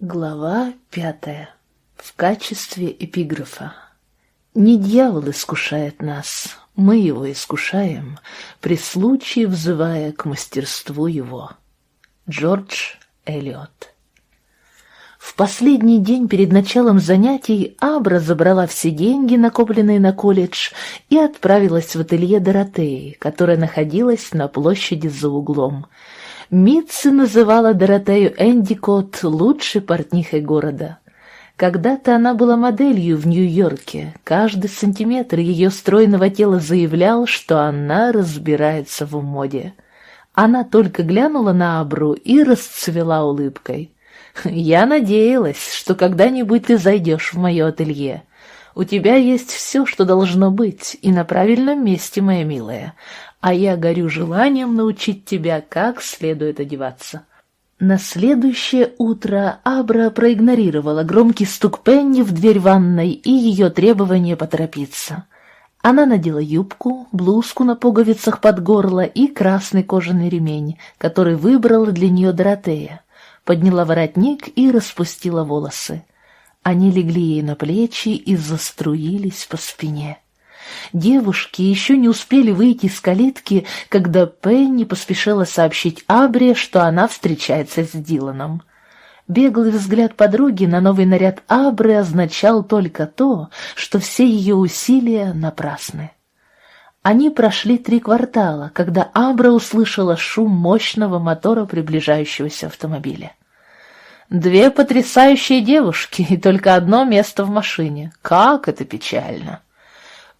Глава пятая. В качестве эпиграфа. Не дьявол искушает нас, мы его искушаем, при случае взывая к мастерству его. Джордж Эллиот. В последний день перед началом занятий Абра забрала все деньги, накопленные на колледж, и отправилась в ателье Доротеи, которое находилось на площади за углом – Митцы называла Доротею Эндикот лучшей портнихой города. Когда-то она была моделью в Нью-Йорке. Каждый сантиметр ее стройного тела заявлял, что она разбирается в моде. Она только глянула на Абру и расцвела улыбкой. «Я надеялась, что когда-нибудь ты зайдешь в мое ателье. У тебя есть все, что должно быть, и на правильном месте, моя милая а я горю желанием научить тебя, как следует одеваться». На следующее утро Абра проигнорировала громкий стук Пенни в дверь ванной и ее требование поторопиться. Она надела юбку, блузку на пуговицах под горло и красный кожаный ремень, который выбрала для нее Доротея, подняла воротник и распустила волосы. Они легли ей на плечи и заструились по спине. Девушки еще не успели выйти из калитки, когда Пенни поспешила сообщить Абре, что она встречается с Диланом. Беглый взгляд подруги на новый наряд Абры означал только то, что все ее усилия напрасны. Они прошли три квартала, когда Абра услышала шум мощного мотора приближающегося автомобиля. Две потрясающие девушки и только одно место в машине. Как это печально!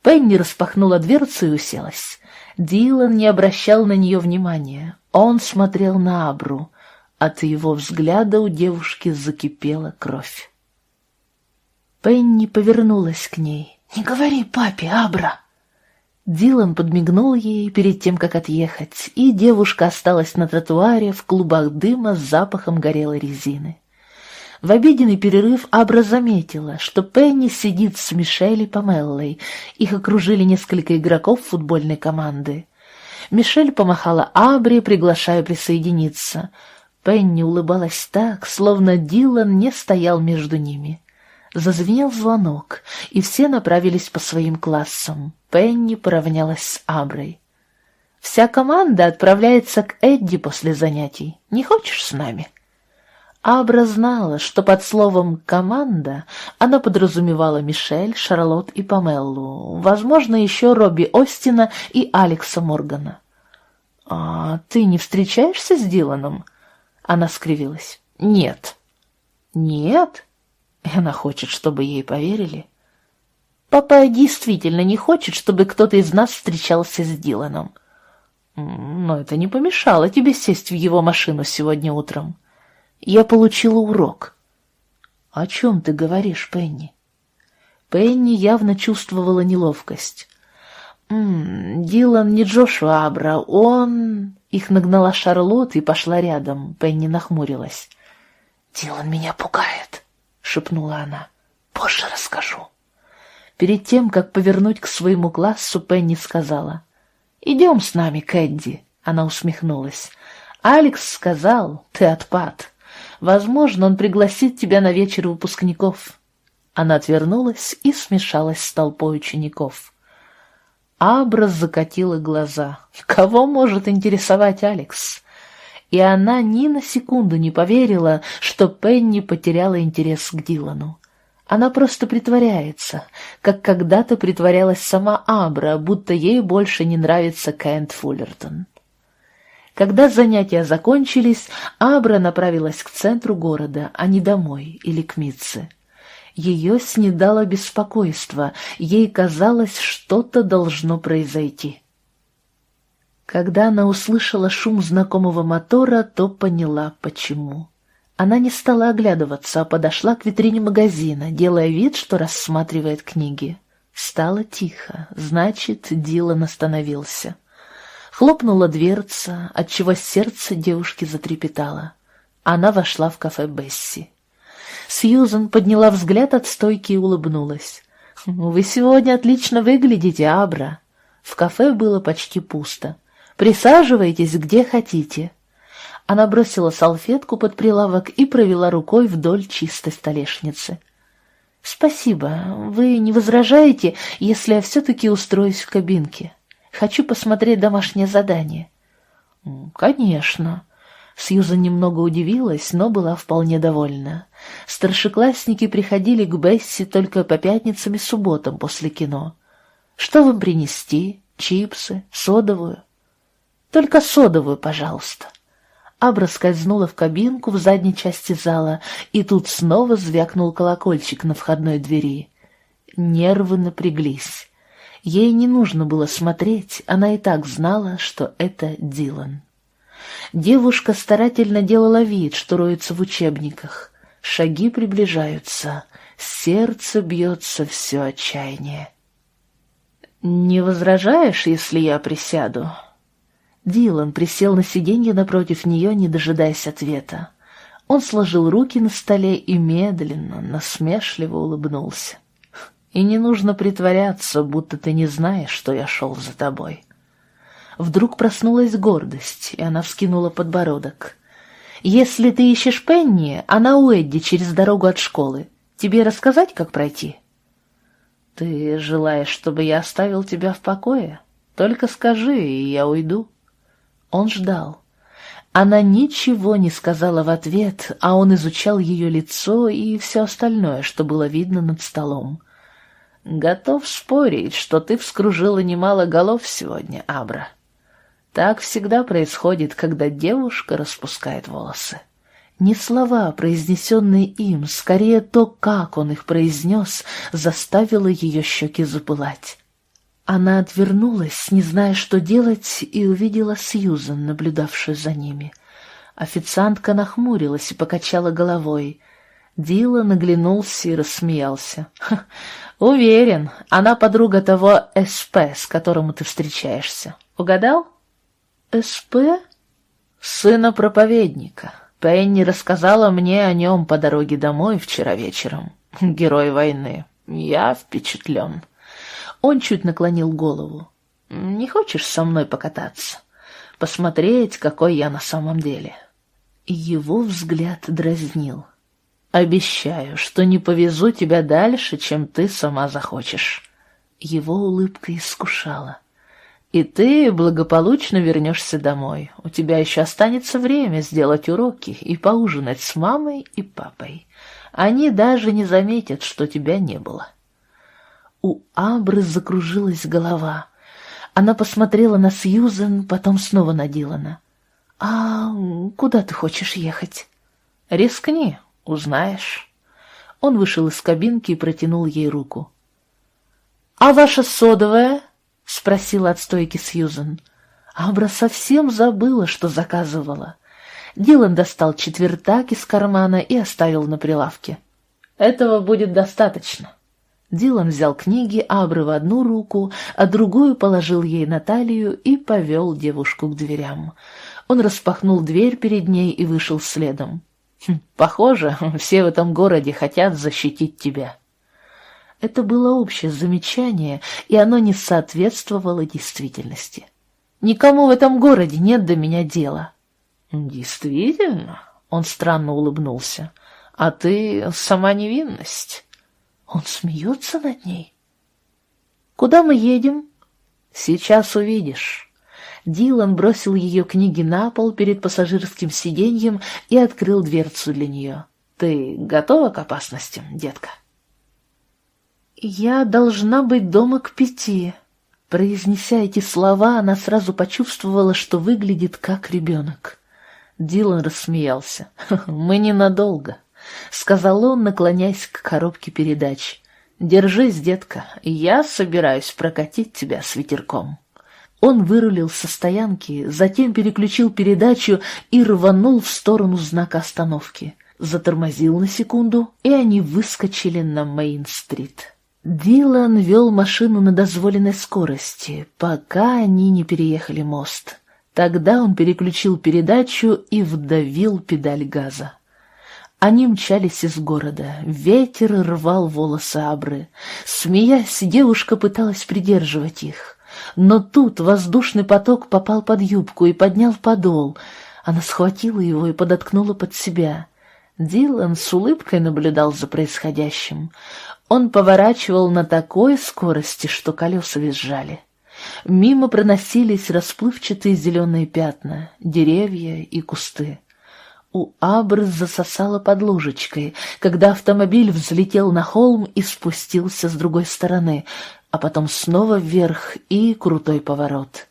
Пенни распахнула дверцу и уселась. Дилан не обращал на нее внимания. Он смотрел на Абру. От его взгляда у девушки закипела кровь. Пенни повернулась к ней. «Не говори папе, Абра!» Дилан подмигнул ей перед тем, как отъехать, и девушка осталась на тротуаре в клубах дыма с запахом горелой резины. В обеденный перерыв Абра заметила, что Пенни сидит с Мишель и Памеллой. Их окружили несколько игроков футбольной команды. Мишель помахала Абре, приглашая присоединиться. Пенни улыбалась так, словно Дилан не стоял между ними. Зазвенел звонок, и все направились по своим классам. Пенни поравнялась с Аброй. «Вся команда отправляется к Эдди после занятий. Не хочешь с нами?» Абра знала, что под словом «команда» она подразумевала Мишель, Шарлотт и Памеллу, возможно, еще Робби Остина и Алекса Моргана. «А ты не встречаешься с Диланом?» Она скривилась. «Нет». «Нет?» Она хочет, чтобы ей поверили. «Папа действительно не хочет, чтобы кто-то из нас встречался с Диланом. Но это не помешало тебе сесть в его машину сегодня утром». Я получила урок. О чем ты говоришь, Пенни? Пенни явно чувствовала неловкость. «М -м, Дилан не Джошуа Абра, он...» Их нагнала Шарлотт и пошла рядом. Пенни нахмурилась. «Дилан меня пугает», — шепнула она. «Позже расскажу». Перед тем, как повернуть к своему классу, Пенни сказала. «Идем с нами, Кэдди», — она усмехнулась. «Алекс сказал, ты отпад. Возможно, он пригласит тебя на вечер выпускников». Она отвернулась и смешалась с толпой учеников. Абра закатила глаза. Кого может интересовать Алекс? И она ни на секунду не поверила, что Пенни потеряла интерес к Дилану. Она просто притворяется, как когда-то притворялась сама Абра, будто ей больше не нравится Кент Фуллертон. Когда занятия закончились, Абра направилась к центру города, а не домой или к Митце. Ее снедало беспокойство, ей казалось, что-то должно произойти. Когда она услышала шум знакомого мотора, то поняла, почему. Она не стала оглядываться, а подошла к витрине магазина, делая вид, что рассматривает книги. Стало тихо, значит, Дилан остановился. Хлопнула дверца, отчего сердце девушки затрепетало. Она вошла в кафе Бесси. Сьюзен подняла взгляд от стойки и улыбнулась. «Вы сегодня отлично выглядите, Абра». В кафе было почти пусто. «Присаживайтесь где хотите». Она бросила салфетку под прилавок и провела рукой вдоль чистой столешницы. «Спасибо. Вы не возражаете, если я все-таки устроюсь в кабинке? Хочу посмотреть домашнее задание». «Конечно». Сьюзан немного удивилась, но была вполне довольна. Старшеклассники приходили к Бесси только по пятницам и субботам после кино. «Что вам принести? Чипсы? Содовую?» «Только содовую, пожалуйста». Абра скользнула в кабинку в задней части зала, и тут снова звякнул колокольчик на входной двери. Нервы напряглись. Ей не нужно было смотреть, она и так знала, что это Дилан. Девушка старательно делала вид, что роется в учебниках. Шаги приближаются, сердце бьется все отчаяние. «Не возражаешь, если я присяду?» Дилан присел на сиденье напротив нее, не дожидаясь ответа. Он сложил руки на столе и медленно, насмешливо улыбнулся. «И не нужно притворяться, будто ты не знаешь, что я шел за тобой». Вдруг проснулась гордость, и она вскинула подбородок. «Если ты ищешь Пенни, она у Эдди через дорогу от школы. Тебе рассказать, как пройти?» «Ты желаешь, чтобы я оставил тебя в покое? Только скажи, и я уйду». Он ждал. Она ничего не сказала в ответ, а он изучал ее лицо и все остальное, что было видно над столом. «Готов спорить, что ты вскружила немало голов сегодня, Абра. Так всегда происходит, когда девушка распускает волосы. Не слова, произнесенные им, скорее то, как он их произнес, заставило ее щеки запылать. Она отвернулась, не зная, что делать, и увидела Сьюзан, наблюдавшую за ними. Официантка нахмурилась и покачала головой. Дила наглянулся и рассмеялся. «Уверен, она подруга того СП, с которым ты встречаешься. Угадал?» «СП?» «Сына проповедника. Пенни рассказала мне о нем по дороге домой вчера вечером. Герой войны. Я впечатлен». Он чуть наклонил голову. «Не хочешь со мной покататься? Посмотреть, какой я на самом деле?» Его взгляд дразнил. «Обещаю, что не повезу тебя дальше, чем ты сама захочешь». Его улыбка искушала. «И ты благополучно вернешься домой. У тебя еще останется время сделать уроки и поужинать с мамой и папой. Они даже не заметят, что тебя не было». У Абры закружилась голова. Она посмотрела на Сьюзен, потом снова на Дилана. «А куда ты хочешь ехать?» «Рискни, узнаешь». Он вышел из кабинки и протянул ей руку. «А ваша содовая?» — спросила от стойки Сьюзен. Абра совсем забыла, что заказывала. Дилан достал четвертак из кармана и оставил на прилавке. «Этого будет достаточно». Дилан взял книги Абры в одну руку, а другую положил ей на талию и повел девушку к дверям. Он распахнул дверь перед ней и вышел следом. «Хм, «Похоже, все в этом городе хотят защитить тебя». Это было общее замечание, и оно не соответствовало действительности. «Никому в этом городе нет до меня дела». «Действительно?» — он странно улыбнулся. «А ты сама невинность». Он смеется над ней? Куда мы едем? Сейчас увидишь. Дилан бросил ее книги на пол перед пассажирским сиденьем и открыл дверцу для нее. Ты готова к опасностям, детка? Я должна быть дома к пяти. Произнеся эти слова, она сразу почувствовала, что выглядит как ребенок. Дилан рассмеялся. «Мы ненадолго». — сказал он, наклоняясь к коробке передач. «Держись, детка, я собираюсь прокатить тебя с ветерком». Он вырулил со стоянки, затем переключил передачу и рванул в сторону знака остановки. Затормозил на секунду, и они выскочили на Мейн-стрит. Дилан вел машину на дозволенной скорости, пока они не переехали мост. Тогда он переключил передачу и вдавил педаль газа. Они мчались из города, ветер рвал волосы Абры. Смеясь, девушка пыталась придерживать их. Но тут воздушный поток попал под юбку и поднял подол. Она схватила его и подоткнула под себя. Дилан с улыбкой наблюдал за происходящим. Он поворачивал на такой скорости, что колеса визжали. Мимо проносились расплывчатые зеленые пятна, деревья и кусты. У Абры засосало под ложечкой, когда автомобиль взлетел на холм и спустился с другой стороны, а потом снова вверх и крутой поворот.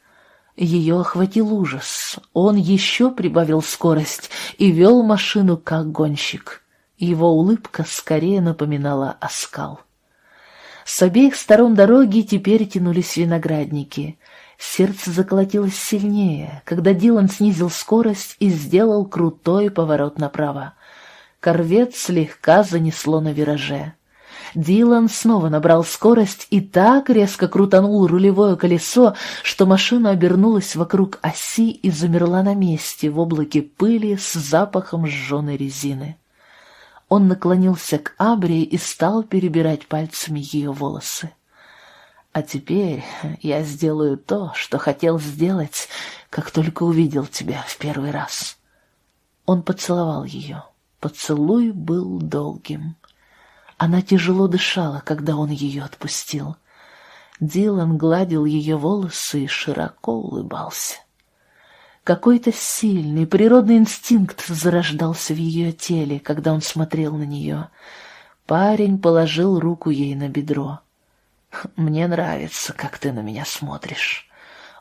Ее охватил ужас. Он еще прибавил скорость и вел машину как гонщик. Его улыбка скорее напоминала оскал. С обеих сторон дороги теперь тянулись виноградники. Сердце заколотилось сильнее, когда Дилан снизил скорость и сделал крутой поворот направо. Корвет слегка занесло на вираже. Дилан снова набрал скорость и так резко крутанул рулевое колесо, что машина обернулась вокруг оси и замерла на месте в облаке пыли с запахом сжженной резины. Он наклонился к Абре и стал перебирать пальцами ее волосы. «А теперь я сделаю то, что хотел сделать, как только увидел тебя в первый раз». Он поцеловал ее. Поцелуй был долгим. Она тяжело дышала, когда он ее отпустил. Дилан гладил ее волосы и широко улыбался. Какой-то сильный природный инстинкт зарождался в ее теле, когда он смотрел на нее. Парень положил руку ей на бедро. «Мне нравится, как ты на меня смотришь».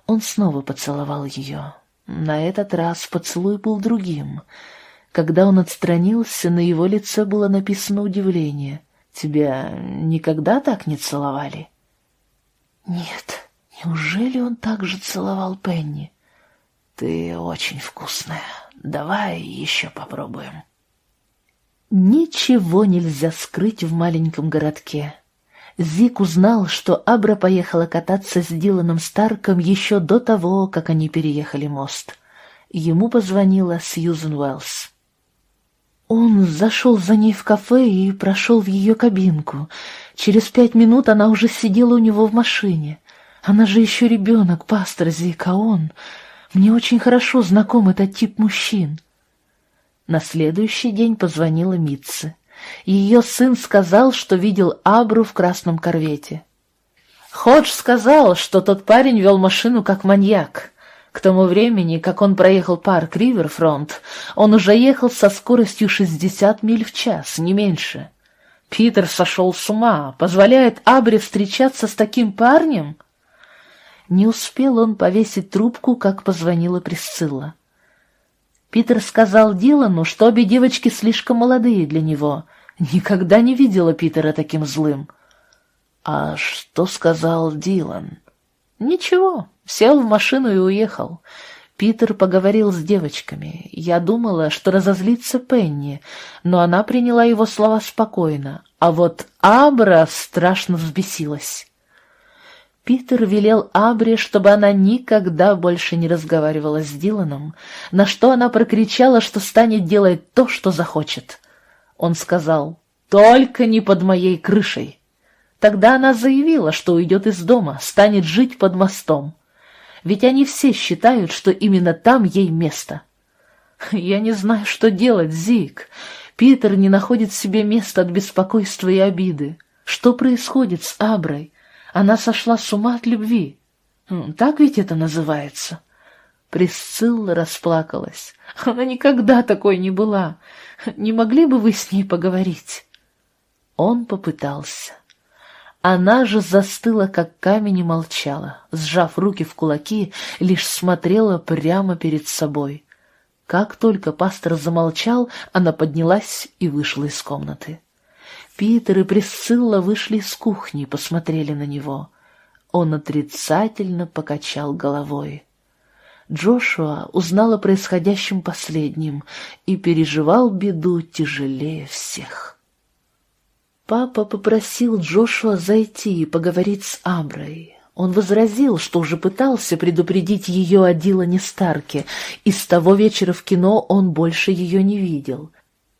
Он снова поцеловал ее. На этот раз поцелуй был другим. Когда он отстранился, на его лице было написано удивление. «Тебя никогда так не целовали?» «Нет, неужели он так же целовал Пенни?» «Ты очень вкусная. Давай еще попробуем». Ничего нельзя скрыть в маленьком городке. Зик узнал, что Абра поехала кататься с Диланом Старком еще до того, как они переехали мост. Ему позвонила Сьюзен Уэллс. Он зашел за ней в кафе и прошел в ее кабинку. Через пять минут она уже сидела у него в машине. Она же еще ребенок, пастор Зик, а он... Мне очень хорошо знаком этот тип мужчин. На следующий день позвонила Митце. Ее сын сказал, что видел Абру в красном корвете. Ходж сказал, что тот парень вел машину как маньяк. К тому времени, как он проехал парк Риверфронт, он уже ехал со скоростью 60 миль в час, не меньше. Питер сошел с ума, позволяет Абре встречаться с таким парнем — не успел он повесить трубку, как позвонила Присцилла. Питер сказал Дилану, что обе девочки слишком молодые для него. Никогда не видела Питера таким злым. «А что сказал Дилан?» «Ничего, сел в машину и уехал. Питер поговорил с девочками. Я думала, что разозлится Пенни, но она приняла его слова спокойно, а вот Абра страшно взбесилась». Питер велел Абре, чтобы она никогда больше не разговаривала с Диланом, на что она прокричала, что станет делать то, что захочет. Он сказал, «Только не под моей крышей». Тогда она заявила, что уйдет из дома, станет жить под мостом. Ведь они все считают, что именно там ей место. Я не знаю, что делать, Зик. Питер не находит себе места от беспокойства и обиды. Что происходит с Аброй? Она сошла с ума от любви. Так ведь это называется. Присцилла расплакалась. Она никогда такой не была. Не могли бы вы с ней поговорить? Он попытался. Она же застыла, как камень, и молчала, сжав руки в кулаки, лишь смотрела прямо перед собой. Как только пастор замолчал, она поднялась и вышла из комнаты. Питер и Присцилла вышли из кухни и посмотрели на него. Он отрицательно покачал головой. Джошуа узнал о происходящем последним и переживал беду тяжелее всех. Папа попросил Джошуа зайти и поговорить с Аброй. Он возразил, что уже пытался предупредить ее о Дилане Старке, и с того вечера в кино он больше ее не видел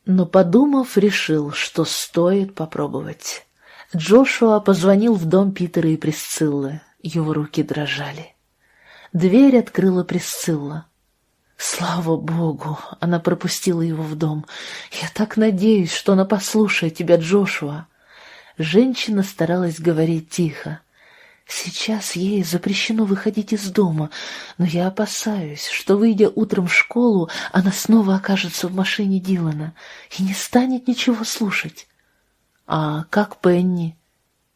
но, подумав, решил, что стоит попробовать. Джошуа позвонил в дом Питера и Присциллы. Его руки дрожали. Дверь открыла Присцилла. Слава богу, она пропустила его в дом. Я так надеюсь, что она послушает тебя, Джошуа. Женщина старалась говорить тихо. Сейчас ей запрещено выходить из дома, но я опасаюсь, что, выйдя утром в школу, она снова окажется в машине Дилана и не станет ничего слушать. А как Пенни?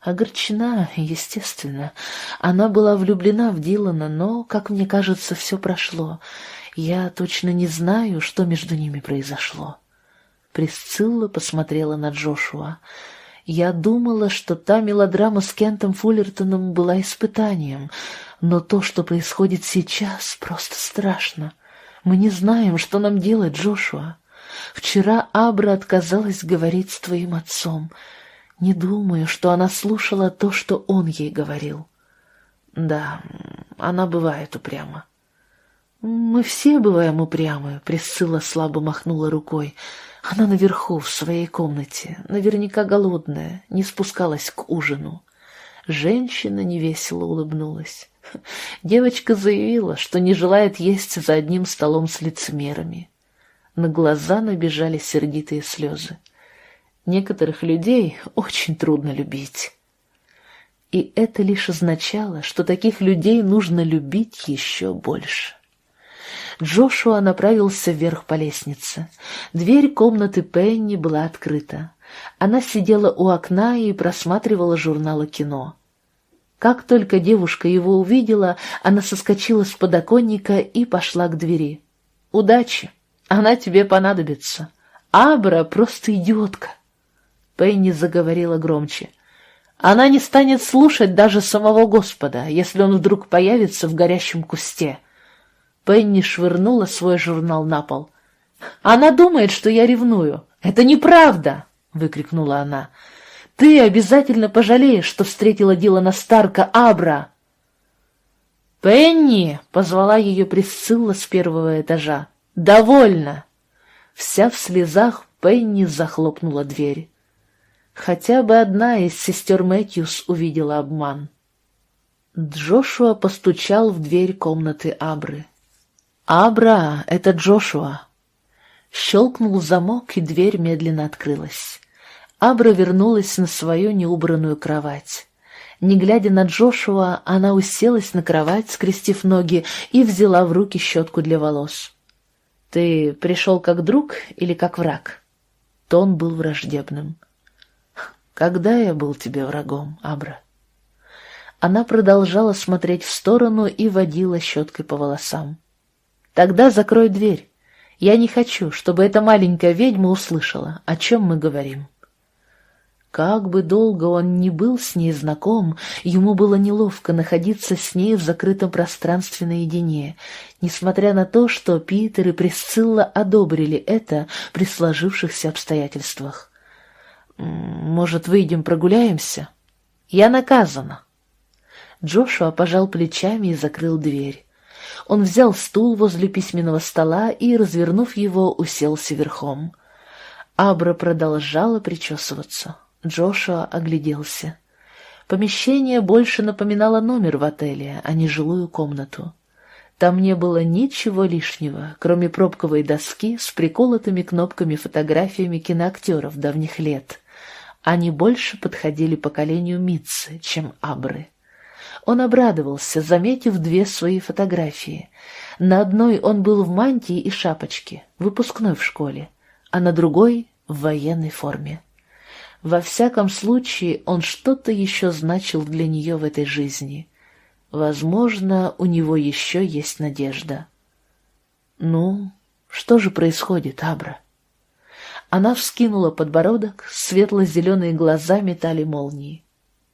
Огорчена, естественно. Она была влюблена в Дилана, но, как мне кажется, все прошло. Я точно не знаю, что между ними произошло. Присцилла посмотрела на Джошуа. Я думала, что та мелодрама с Кентом Фуллертоном была испытанием, но то, что происходит сейчас, просто страшно. Мы не знаем, что нам делать, Джошуа. Вчера Абра отказалась говорить с твоим отцом. Не думаю, что она слушала то, что он ей говорил. Да, она бывает упряма. Мы все бываем упрямы, Присцилла слабо махнула рукой. Она наверху, в своей комнате, наверняка голодная, не спускалась к ужину. Женщина невесело улыбнулась. Девочка заявила, что не желает есть за одним столом с лицемерами. На глаза набежали сердитые слезы. Некоторых людей очень трудно любить. И это лишь означало, что таких людей нужно любить еще больше. Джошуа направился вверх по лестнице. Дверь комнаты Пенни была открыта. Она сидела у окна и просматривала журналы кино. Как только девушка его увидела, она соскочила с подоконника и пошла к двери. «Удачи! Она тебе понадобится. Абра просто идиотка!» Пенни заговорила громче. «Она не станет слушать даже самого Господа, если он вдруг появится в горящем кусте». Пенни швырнула свой журнал на пол. «Она думает, что я ревную. Это неправда!» — выкрикнула она. «Ты обязательно пожалеешь, что встретила Дилана Старка Абра!» «Пенни!» — позвала ее Присцилла с первого этажа. «Довольно!» Вся в слезах Пенни захлопнула дверь. Хотя бы одна из сестер Мэтьюс увидела обман. Джошуа постучал в дверь комнаты Абры. «Абра, это Джошуа!» Щелкнул замок, и дверь медленно открылась. Абра вернулась на свою неубранную кровать. Не глядя на Джошуа, она уселась на кровать, скрестив ноги, и взяла в руки щетку для волос. «Ты пришел как друг или как враг?» Тон был враждебным. «Когда я был тебе врагом, Абра?» Она продолжала смотреть в сторону и водила щеткой по волосам. Тогда закрой дверь. Я не хочу, чтобы эта маленькая ведьма услышала, о чем мы говорим. Как бы долго он ни был с ней знаком, ему было неловко находиться с ней в закрытом пространстве наедине, несмотря на то, что Питер и Присцилла одобрили это при сложившихся обстоятельствах. «Может, выйдем прогуляемся?» «Я наказана». Джошуа пожал плечами и закрыл дверь. Он взял стул возле письменного стола и, развернув его, уселся верхом. Абра продолжала причесываться. Джошуа огляделся. Помещение больше напоминало номер в отеле, а не жилую комнату. Там не было ничего лишнего, кроме пробковой доски с приколотыми кнопками фотографиями киноактеров давних лет. Они больше подходили поколению Митцы, чем Абры. Он обрадовался, заметив две свои фотографии. На одной он был в мантии и шапочке, выпускной в школе, а на другой — в военной форме. Во всяком случае, он что-то еще значил для нее в этой жизни. Возможно, у него еще есть надежда. «Ну, что же происходит, Абра?» Она вскинула подбородок, светло-зеленые глаза метали молнии.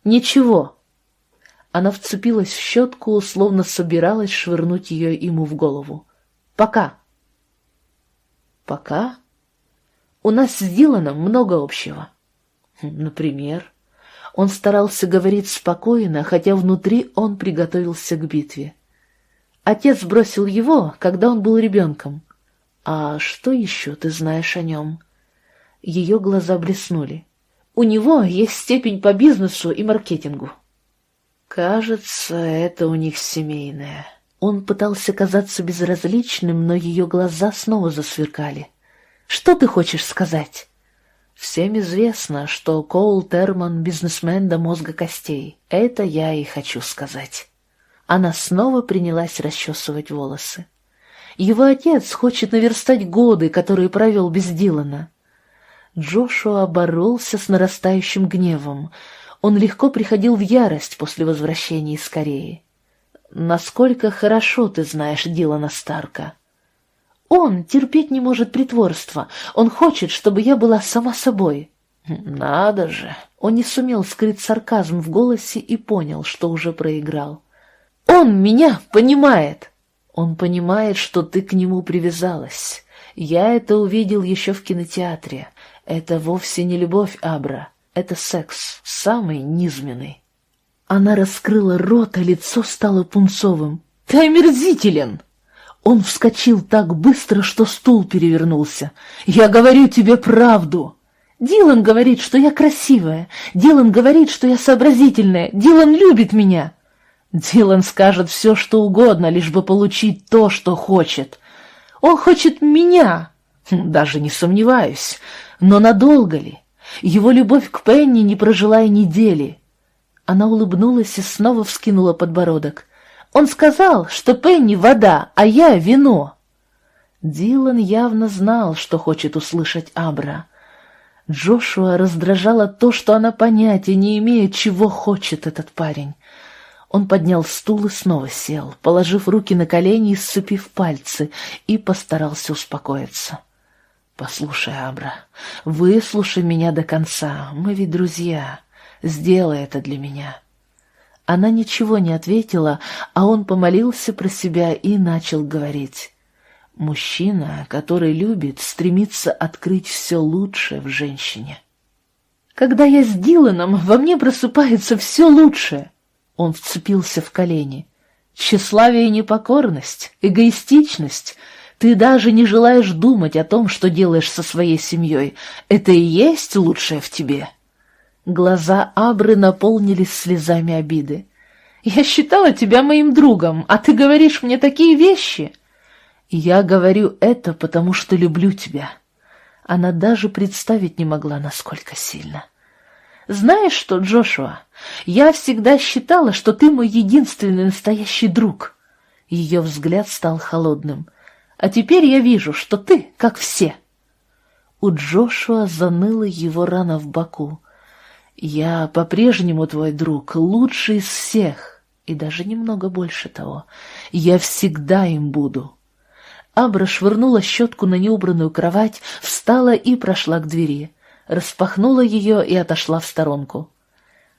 «Ничего», она вцепилась в щетку, словно собиралась швырнуть ее ему в голову. «Пока!» «Пока?» «У нас с Диланом много общего». «Например?» Он старался говорить спокойно, хотя внутри он приготовился к битве. Отец бросил его, когда он был ребенком. «А что еще ты знаешь о нем?» Ее глаза блеснули. «У него есть степень по бизнесу и маркетингу». Кажется, это у них семейное. Он пытался казаться безразличным, но ее глаза снова засверкали. «Что ты хочешь сказать?» «Всем известно, что Коул Терман — бизнесмен до мозга костей. Это я и хочу сказать». Она снова принялась расчесывать волосы. Его отец хочет наверстать годы, которые провел без Дилана. Джошуа боролся с нарастающим гневом. Он легко приходил в ярость после возвращения из Кореи. «Насколько хорошо ты знаешь Дилана Старка?» «Он терпеть не может притворства. Он хочет, чтобы я была сама собой». «Надо же!» Он не сумел скрыть сарказм в голосе и понял, что уже проиграл. «Он меня понимает!» «Он понимает, что ты к нему привязалась. Я это увидел еще в кинотеатре. Это вовсе не любовь, Абра. Это секс, самый низменный». Она раскрыла рот, а лицо стало пунцовым. «Ты омерзителен!» Он вскочил так быстро, что стул перевернулся. «Я говорю тебе правду!» «Дилан говорит, что я красивая. Дилан говорит, что я сообразительная. Дилан любит меня!» Дилан скажет все, что угодно, лишь бы получить то, что хочет. Он хочет меня, даже не сомневаюсь. Но надолго ли? Его любовь к Пенни не прожила и недели. Она улыбнулась и снова вскинула подбородок. «Он сказал, что Пенни — вода, а я — вино». Дилан явно знал, что хочет услышать Абра. Джошуа раздражало то, что она понятия не имеет, чего хочет этот парень. Он поднял стул и снова сел, положив руки на колени сцепив пальцы, и постарался успокоиться. «Послушай, Абра, выслушай меня до конца, мы ведь друзья. Сделай это для меня». Она ничего не ответила, а он помолился про себя и начал говорить. Мужчина, который любит, стремится открыть все лучшее в женщине. «Когда я с Диланом, во мне просыпается все лучшее!» Он вцепился в колени. «Тщеславие и непокорность, эгоистичность. Ты даже не желаешь думать о том, что делаешь со своей семьей. Это и есть лучшее в тебе!» Глаза Абры наполнились слезами обиды. «Я считала тебя моим другом, а ты говоришь мне такие вещи!» «Я говорю это, потому что люблю тебя». Она даже представить не могла, насколько сильно. «Знаешь что, Джошуа, я всегда считала, что ты мой единственный настоящий друг». Ее взгляд стал холодным. «А теперь я вижу, что ты, как все». У Джошуа заныла его рана в боку. Я по-прежнему твой друг, лучший из всех, и даже немного больше того. Я всегда им буду. Абра швырнула щетку на неубранную кровать, встала и прошла к двери. Распахнула ее и отошла в сторонку.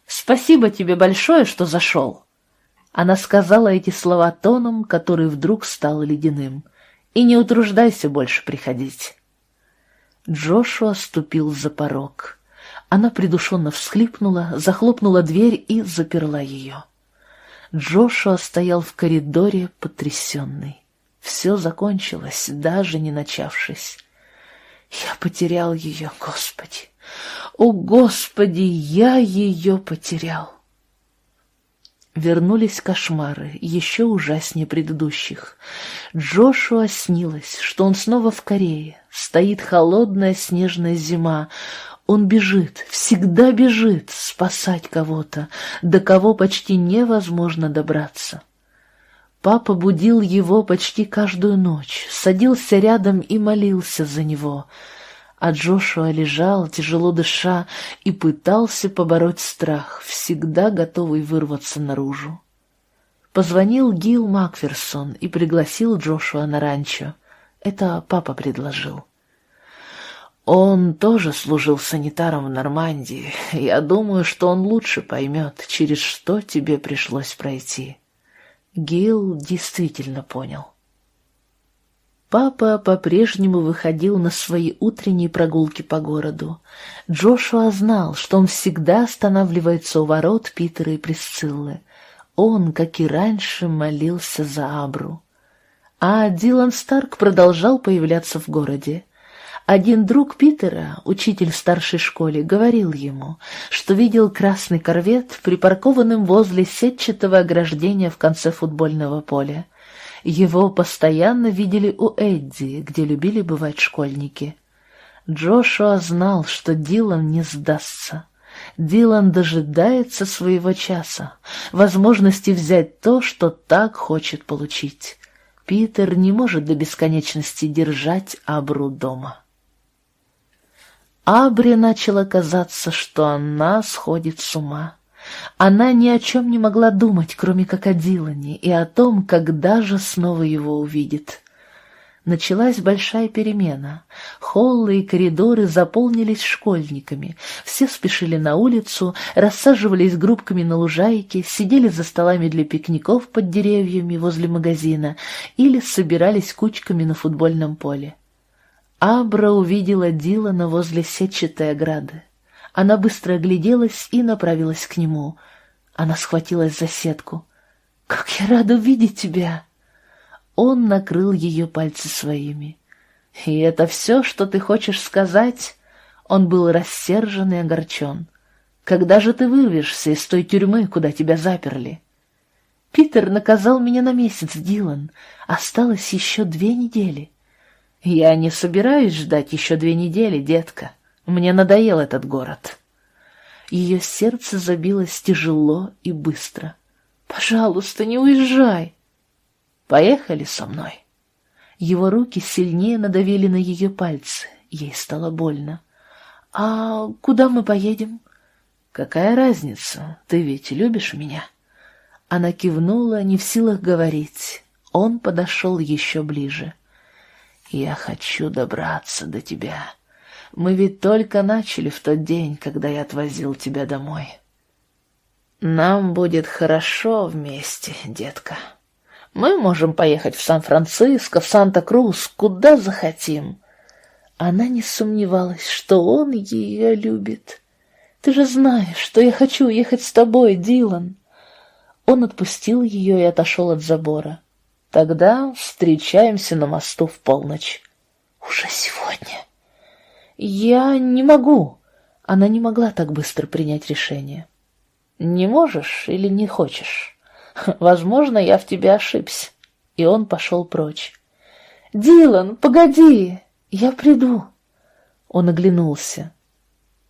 «Спасибо тебе большое, что зашел!» Она сказала эти слова тоном, который вдруг стал ледяным. «И не утруждайся больше приходить». Джошуа ступил за порог. Она придушенно всхлипнула, захлопнула дверь и заперла ее. Джошуа стоял в коридоре потрясенный. Все закончилось, даже не начавшись. Я потерял ее, Господи! О, Господи, я ее потерял! Вернулись кошмары, еще ужаснее предыдущих. Джошуа снилось, что он снова в Корее. Стоит холодная снежная зима, он бежит, всегда бежит спасать кого-то, до кого почти невозможно добраться. Папа будил его почти каждую ночь, садился рядом и молился за него, а Джошуа лежал, тяжело дыша, и пытался побороть страх, всегда готовый вырваться наружу. Позвонил Гил Макферсон и пригласил Джошуа на ранчо. Это папа предложил. Он тоже служил санитаром в Нормандии. Я думаю, что он лучше поймет, через что тебе пришлось пройти. Гил действительно понял. Папа по-прежнему выходил на свои утренние прогулки по городу. Джошуа знал, что он всегда останавливается у ворот Питера и Присциллы. Он, как и раньше, молился за Абру. А Дилан Старк продолжал появляться в городе. Один друг Питера, учитель в старшей школе, говорил ему, что видел красный корвет, припаркованным возле сетчатого ограждения в конце футбольного поля. Его постоянно видели у Эдди, где любили бывать школьники. Джошуа знал, что Дилан не сдастся. Дилан дожидается своего часа, возможности взять то, что так хочет получить. Питер не может до бесконечности держать Абру дома. Абре начало казаться, что она сходит с ума. Она ни о чем не могла думать, кроме как о Дилане, и о том, когда же снова его увидит. Началась большая перемена. Холлы и коридоры заполнились школьниками. Все спешили на улицу, рассаживались группками на лужайке, сидели за столами для пикников под деревьями возле магазина или собирались кучками на футбольном поле. Абра увидела Дилана возле сетчатой ограды. Она быстро огляделась и направилась к нему. Она схватилась за сетку. «Как я рада видеть тебя!» Он накрыл ее пальцы своими. «И это все, что ты хочешь сказать?» Он был рассержен и огорчен. «Когда же ты вырвешься из той тюрьмы, куда тебя заперли?» «Питер наказал меня на месяц, Дилан. Осталось еще две недели». «Я не собираюсь ждать еще две недели, детка. Мне надоел этот город». Ее сердце забилось тяжело и быстро. «Пожалуйста, не уезжай!» Поехали со мной. Его руки сильнее надавили на ее пальцы. Ей стало больно. «А куда мы поедем?» «Какая разница? Ты ведь любишь меня?» Она кивнула, не в силах говорить. Он подошел еще ближе. «Я хочу добраться до тебя. Мы ведь только начали в тот день, когда я отвозил тебя домой. Нам будет хорошо вместе, детка». Мы можем поехать в Сан-Франциско, в Санта-Крус, куда захотим. Она не сомневалась, что он ее любит. Ты же знаешь, что я хочу ехать с тобой, Дилан. Он отпустил ее и отошел от забора. Тогда встречаемся на мосту в полночь. Уже сегодня. Я не могу. Она не могла так быстро принять решение. Не можешь или не хочешь? Возможно, я в тебе ошибся. И он пошел прочь. «Дилан, погоди! Я приду!» Он оглянулся.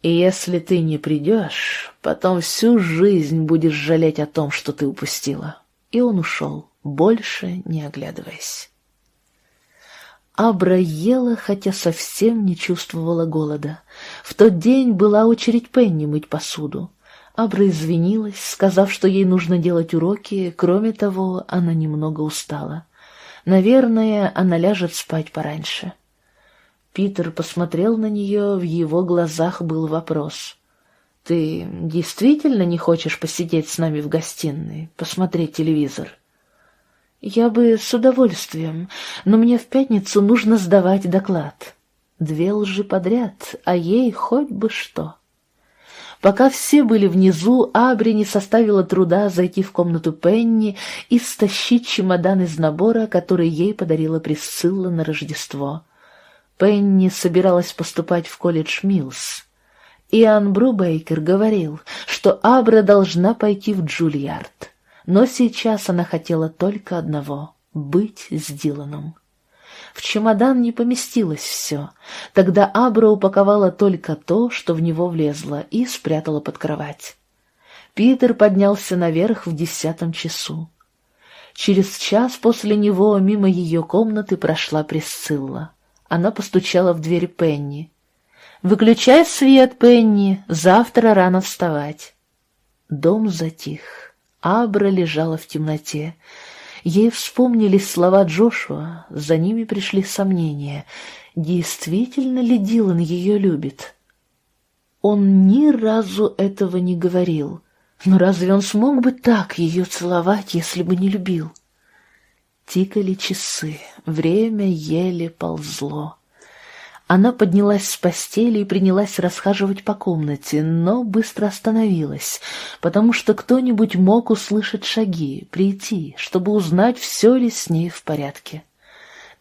«И если ты не придешь, потом всю жизнь будешь жалеть о том, что ты упустила». И он ушел, больше не оглядываясь. Абра ела, хотя совсем не чувствовала голода. В тот день была очередь Пенни мыть посуду. Абра извинилась, сказав, что ей нужно делать уроки, кроме того, она немного устала. Наверное, она ляжет спать пораньше. Питер посмотрел на нее, в его глазах был вопрос. «Ты действительно не хочешь посидеть с нами в гостиной, посмотреть телевизор?» «Я бы с удовольствием, но мне в пятницу нужно сдавать доклад. Две лжи подряд, а ей хоть бы что». Пока все были внизу, Абри не составила труда зайти в комнату Пенни и стащить чемодан из набора, который ей подарила Присцилла на Рождество. Пенни собиралась поступать в колледж Милс. Иоанн Брубейкер говорил, что Абра должна пойти в Джульярд. Но сейчас она хотела только одного — быть с Диланом. В чемодан не поместилось все. Тогда Абра упаковала только то, что в него влезло, и спрятала под кровать. Питер поднялся наверх в десятом часу. Через час после него мимо ее комнаты прошла Присцилла. Она постучала в дверь Пенни. «Выключай свет, Пенни, завтра рано вставать». Дом затих. Абра лежала в темноте. Ей вспомнились слова Джошуа, за ними пришли сомнения. Действительно ли Дилан ее любит? Он ни разу этого не говорил. Но разве он смог бы так ее целовать, если бы не любил? Тикали часы, время еле ползло. Она поднялась с постели и принялась расхаживать по комнате, но быстро остановилась, потому что кто-нибудь мог услышать шаги, прийти, чтобы узнать, все ли с ней в порядке.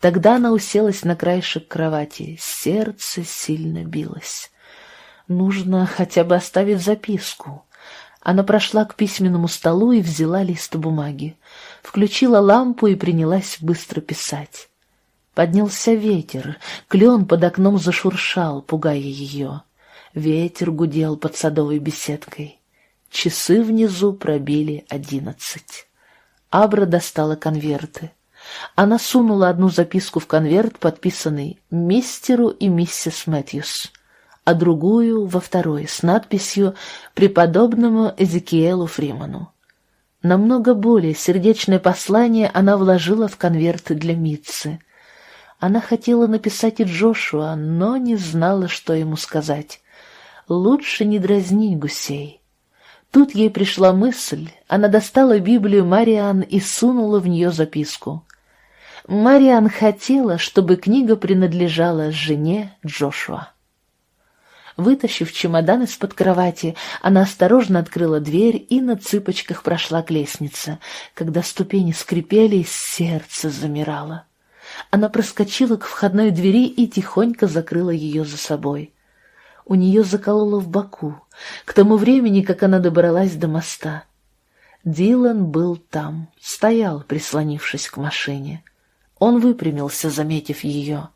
Тогда она уселась на краешек кровати, сердце сильно билось. Нужно хотя бы оставить записку. Она прошла к письменному столу и взяла лист бумаги. Включила лампу и принялась быстро писать. Поднялся ветер, клен под окном зашуршал, пугая ее. Ветер гудел под садовой беседкой. Часы внизу пробили одиннадцать. Абра достала конверты. Она сунула одну записку в конверт, подписанный «Мистеру и миссис Мэтьюс», а другую во второй с надписью «Преподобному Эзекиэлу Фриману». Намного более сердечное послание она вложила в конверт для Митцы. Она хотела написать и Джошуа, но не знала, что ему сказать. Лучше не дразнить гусей. Тут ей пришла мысль, она достала Библию Мариан и сунула в нее записку. Мариан хотела, чтобы книга принадлежала жене Джошуа. Вытащив чемодан из-под кровати, она осторожно открыла дверь и на цыпочках прошла к лестнице. Когда ступени скрипели, сердце замирало. Она проскочила к входной двери и тихонько закрыла ее за собой. У нее закололо в боку, к тому времени, как она добралась до моста. Дилан был там, стоял, прислонившись к машине. Он выпрямился, заметив ее.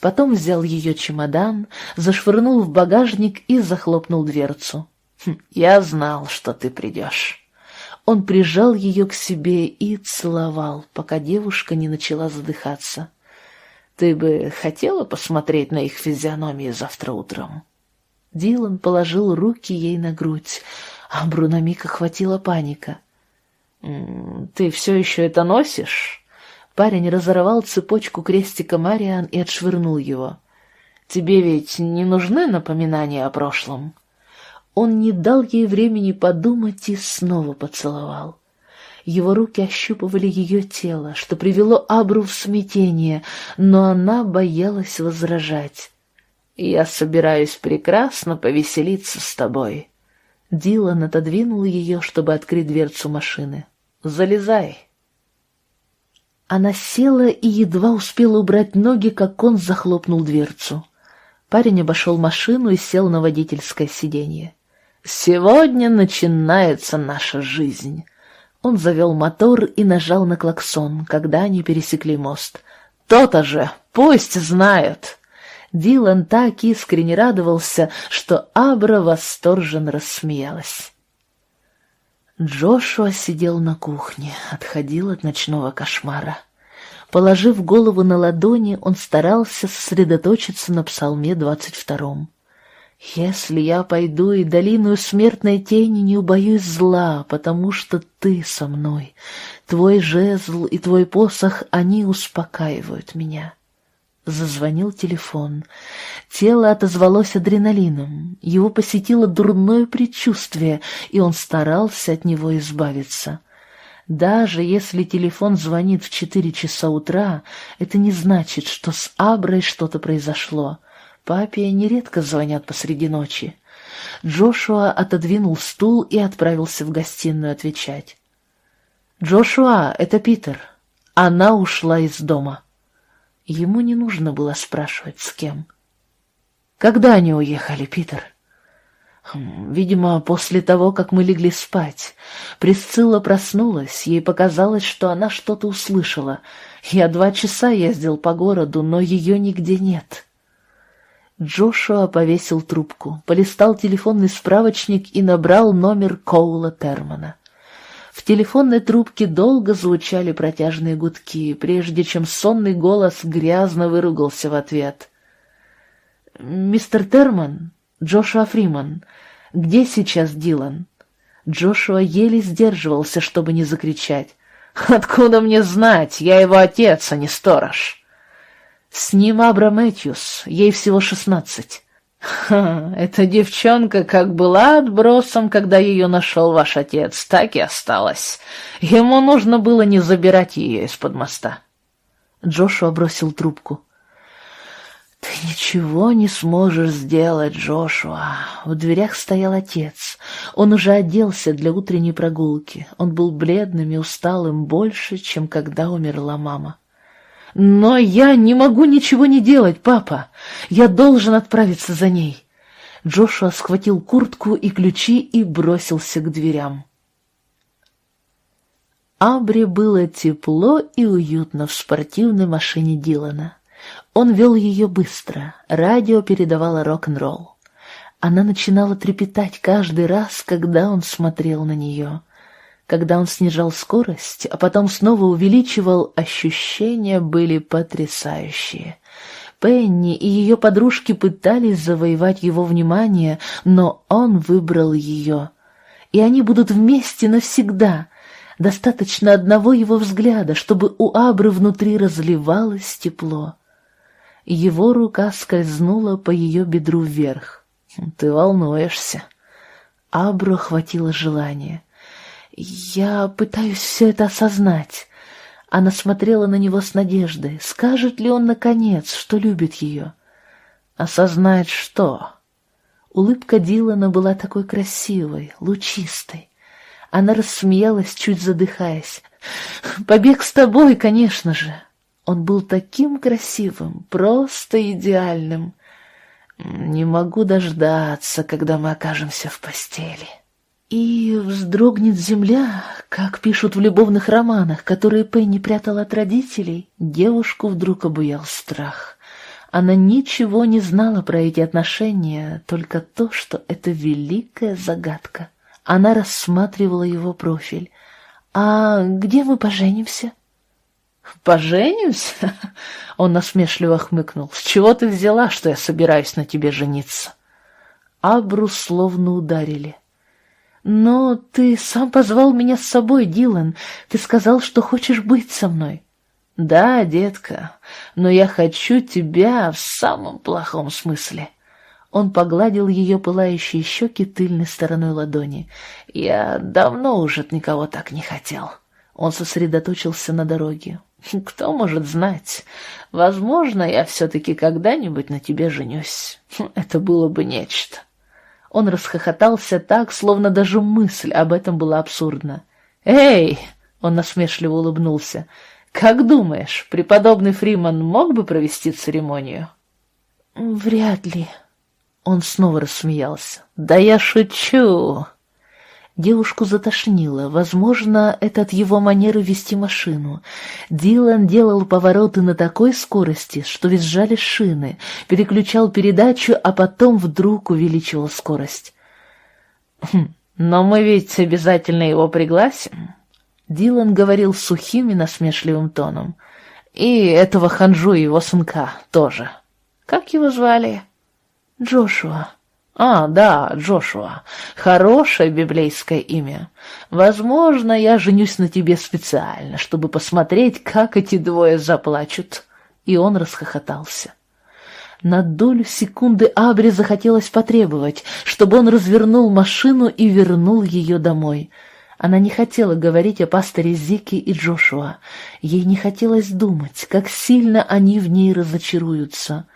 Потом взял ее чемодан, зашвырнул в багажник и захлопнул дверцу. «Хм, «Я знал, что ты придешь». Он прижал ее к себе и целовал, пока девушка не начала задыхаться. «Ты бы хотела посмотреть на их физиономии завтра утром?» Дилан положил руки ей на грудь, а Бруно Мика хватила паника. «Ты все еще это носишь?» Парень разорвал цепочку крестика Мариан и отшвырнул его. «Тебе ведь не нужны напоминания о прошлом?» Он не дал ей времени подумать и снова поцеловал. Его руки ощупывали ее тело, что привело Абру в смятение, но она боялась возражать. «Я собираюсь прекрасно повеселиться с тобой». Дилан отодвинул ее, чтобы открыть дверцу машины. «Залезай». Она села и едва успела убрать ноги, как он захлопнул дверцу. Парень обошел машину и сел на водительское сиденье. «Сегодня начинается наша жизнь». Он завел мотор и нажал на клаксон, когда они пересекли мост. «То-то же! Пусть знают!» Дилан так искренне радовался, что Абра восторженно рассмеялась. Джошуа сидел на кухне, отходил от ночного кошмара. Положив голову на ладони, он старался сосредоточиться на псалме двадцать втором. «Если я пойду и долину смертной тени, не убоюсь зла, потому что ты со мной. Твой жезл и твой посох, они успокаивают меня». Зазвонил телефон. Тело отозвалось адреналином. Его посетило дурное предчувствие, и он старался от него избавиться. Даже если телефон звонит в четыре часа утра, это не значит, что с Аброй что-то произошло. Папе нередко звонят посреди ночи. Джошуа отодвинул стул и отправился в гостиную отвечать. «Джошуа, это Питер. Она ушла из дома». Ему не нужно было спрашивать, с кем. «Когда они уехали, Питер?» хм, «Видимо, после того, как мы легли спать. Присцилла проснулась, ей показалось, что она что-то услышала. Я два часа ездил по городу, но ее нигде нет». Джошуа повесил трубку, полистал телефонный справочник и набрал номер Коула Термана. В телефонной трубке долго звучали протяжные гудки, прежде чем сонный голос грязно выругался в ответ. «Мистер Терман? Джошуа Фриман. Где сейчас Дилан?» Джошуа еле сдерживался, чтобы не закричать. «Откуда мне знать? Я его отец, а не сторож!» «С ним Абра Мэтьюс, ей всего шестнадцать». Ха, эта девчонка как была отбросом, когда ее нашел ваш отец, так и осталась. Ему нужно было не забирать ее из-под моста. Джошуа бросил трубку. «Ты ничего не сможешь сделать, Джошуа!» В дверях стоял отец. Он уже оделся для утренней прогулки. Он был бледным и усталым больше, чем когда умерла мама. «Но я не могу ничего не делать, папа. Я должен отправиться за ней». Джошуа схватил куртку и ключи и бросился к дверям. Абре было тепло и уютно в спортивной машине Дилана. Он вел ее быстро, радио передавало рок-н-ролл. Она начинала трепетать каждый раз, когда он смотрел на нее. Когда он снижал скорость, а потом снова увеличивал, ощущения были потрясающие. Пенни и ее подружки пытались завоевать его внимание, но он выбрал ее. И они будут вместе навсегда. Достаточно одного его взгляда, чтобы у Абры внутри разливалось тепло. Его рука скользнула по ее бедру вверх. «Ты волнуешься». Абру хватило желания. «Я пытаюсь все это осознать». Она смотрела на него с надеждой. Скажет ли он, наконец, что любит ее? Осознать что? Улыбка Дилана была такой красивой, лучистой. Она рассмеялась, чуть задыхаясь. «Побег с тобой, конечно же!» Он был таким красивым, просто идеальным. Не могу дождаться, когда мы окажемся в постели. И вздрогнет земля, как пишут в любовных романах, которые Пенни прятала от родителей. Девушку вдруг обуял страх. Она ничего не знала про эти отношения, только то, что это великая загадка. Она рассматривала его профиль. «А где мы поженимся?» «Поженимся?» Он насмешливо хмыкнул. «С чего ты взяла, что я собираюсь на тебе жениться?» Абру словно ударили. «Но ты сам позвал меня с собой, Дилан. Ты сказал, что хочешь быть со мной». «Да, детка, но я хочу тебя в самом плохом смысле». Он погладил ее пылающие щеки тыльной стороной ладони. «Я давно уже от никого так не хотел». Он сосредоточился на дороге. «Кто может знать? Возможно, я все-таки когда-нибудь на тебе женюсь. Это было бы нечто». Он расхохотался так, словно даже мысль об этом была абсурдна. «Эй!» — он насмешливо улыбнулся. «Как думаешь, преподобный Фриман мог бы провести церемонию?» «Вряд ли». Он снова рассмеялся. «Да я шучу!» Девушку затошнило. Возможно, это от его манеры вести машину. Дилан делал повороты на такой скорости, что визжали шины, переключал передачу, а потом вдруг увеличивал скорость. «Хм, «Но мы ведь обязательно его пригласим?» Дилан говорил сухим и насмешливым тоном. «И этого ханжу и его сынка тоже. Как его звали?» «Джошуа». А, да, Джошуа. Хорошее библейское имя. Возможно, я женюсь на тебе специально, чтобы посмотреть, как эти двое заплачут. И он расхохотался. На долю секунды Абре захотелось потребовать, чтобы он развернул машину и вернул ее домой. Она не хотела говорить о пасторе Зике и Джошуа. Ей не хотелось думать, как сильно они в ней разочаруются.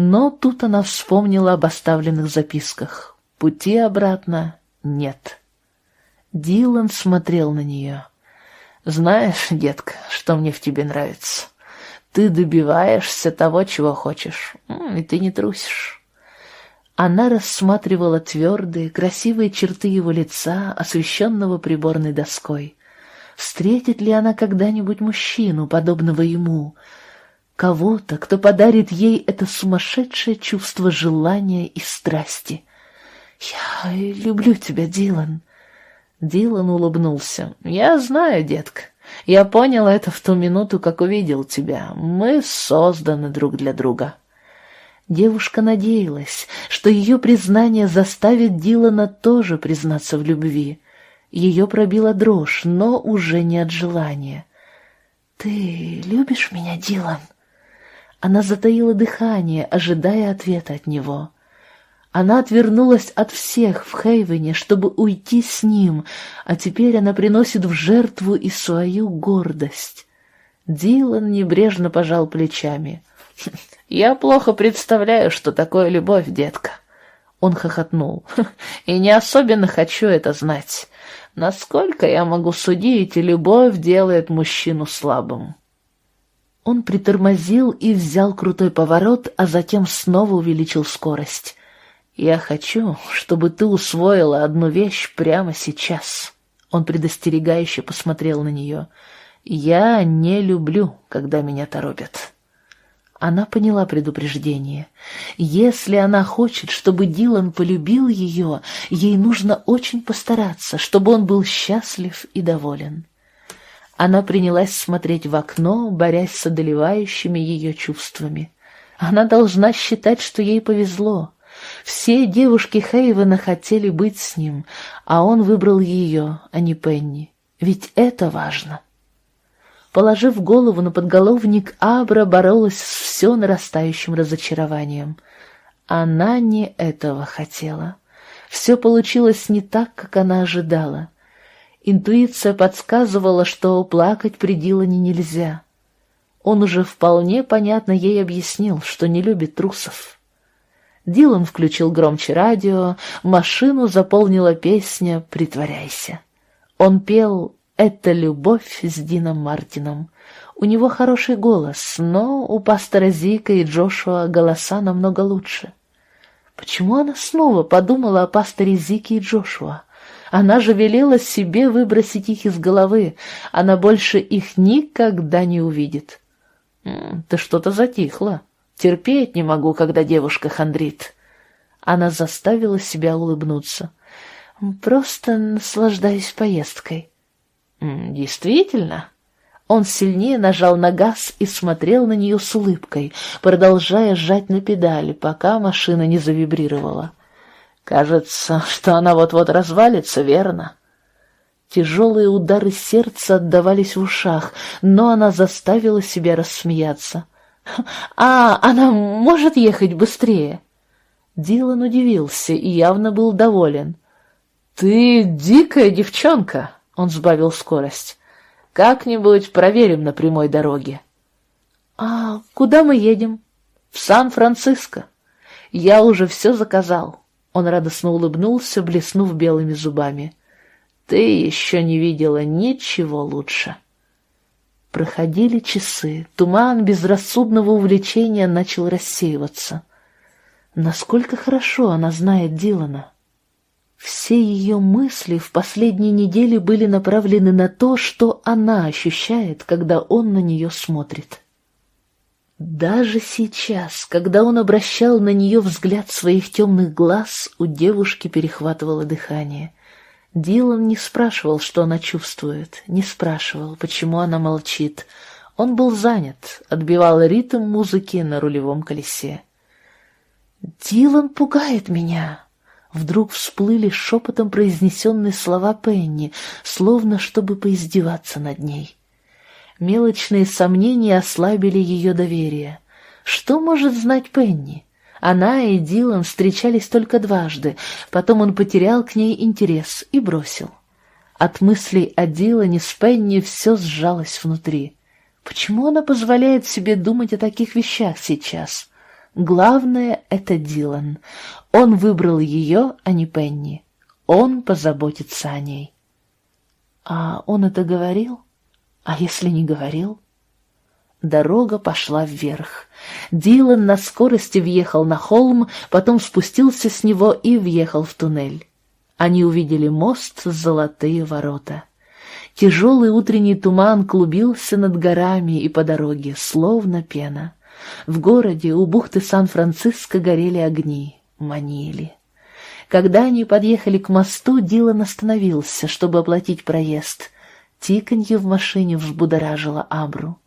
Но тут она вспомнила об оставленных записках. Пути обратно нет. Дилан смотрел на нее. «Знаешь, детка, что мне в тебе нравится? Ты добиваешься того, чего хочешь, и ты не трусишь». Она рассматривала твердые, красивые черты его лица, освещенного приборной доской. Встретит ли она когда-нибудь мужчину, подобного ему — кого-то, кто подарит ей это сумасшедшее чувство желания и страсти. «Я люблю тебя, Дилан». Дилан улыбнулся. «Я знаю, детка. Я понял это в ту минуту, как увидел тебя. Мы созданы друг для друга». Девушка надеялась, что ее признание заставит Дилана тоже признаться в любви. Ее пробила дрожь, но уже не от желания. «Ты любишь меня, Дилан?» Она затаила дыхание, ожидая ответа от него. Она отвернулась от всех в Хейвене, чтобы уйти с ним, а теперь она приносит в жертву и свою гордость. Дилан небрежно пожал плечами. «Я плохо представляю, что такое любовь, детка». Он хохотнул. «И не особенно хочу это знать. Насколько я могу судить, любовь делает мужчину слабым». Он притормозил и взял крутой поворот, а затем снова увеличил скорость. «Я хочу, чтобы ты усвоила одну вещь прямо сейчас». Он предостерегающе посмотрел на нее. «Я не люблю, когда меня торопят». Она поняла предупреждение. Если она хочет, чтобы Дилан полюбил ее, ей нужно очень постараться, чтобы он был счастлив и доволен. Она принялась смотреть в окно, борясь с одолевающими ее чувствами. Она должна считать, что ей повезло. Все девушки Хейвена хотели быть с ним, а он выбрал ее, а не Пенни. Ведь это важно. Положив голову на подголовник, Абра боролась с все нарастающим разочарованием. Она не этого хотела. Все получилось не так, как она ожидала. Интуиция подсказывала, что плакать при Дилане нельзя. Он уже вполне понятно ей объяснил, что не любит трусов. Дилан включил громче радио, машину заполнила песня «Притворяйся». Он пел это любовь с Дином Мартином. У него хороший голос, но у пастора Зика и Джошуа голоса намного лучше. Почему она снова подумала о пасторе Зике и Джошуа? Она же велела себе выбросить их из головы. Она больше их никогда не увидит. Ты что-то затихла. Терпеть не могу, когда девушка хандрит. Она заставила себя улыбнуться. Просто наслаждаюсь поездкой. «Действительно?» Он сильнее нажал на газ и смотрел на нее с улыбкой, продолжая сжать на педали, пока машина не завибрировала. «Кажется, что она вот-вот развалится, верно?» Тяжелые удары сердца отдавались в ушах, но она заставила себя рассмеяться. «А, она может ехать быстрее?» Дилан удивился и явно был доволен. «Ты дикая девчонка!» Он сбавил скорость. «Как-нибудь проверим на прямой дороге». «А куда мы едем?» «В Сан-Франциско. Я уже все заказал». Он радостно улыбнулся, блеснув белыми зубами. «Ты еще не видела ничего лучше». Проходили часы, туман безрассудного увлечения начал рассеиваться. Насколько хорошо она знает Дилана. Все ее мысли в последние недели были направлены на то, что она ощущает, когда он на нее смотрит. Даже сейчас, когда он обращал на нее взгляд своих темных глаз, у девушки перехватывало дыхание. Дилан не спрашивал, что она чувствует, не спрашивал, почему она молчит. Он был занят, отбивал ритм музыки на рулевом колесе. «Дилан пугает меня», Вдруг всплыли шепотом произнесенные слова Пенни, словно чтобы поиздеваться над ней. Мелочные сомнения ослабили ее доверие. Что может знать Пенни? Она и Дилан встречались только дважды, потом он потерял к ней интерес и бросил. От мыслей о Дилане с Пенни все сжалось внутри. Почему она позволяет себе думать о таких вещах сейчас? Главное — это Дилан. Он выбрал ее, а не Пенни. Он позаботится о ней. А он это говорил? А если не говорил? Дорога пошла вверх. Дилан на скорости въехал на холм, потом спустился с него и въехал в туннель. Они увидели мост с золотые ворота. Тяжелый утренний туман клубился над горами и по дороге, словно пена. В городе у бухты Сан-Франциско горели огни, манили. Когда они подъехали к мосту, Дилан остановился, чтобы оплатить проезд. Тиканье в машине взбудоражило Абру.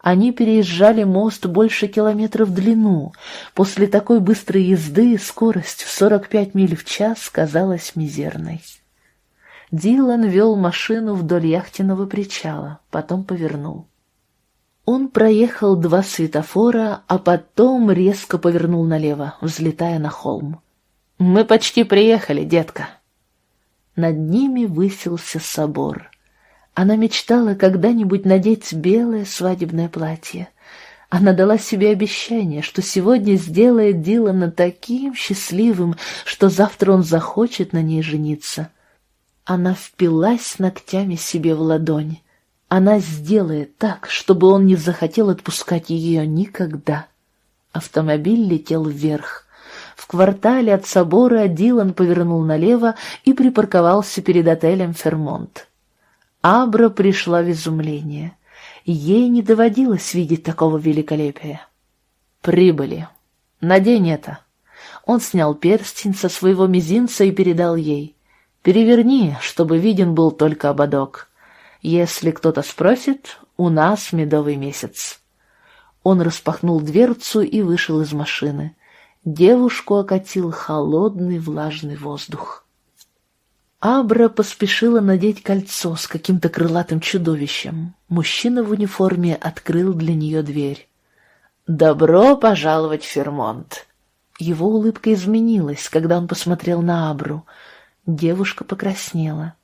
Они переезжали мост больше километра в длину. После такой быстрой езды скорость в 45 миль в час казалась мизерной. Дилан вел машину вдоль яхтенного причала, потом повернул. Он проехал два светофора, а потом резко повернул налево, взлетая на холм. «Мы почти приехали, детка». Над ними высился собор. Она мечтала когда-нибудь надеть белое свадебное платье. Она дала себе обещание, что сегодня сделает Дилана таким счастливым, что завтра он захочет на ней жениться. Она впилась ногтями себе в ладонь. Она сделает так, чтобы он не захотел отпускать ее никогда. Автомобиль летел вверх. В квартале от собора Дилан повернул налево и припарковался перед отелем «Фермонт». Абра пришла в изумление. Ей не доводилось видеть такого великолепия. «Прибыли. Надень это». Он снял перстень со своего мизинца и передал ей. «Переверни, чтобы виден был только ободок. Если кто-то спросит, у нас медовый месяц». Он распахнул дверцу и вышел из машины. Девушку окатил холодный влажный воздух. Абра поспешила надеть кольцо с каким-то крылатым чудовищем. Мужчина в униформе открыл для нее дверь. «Добро пожаловать Фермонт!» Его улыбка изменилась, когда он посмотрел на Абру. Девушка покраснела.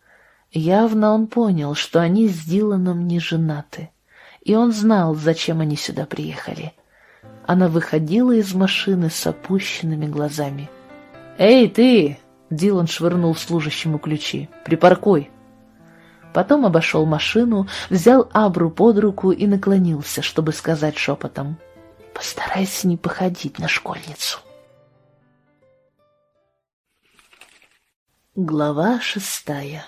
Явно он понял, что они с Диланом не женаты и он знал, зачем они сюда приехали. Она выходила из машины с опущенными глазами. «Эй, ты!» — Дилан швырнул служащему ключи. «Припаркуй!» Потом обошел машину, взял Абру под руку и наклонился, чтобы сказать шепотом. «Постарайся не походить на школьницу». Глава шестая.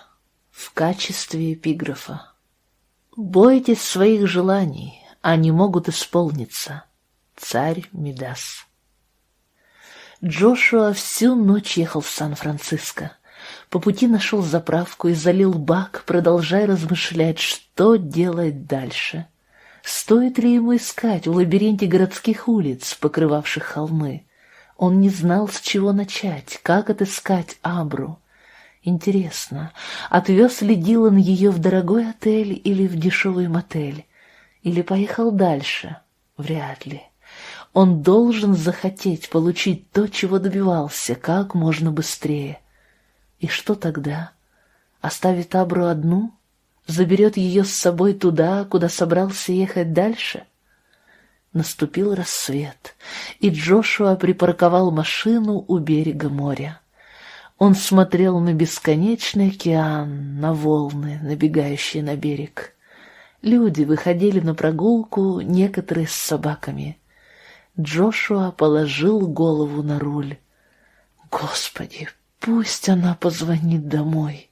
В качестве эпиграфа. Бойтесь своих желаний, они могут исполниться. Царь Мидас. Джошуа всю ночь ехал в Сан-Франциско. По пути нашел заправку и залил бак, продолжая размышлять, что делать дальше. Стоит ли ему искать в лабиринте городских улиц, покрывавших холмы? Он не знал, с чего начать, как отыскать Абру. Интересно, отвез ли Дилан ее в дорогой отель или в дешевый мотель? Или поехал дальше? Вряд ли. Он должен захотеть получить то, чего добивался, как можно быстрее. И что тогда? Оставит Абру одну? Заберет ее с собой туда, куда собрался ехать дальше? Наступил рассвет, и Джошуа припарковал машину у берега моря. Он смотрел на бесконечный океан, на волны, набегающие на берег. Люди выходили на прогулку, некоторые с собаками. Джошуа положил голову на руль. «Господи, пусть она позвонит домой!»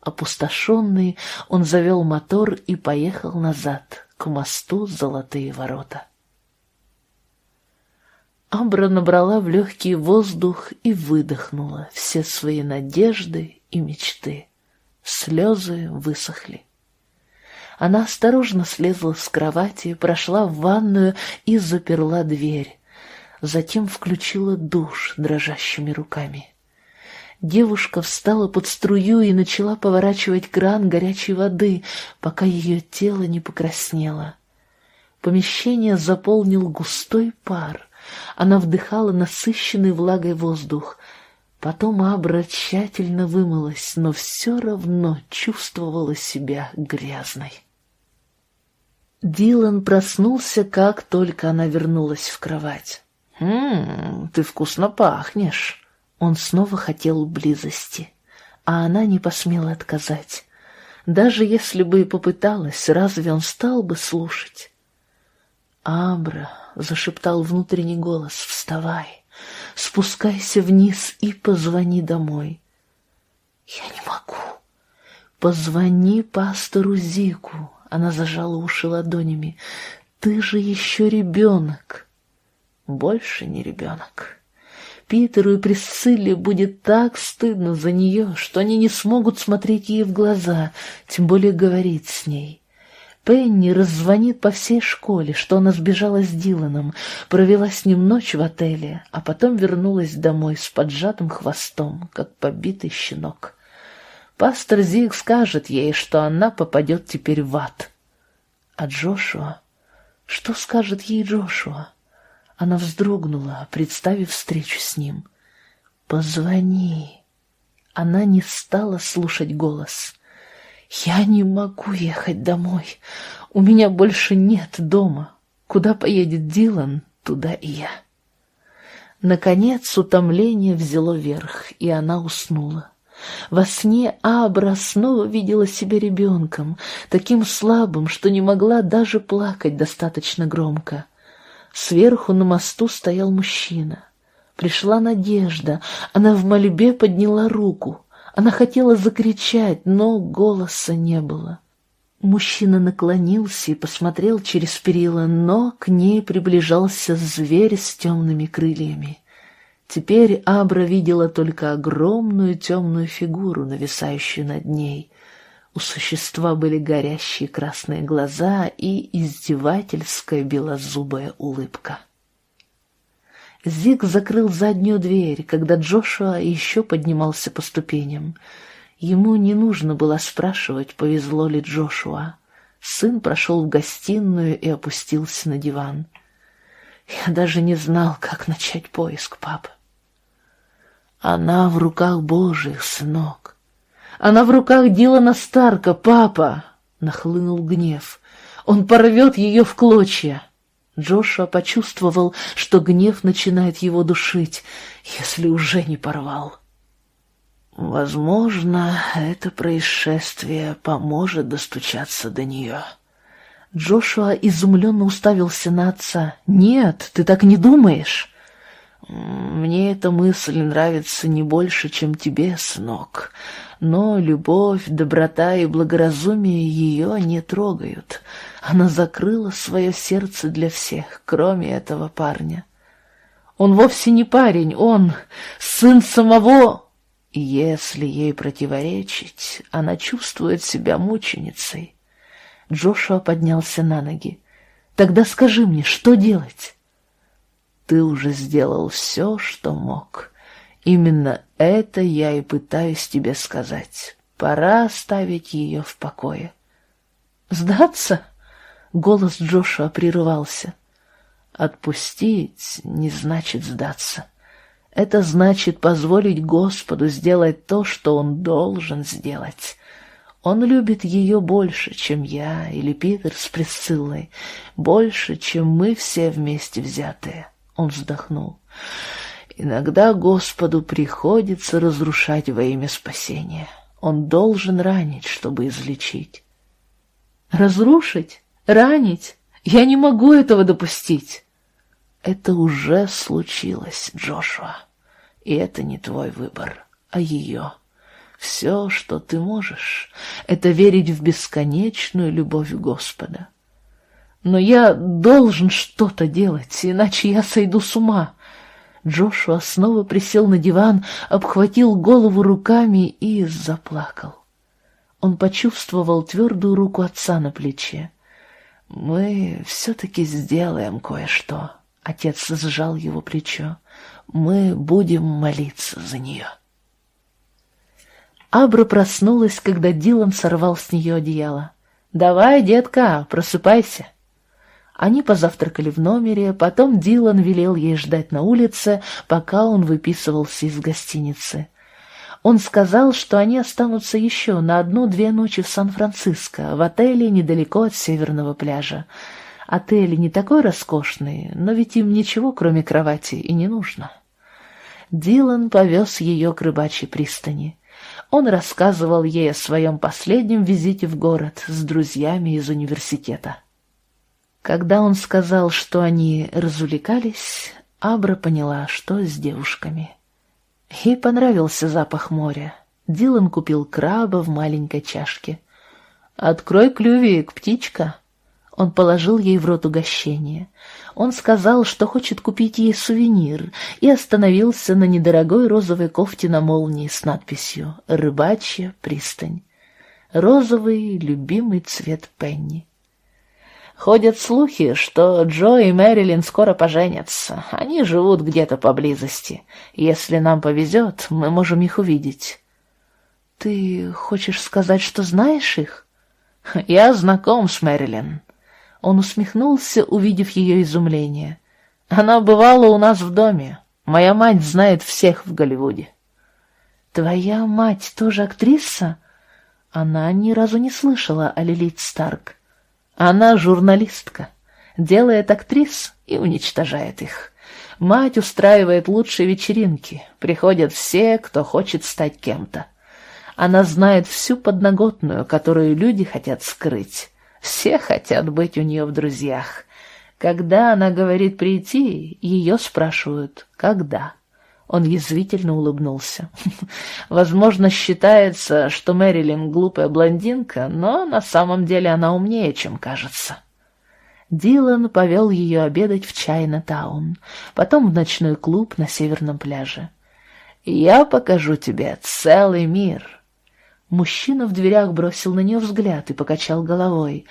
Опустошенный, он завел мотор и поехал назад, к мосту Золотые ворота. Амбра набрала в легкий воздух и выдохнула все свои надежды и мечты. Слезы высохли. Она осторожно слезла с кровати, прошла в ванную и заперла дверь. Затем включила душ дрожащими руками. Девушка встала под струю и начала поворачивать кран горячей воды, пока ее тело не покраснело. Помещение заполнил густой пар — она вдыхала насыщенный влагой воздух. Потом Абра тщательно вымылась, но все равно чувствовала себя грязной. Дилан проснулся, как только она вернулась в кровать. «Хм, ты вкусно пахнешь!» Он снова хотел близости, а она не посмела отказать. Даже если бы и попыталась, разве он стал бы слушать? «Абра», — зашептал внутренний голос, — «вставай, спускайся вниз и позвони домой». «Я не могу». «Позвони пастору Зику», — она зажала уши ладонями. «Ты же еще ребенок». «Больше не ребенок». Питеру и Присцилле будет так стыдно за нее, что они не смогут смотреть ей в глаза, тем более говорить с ней. Пенни раззвонит по всей школе, что она сбежала с Диланом, провела с ним ночь в отеле, а потом вернулась домой с поджатым хвостом, как побитый щенок. Пастор Зиг скажет ей, что она попадет теперь в ад. А Джошуа? Что скажет ей Джошуа? Она вздрогнула, представив встречу с ним. «Позвони». Она не стала слушать голос — «Я не могу ехать домой. У меня больше нет дома. Куда поедет Дилан, туда и я». Наконец утомление взяло верх, и она уснула. Во сне Абра снова видела себя ребенком, таким слабым, что не могла даже плакать достаточно громко. Сверху на мосту стоял мужчина. Пришла надежда, она в мольбе подняла руку. Она хотела закричать, но голоса не было. Мужчина наклонился и посмотрел через перила, но к ней приближался зверь с темными крыльями. Теперь Абра видела только огромную темную фигуру, нависающую над ней. У существа были горящие красные глаза и издевательская белозубая улыбка. Зиг закрыл заднюю дверь, когда Джошуа еще поднимался по ступеням. Ему не нужно было спрашивать, повезло ли Джошуа. Сын прошел в гостиную и опустился на диван. Я даже не знал, как начать поиск папы. Она в руках Божьих, сынок. Она в руках Дилана Старка, папа! Нахлынул гнев. Он порвет ее в клочья. Джошуа почувствовал, что гнев начинает его душить, если уже не порвал. Возможно, это происшествие поможет достучаться до нее. Джошуа изумленно уставился на отца. «Нет, ты так не думаешь!» «Мне эта мысль нравится не больше, чем тебе, сынок, но любовь, доброта и благоразумие ее не трогают. Она закрыла свое сердце для всех, кроме этого парня. Он вовсе не парень, он сын самого...» Если ей противоречить, она чувствует себя мученицей. Джошуа поднялся на ноги. «Тогда скажи мне, что делать?» Ты уже сделал все, что мог. Именно это я и пытаюсь тебе сказать. Пора оставить ее в покое. Сдаться? Голос Джошуа прерывался. Отпустить не значит сдаться. Это значит позволить Господу сделать то, что Он должен сделать. Он любит ее больше, чем я или Питер с Присциллой, больше, чем мы все вместе взятые. Он вздохнул. Иногда Господу приходится разрушать во имя спасения. Он должен ранить, чтобы излечить. Разрушить? Ранить? Я не могу этого допустить. Это уже случилось, Джошуа. И это не твой выбор, а ее. Все, что ты можешь, это верить в бесконечную любовь Господа. Но я должен что-то делать, иначе я сойду с ума. Джошуа снова присел на диван, обхватил голову руками и заплакал. Он почувствовал твердую руку отца на плече. «Мы все-таки сделаем кое-что», — отец сжал его плечо. «Мы будем молиться за нее». Абра проснулась, когда Дилан сорвал с нее одеяло. «Давай, детка, просыпайся». Они позавтракали в номере, потом Дилан велел ей ждать на улице, пока он выписывался из гостиницы. Он сказал, что они останутся еще на одну-две ночи в Сан-Франциско, в отеле недалеко от северного пляжа. Отель не такой роскошный, но ведь им ничего, кроме кровати, и не нужно. Дилан повез ее к рыбачьей пристани. Он рассказывал ей о своем последнем визите в город с друзьями из университета. Когда он сказал, что они развлекались, Абра поняла, что с девушками. Ей понравился запах моря. Дилан купил краба в маленькой чашке. «Открой клювик, птичка!» Он положил ей в рот угощение. Он сказал, что хочет купить ей сувенир, и остановился на недорогой розовой кофте на молнии с надписью «Рыбачья пристань». Розовый, любимый цвет Пенни. Ходят слухи, что Джо и Мэрилин скоро поженятся. Они живут где-то поблизости. Если нам повезет, мы можем их увидеть. Ты хочешь сказать, что знаешь их? Я знаком с Мэрилин. Он усмехнулся, увидев ее изумление. Она бывала у нас в доме. Моя мать знает всех в Голливуде. Твоя мать тоже актриса? Она ни разу не слышала о Лилит Старк. Она журналистка, делает актрис и уничтожает их. Мать устраивает лучшие вечеринки, приходят все, кто хочет стать кем-то. Она знает всю подноготную, которую люди хотят скрыть. Все хотят быть у нее в друзьях. Когда она говорит прийти, ее спрашивают «когда?». Он язвительно улыбнулся. Возможно, считается, что Мэрилин глупая блондинка, но на самом деле она умнее, чем кажется. Дилан повел ее обедать в Чайна-таун, потом в ночной клуб на северном пляже. «Я покажу тебе целый мир». Мужчина в дверях бросил на нее взгляд и покачал головой.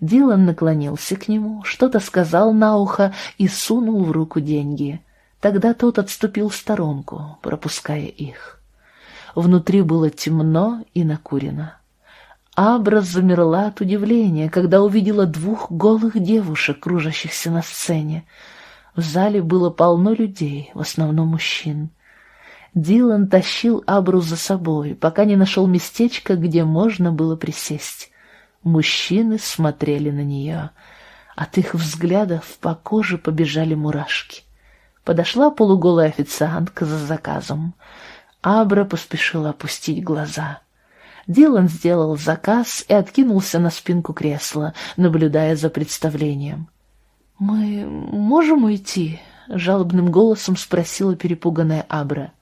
Дилан наклонился к нему, что-то сказал на ухо и сунул в руку деньги. Тогда тот отступил в сторонку, пропуская их. Внутри было темно и накурено. Абра замерла от удивления, когда увидела двух голых девушек, кружащихся на сцене. В зале было полно людей, в основном мужчин. Дилан тащил Абру за собой, пока не нашел местечко, где можно было присесть. Мужчины смотрели на нее. От их взглядов по коже побежали мурашки. Подошла полуголая официантка за заказом. Абра поспешила опустить глаза. Дилан сделал заказ и откинулся на спинку кресла, наблюдая за представлением. «Мы можем уйти?» — жалобным голосом спросила перепуганная Абра.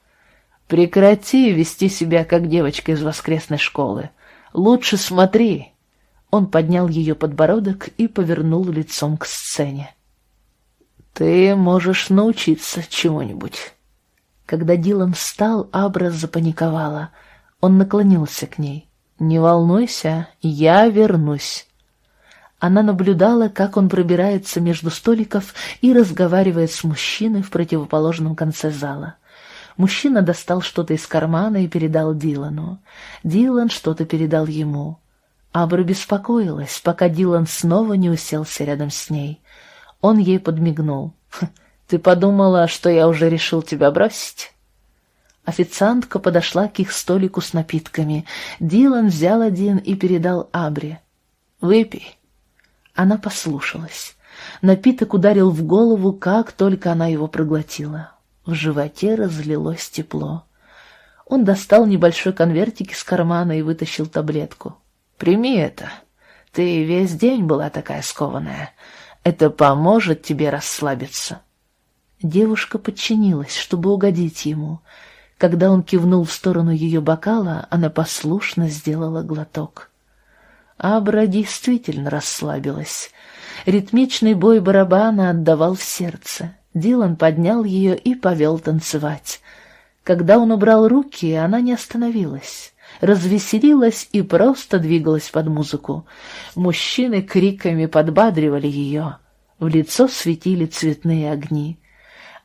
«Прекрати вести себя, как девочка из воскресной школы. Лучше смотри!» Он поднял ее подбородок и повернул лицом к сцене. Ты можешь научиться чему-нибудь. Когда Дилан встал, Абра запаниковала. Он наклонился к ней. «Не волнуйся, я вернусь». Она наблюдала, как он пробирается между столиков и разговаривает с мужчиной в противоположном конце зала. Мужчина достал что-то из кармана и передал Дилану. Дилан что-то передал ему. Абра беспокоилась, пока Дилан снова не уселся рядом с ней. Он ей подмигнул. «Хм, «Ты подумала, что я уже решил тебя бросить?» Официантка подошла к их столику с напитками. Дилан взял один и передал Абре. «Выпей». Она послушалась. Напиток ударил в голову, как только она его проглотила. В животе разлилось тепло. Он достал небольшой конвертик из кармана и вытащил таблетку. «Прими это. Ты весь день была такая скованная. Это поможет тебе расслабиться. Девушка подчинилась, чтобы угодить ему. Когда он кивнул в сторону ее бокала, она послушно сделала глоток. Абра действительно расслабилась. Ритмичный бой барабана отдавал в сердце. Дилан поднял ее и повел танцевать. Когда он убрал руки, она не остановилась развеселилась и просто двигалась под музыку. Мужчины криками подбадривали ее. В лицо светили цветные огни.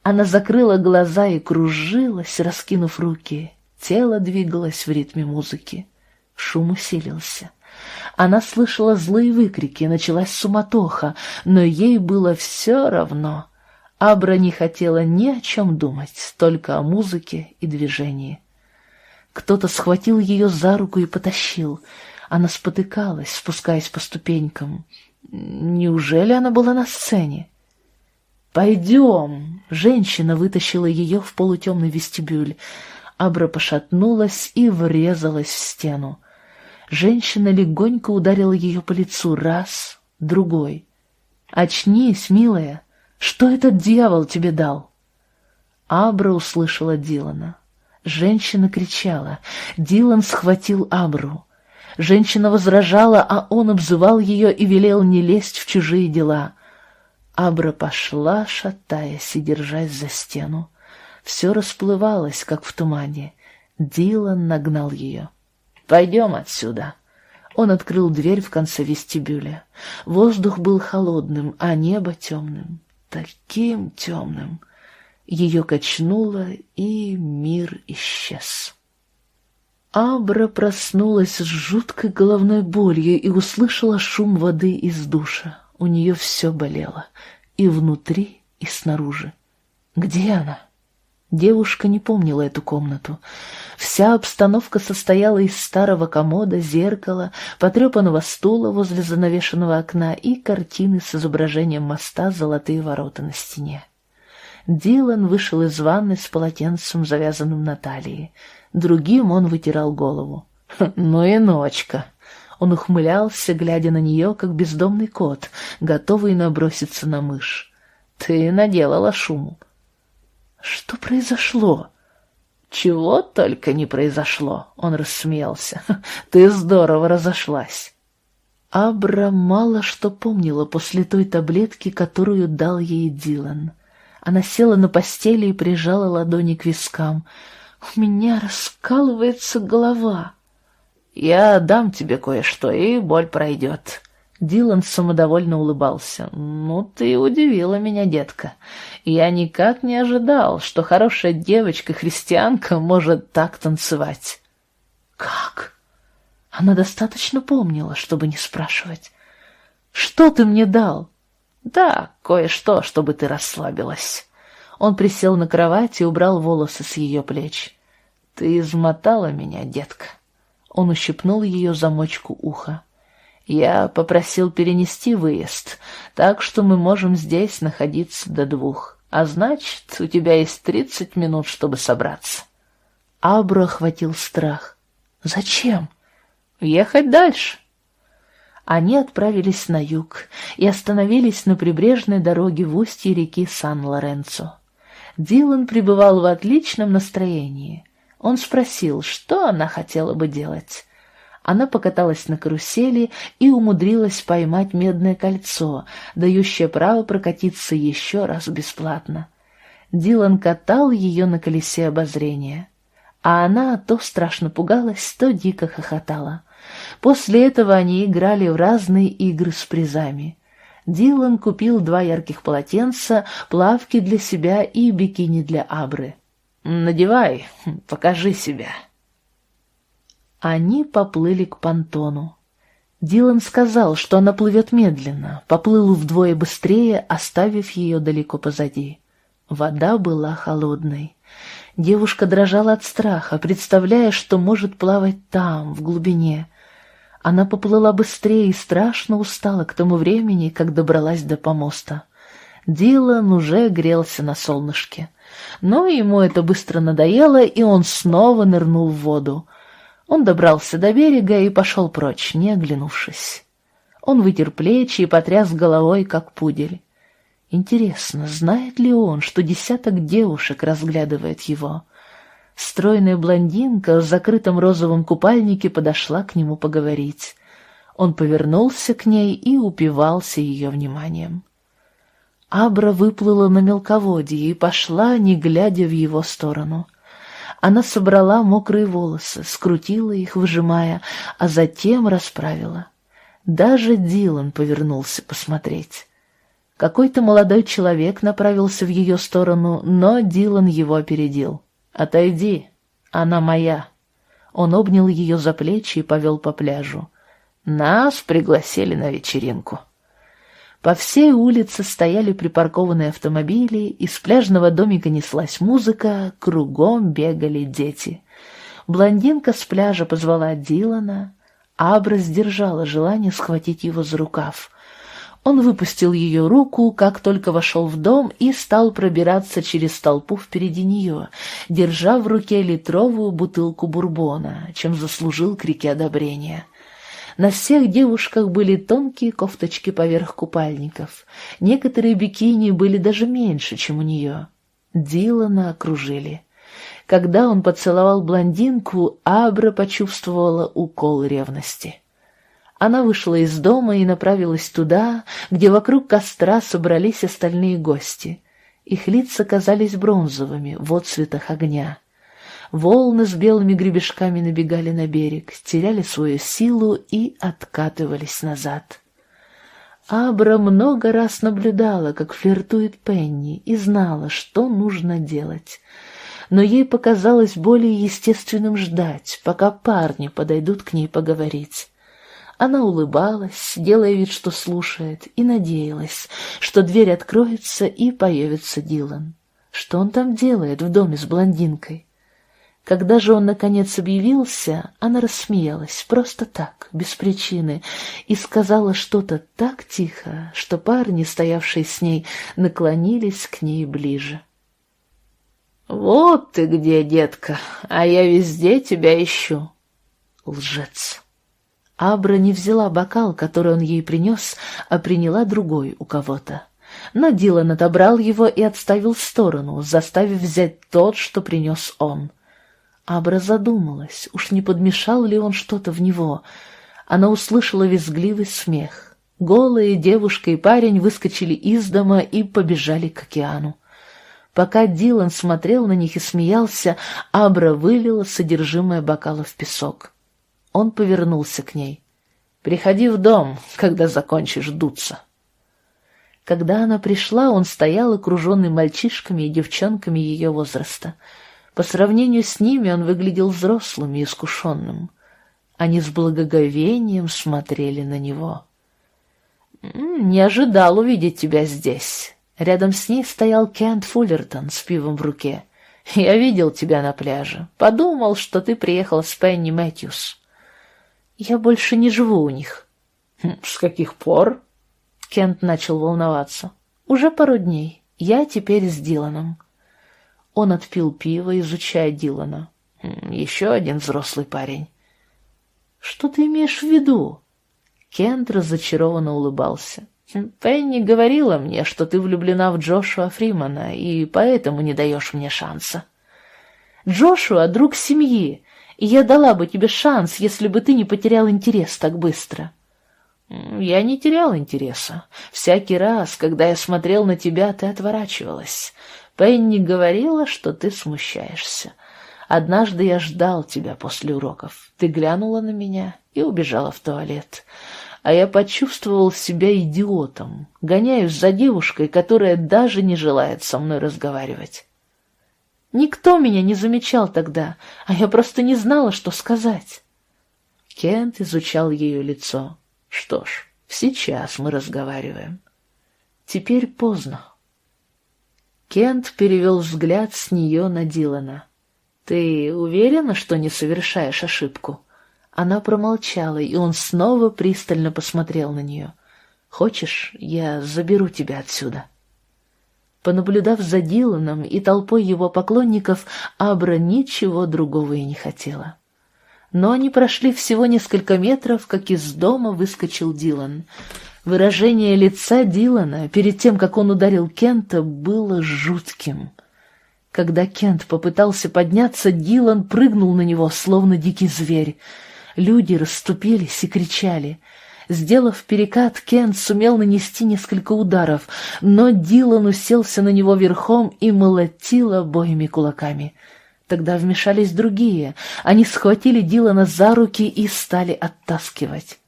Она закрыла глаза и кружилась, раскинув руки. Тело двигалось в ритме музыки. Шум усилился. Она слышала злые выкрики, началась суматоха, но ей было все равно. Абра не хотела ни о чем думать, только о музыке и движении. Кто-то схватил ее за руку и потащил. Она спотыкалась, спускаясь по ступенькам. Неужели она была на сцене? «Пойдем!» Женщина вытащила ее в полутемный вестибюль. Абра пошатнулась и врезалась в стену. Женщина легонько ударила ее по лицу раз, другой. «Очнись, милая! Что этот дьявол тебе дал?» Абра услышала Дилана. Женщина кричала. Дилан схватил Абру. Женщина возражала, а он обзывал ее и велел не лезть в чужие дела. Абра пошла, шатаясь и держась за стену. Все расплывалось, как в тумане. Дилан нагнал ее. «Пойдем отсюда». Он открыл дверь в конце вестибюля. Воздух был холодным, а небо темным. Таким темным. Ее качнуло, и мир исчез. Абра проснулась с жуткой головной болью и услышала шум воды из душа. У нее все болело, и внутри, и снаружи. Где она? Девушка не помнила эту комнату. Вся обстановка состояла из старого комода, зеркала, потрепанного стула возле занавешенного окна и картины с изображением моста «Золотые ворота» на стене. Дилан вышел из ванны с полотенцем, завязанным на талии. Другим он вытирал голову. «Ну и ночка!» Он ухмылялся, глядя на нее, как бездомный кот, готовый наброситься на мышь. «Ты наделала шуму». «Что произошло?» Чего только не произошло, он рассмеялся. Ты здорово разошлась. Абра мало что помнила после той таблетки, которую дал ей Дилан. Она села на постели и прижала ладони к вискам. «У меня раскалывается голова». «Я дам тебе кое-что, и боль пройдет». Дилан самодовольно улыбался. «Ну, ты удивила меня, детка. Я никак не ожидал, что хорошая девочка-христианка может так танцевать». «Как?» Она достаточно помнила, чтобы не спрашивать. «Что ты мне дал?» «Да, кое-что, чтобы ты расслабилась». Он присел на кровать и убрал волосы с ее плеч. «Ты измотала меня, детка». Он ущипнул ее замочку уха. «Я попросил перенести выезд, так что мы можем здесь находиться до двух, а значит, у тебя есть тридцать минут, чтобы собраться». Абра охватил страх. «Зачем?» «Ехать дальше». Они отправились на юг и остановились на прибрежной дороге в устье реки Сан-Лоренцо. Дилан пребывал в отличном настроении. Он спросил, что она хотела бы делать. Она покаталась на карусели и умудрилась поймать медное кольцо, дающее право прокатиться еще раз бесплатно. Дилан катал ее на колесе обозрения, а она то страшно пугалась, то дико хохотала. После этого они играли в разные игры с призами. Дилан купил два ярких полотенца, плавки для себя и бикини для Абры. «Надевай, покажи себя». Они поплыли к понтону. Дилан сказал, что она плывет медленно, поплыл вдвое быстрее, оставив ее далеко позади. Вода была холодной. Девушка дрожала от страха, представляя, что может плавать там, в глубине. Она поплыла быстрее и страшно устала к тому времени, как добралась до помоста. Дилан уже грелся на солнышке. Но ему это быстро надоело, и он снова нырнул в воду. Он добрался до берега и пошел прочь, не оглянувшись. Он вытер плечи и потряс головой, как пудель. Интересно, знает ли он, что десяток девушек разглядывает его? Стройная блондинка в закрытом розовом купальнике подошла к нему поговорить. Он повернулся к ней и упивался ее вниманием. Абра выплыла на мелководье и пошла, не глядя в его сторону. Она собрала мокрые волосы, скрутила их, выжимая, а затем расправила. Даже Дилан повернулся посмотреть. Какой-то молодой человек направился в ее сторону, но Дилан его опередил. «Отойди, она моя». Он обнял ее за плечи и повел по пляжу. «Нас пригласили на вечеринку». По всей улице стояли припаркованные автомобили, из пляжного домика неслась музыка, кругом бегали дети. Блондинка с пляжа позвала Дилана, Абра сдержала желание схватить его за рукав. Он выпустил ее руку, как только вошел в дом, и стал пробираться через толпу впереди нее, держа в руке литровую бутылку бурбона, чем заслужил крики одобрения. На всех девушках были тонкие кофточки поверх купальников. Некоторые бикини были даже меньше, чем у нее. Дилана окружили. Когда он поцеловал блондинку, Абра почувствовала укол ревности. Она вышла из дома и направилась туда, где вокруг костра собрались остальные гости. Их лица казались бронзовыми в отцветах огня. Волны с белыми гребешками набегали на берег, теряли свою силу и откатывались назад. Абра много раз наблюдала, как флиртует Пенни, и знала, что нужно делать. Но ей показалось более естественным ждать, пока парни подойдут к ней поговорить. Она улыбалась, делая вид, что слушает, и надеялась, что дверь откроется и появится Дилан. Что он там делает в доме с блондинкой? Когда же он, наконец, объявился, она рассмеялась, просто так, без причины, и сказала что-то так тихо, что парни, стоявшие с ней, наклонились к ней ближе. «Вот ты где, детка, а я везде тебя ищу». Лжец. Абра не взяла бокал, который он ей принес, а приняла другой у кого-то. Но Дилан отобрал его и отставил в сторону, заставив взять тот, что принес он. Абра задумалась, уж не подмешал ли он что-то в него. Она услышала визгливый смех. Голые девушка и парень выскочили из дома и побежали к океану. Пока Дилан смотрел на них и смеялся, Абра вылила содержимое бокала в песок. Он повернулся к ней. «Приходи в дом, когда закончишь дуться». Когда она пришла, он стоял окруженный мальчишками и девчонками ее возраста. По сравнению с ними он выглядел взрослым и искушенным. Они с благоговением смотрели на него. «Не ожидал увидеть тебя здесь». Рядом с ней стоял Кент Фуллертон с пивом в руке. «Я видел тебя на пляже. Подумал, что ты приехал с Пенни Мэтьюс». «Я больше не живу у них». «Хм, «С каких пор?» Кент начал волноваться. «Уже пару дней. Я теперь с Диланом». Он отпил пиво, изучая Дилана. «Хм, «Еще один взрослый парень». «Что ты имеешь в виду?» Кент разочарованно улыбался. «Хм, «Пенни говорила мне, что ты влюблена в Джошуа Фримана, и поэтому не даешь мне шанса». «Джошуа — друг семьи, и я дала бы тебе шанс, если бы ты не потерял интерес так быстро». Я не терял интереса. Всякий раз, когда я смотрел на тебя, ты отворачивалась. Пенни говорила, что ты смущаешься. Однажды я ждал тебя после уроков. Ты глянула на меня и убежала в туалет. А я почувствовал себя идиотом. Гоняюсь за девушкой, которая даже не желает со мной разговаривать. Никто меня не замечал тогда, а я просто не знала, что сказать. Кент изучал ее лицо. Что ж, сейчас мы разговариваем. Теперь поздно. Кент перевел взгляд с нее на Дилана. «Ты уверена, что не совершаешь ошибку?» Она промолчала, и он снова пристально посмотрел на нее. «Хочешь, я заберу тебя отсюда?» Понаблюдав за Диланом и толпой его поклонников, Абра ничего другого и не хотела. Но они прошли всего несколько метров, как из дома выскочил Дилан. Выражение лица Дилана перед тем, как он ударил Кента, было жутким. Когда Кент попытался подняться, Дилан прыгнул на него, словно дикий зверь. Люди расступились и кричали. Сделав перекат, Кент сумел нанести несколько ударов, но Дилан уселся на него верхом и молотил обоими кулаками — Тогда вмешались другие. Они схватили Дилана за руки и стали оттаскивать.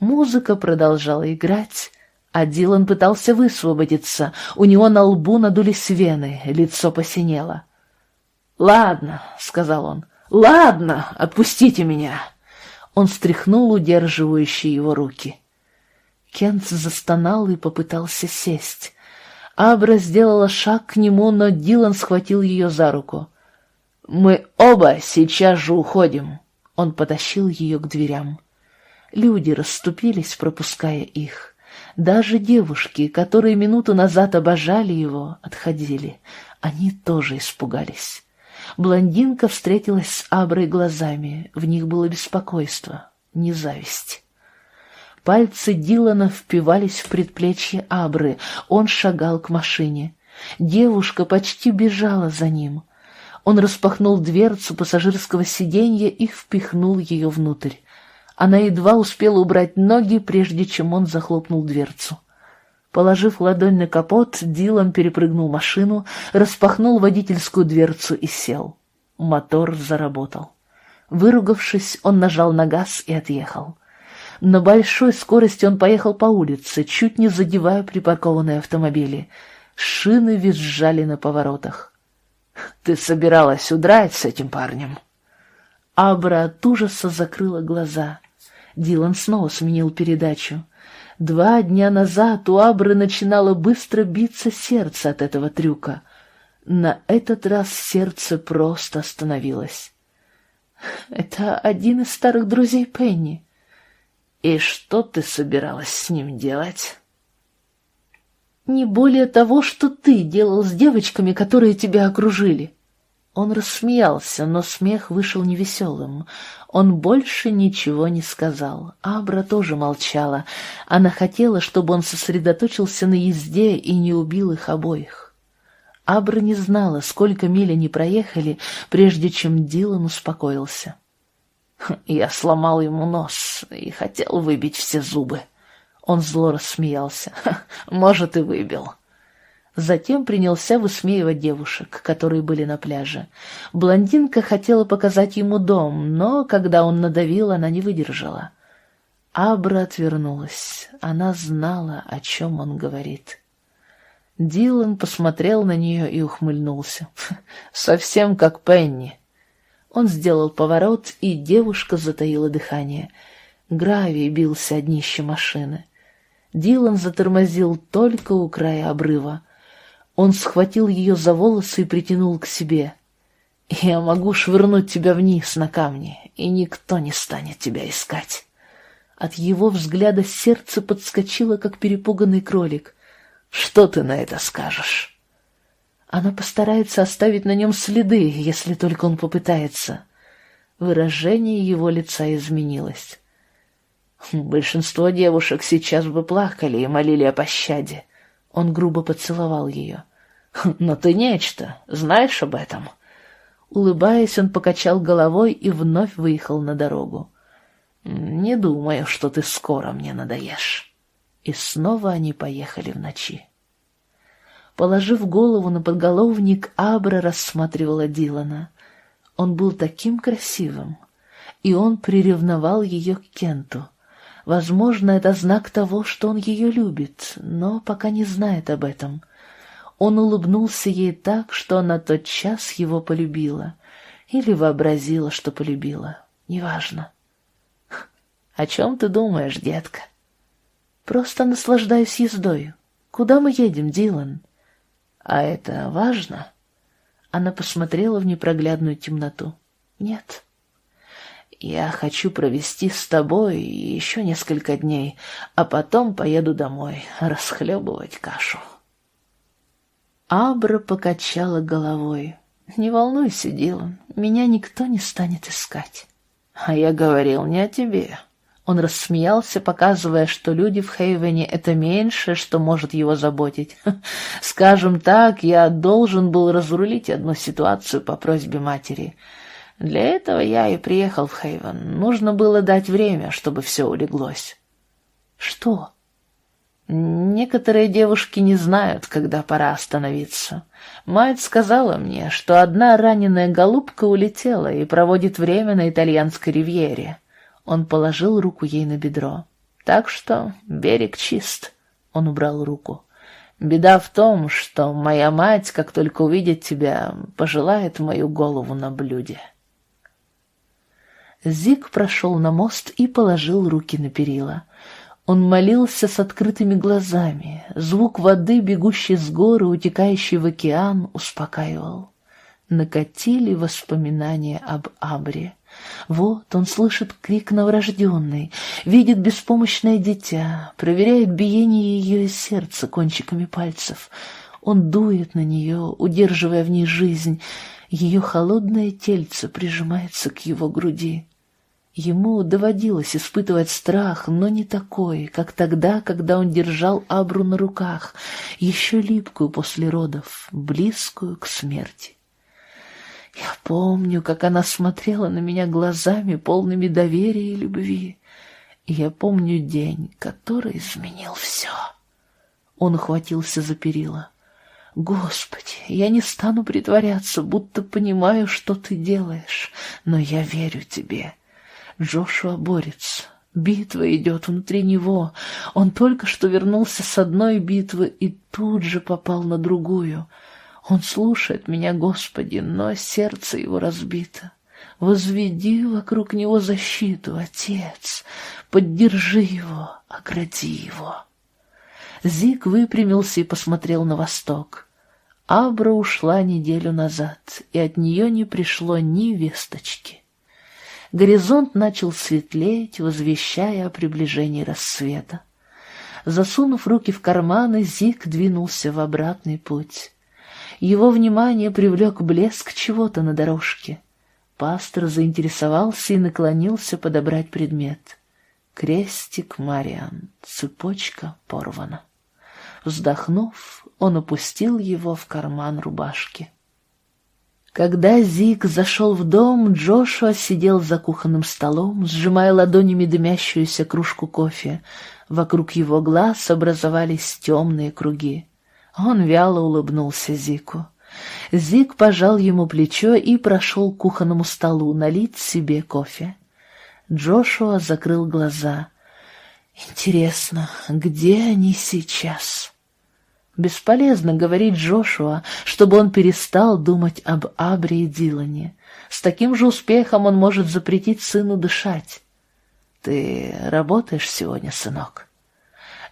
Музыка продолжала играть, а Дилан пытался высвободиться. У него на лбу надулись вены, лицо посинело. «Ладно», — сказал он, — «ладно, отпустите меня». Он стряхнул удерживающие его руки. Кент застонал и попытался сесть. Абра сделала шаг к нему, но Дилан схватил ее за руку. «Мы оба сейчас же уходим!» Он потащил ее к дверям. Люди расступились, пропуская их. Даже девушки, которые минуту назад обожали его, отходили. Они тоже испугались. Блондинка встретилась с Аброй глазами. В них было беспокойство, не зависть. Пальцы Дилана впивались в предплечье Абры. Он шагал к машине. Девушка почти бежала за ним — он распахнул дверцу пассажирского сиденья и впихнул ее внутрь. Она едва успела убрать ноги, прежде чем он захлопнул дверцу. Положив ладонь на капот, Дилан перепрыгнул машину, распахнул водительскую дверцу и сел. Мотор заработал. Выругавшись, он нажал на газ и отъехал. На большой скорости он поехал по улице, чуть не задевая припаркованные автомобили. Шины визжали на поворотах. Ты собиралась удрать с этим парнем?» Абра от ужаса закрыла глаза. Дилан снова сменил передачу. Два дня назад у Абры начинало быстро биться сердце от этого трюка. На этот раз сердце просто остановилось. «Это один из старых друзей Пенни». «И что ты собиралась с ним делать?» Не более того, что ты делал с девочками, которые тебя окружили. Он рассмеялся, но смех вышел невеселым. Он больше ничего не сказал. Абра тоже молчала. Она хотела, чтобы он сосредоточился на езде и не убил их обоих. Абра не знала, сколько миль они проехали, прежде чем Дилан успокоился. Я сломал ему нос и хотел выбить все зубы. Он зло рассмеялся. Может, и выбил. Затем принялся высмеивать девушек, которые были на пляже. Блондинка хотела показать ему дом, но, когда он надавил, она не выдержала. Абра отвернулась. Она знала, о чем он говорит. Дилан посмотрел на нее и ухмыльнулся. «Совсем как Пенни». Он сделал поворот, и девушка затаила дыхание. Гравий бился о днище машины. Дилан затормозил только у края обрыва. Он схватил ее за волосы и притянул к себе. «Я могу швырнуть тебя вниз на камни, и никто не станет тебя искать». От его взгляда сердце подскочило, как перепуганный кролик. Что ты на это скажешь? Она постарается оставить на нем следы, если только он попытается. Выражение его лица изменилось. Большинство девушек сейчас бы плакали и молили о пощаде. Он грубо поцеловал ее. «Но ты нечто, знаешь об этом?» Улыбаясь, он покачал головой и вновь выехал на дорогу. «Не думаю, что ты скоро мне надоешь». И снова они поехали в ночи. Положив голову на подголовник, Абра рассматривала Дилана. Он был таким красивым, и он приревновал ее к Кенту. Возможно, это знак того, что он ее любит, но пока не знает об этом. Он улыбнулся ей так, что она тотчас его полюбила. Или вообразила, что полюбила. Неважно. «О чем ты думаешь, детка?» Просто наслаждаюсь ездой. Куда мы едем, Дилан? А это важно? Она посмотрела в непроглядную темноту. Нет. Я хочу провести с тобой еще несколько дней, а потом поеду домой расхлебывать кашу. Абра покачала головой. «Не волнуйся, Дилан, меня никто не станет искать». «А я говорил не о тебе. Он рассмеялся, показывая, что люди в Хейвене — это меньше, что может его заботить. Скажем так, я должен был разрулить одну ситуацию по просьбе матери. Для этого я и приехал в Хейвен. Нужно было дать время, чтобы все улеглось. Что? Некоторые девушки не знают, когда пора остановиться. Мать сказала мне, что одна раненая голубка улетела и проводит время на итальянской ривьере. Он положил руку ей на бедро. «Так что берег чист», — он убрал руку. «Беда в том, что моя мать, как только увидит тебя, пожелает мою голову на блюде». Зик прошел на мост и положил руки на перила. Он молился с открытыми глазами. Звук воды, бегущей с горы, утекающей в океан, успокаивал. Накатили воспоминания об Абре. Вот он слышит крик новорожденной, видит беспомощное дитя, проверяет биение ее сердца кончиками пальцев. Он дует на нее, удерживая в ней жизнь. Ее холодное тельце прижимается к его груди. Ему доводилось испытывать страх, но не такой, как тогда, когда он держал Абру на руках, еще липкую после родов, близкую к смерти. Я помню, как она смотрела на меня глазами, полными доверия и любви. Я помню день, который изменил все. Он ухватился за перила. Господи, я не стану притворяться, будто понимаю, что ты делаешь, но я верю тебе. Джошуа борется. Битва идет внутри него. Он только что вернулся с одной битвы и тут же попал на другую — он слушает меня, Господи, но сердце его разбито. Возведи вокруг него защиту, Отец, поддержи его, огради его. Зик выпрямился и посмотрел на восток. Абра ушла неделю назад, и от нее не пришло ни весточки. Горизонт начал светлеть, возвещая о приближении рассвета. Засунув руки в карманы, Зик двинулся в обратный путь. Его внимание привлек блеск чего-то на дорожке. Пастор заинтересовался и наклонился подобрать предмет. Крестик Мариан, цепочка порвана. Вздохнув, он опустил его в карман рубашки. Когда Зик зашел в дом, Джошуа сидел за кухонным столом, сжимая ладонями дымящуюся кружку кофе. Вокруг его глаз образовались темные круги. Он вяло улыбнулся Зику. Зик пожал ему плечо и прошел к кухонному столу налить себе кофе. Джошуа закрыл глаза. «Интересно, где они сейчас?» Бесполезно говорить Джошуа, чтобы он перестал думать об Абре и Дилане. С таким же успехом он может запретить сыну дышать. «Ты работаешь сегодня, сынок?»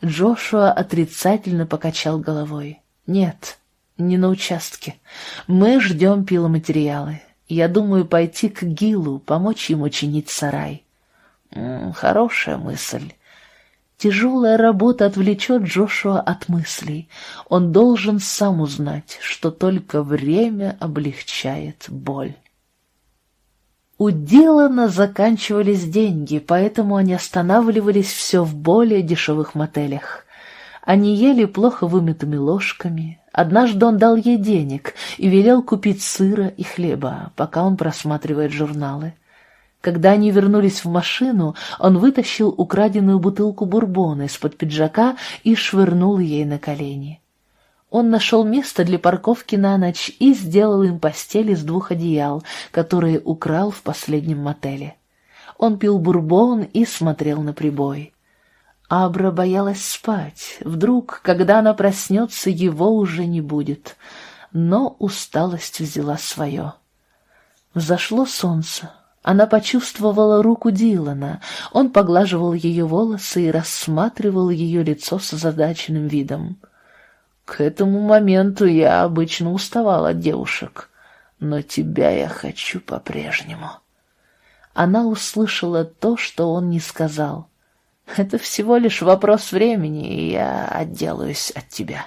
Джошуа отрицательно покачал головой. «Нет, не на участке. Мы ждем пиломатериалы. Я думаю пойти к Гилу, помочь ему чинить сарай». «Хорошая мысль». Тяжелая работа отвлечет Джошуа от мыслей. Он должен сам узнать, что только время облегчает боль. У Дилана заканчивались деньги, поэтому они останавливались все в более дешевых мотелях. Они ели плохо вымытыми ложками. Однажды он дал ей денег и велел купить сыра и хлеба, пока он просматривает журналы. Когда они вернулись в машину, он вытащил украденную бутылку бурбона из-под пиджака и швырнул ей на колени. Он нашел место для парковки на ночь и сделал им постель из двух одеял, которые украл в последнем мотеле. Он пил бурбон и смотрел на прибой. Абра боялась спать. Вдруг, когда она проснется, его уже не будет. Но усталость взяла свое. Взошло солнце. Она почувствовала руку Дилана. Он поглаживал ее волосы и рассматривал ее лицо с озадаченным видом. «К этому моменту я обычно уставал от девушек, но тебя я хочу по-прежнему». Она услышала то, что он не сказал. «Это всего лишь вопрос времени, и я отделаюсь от тебя».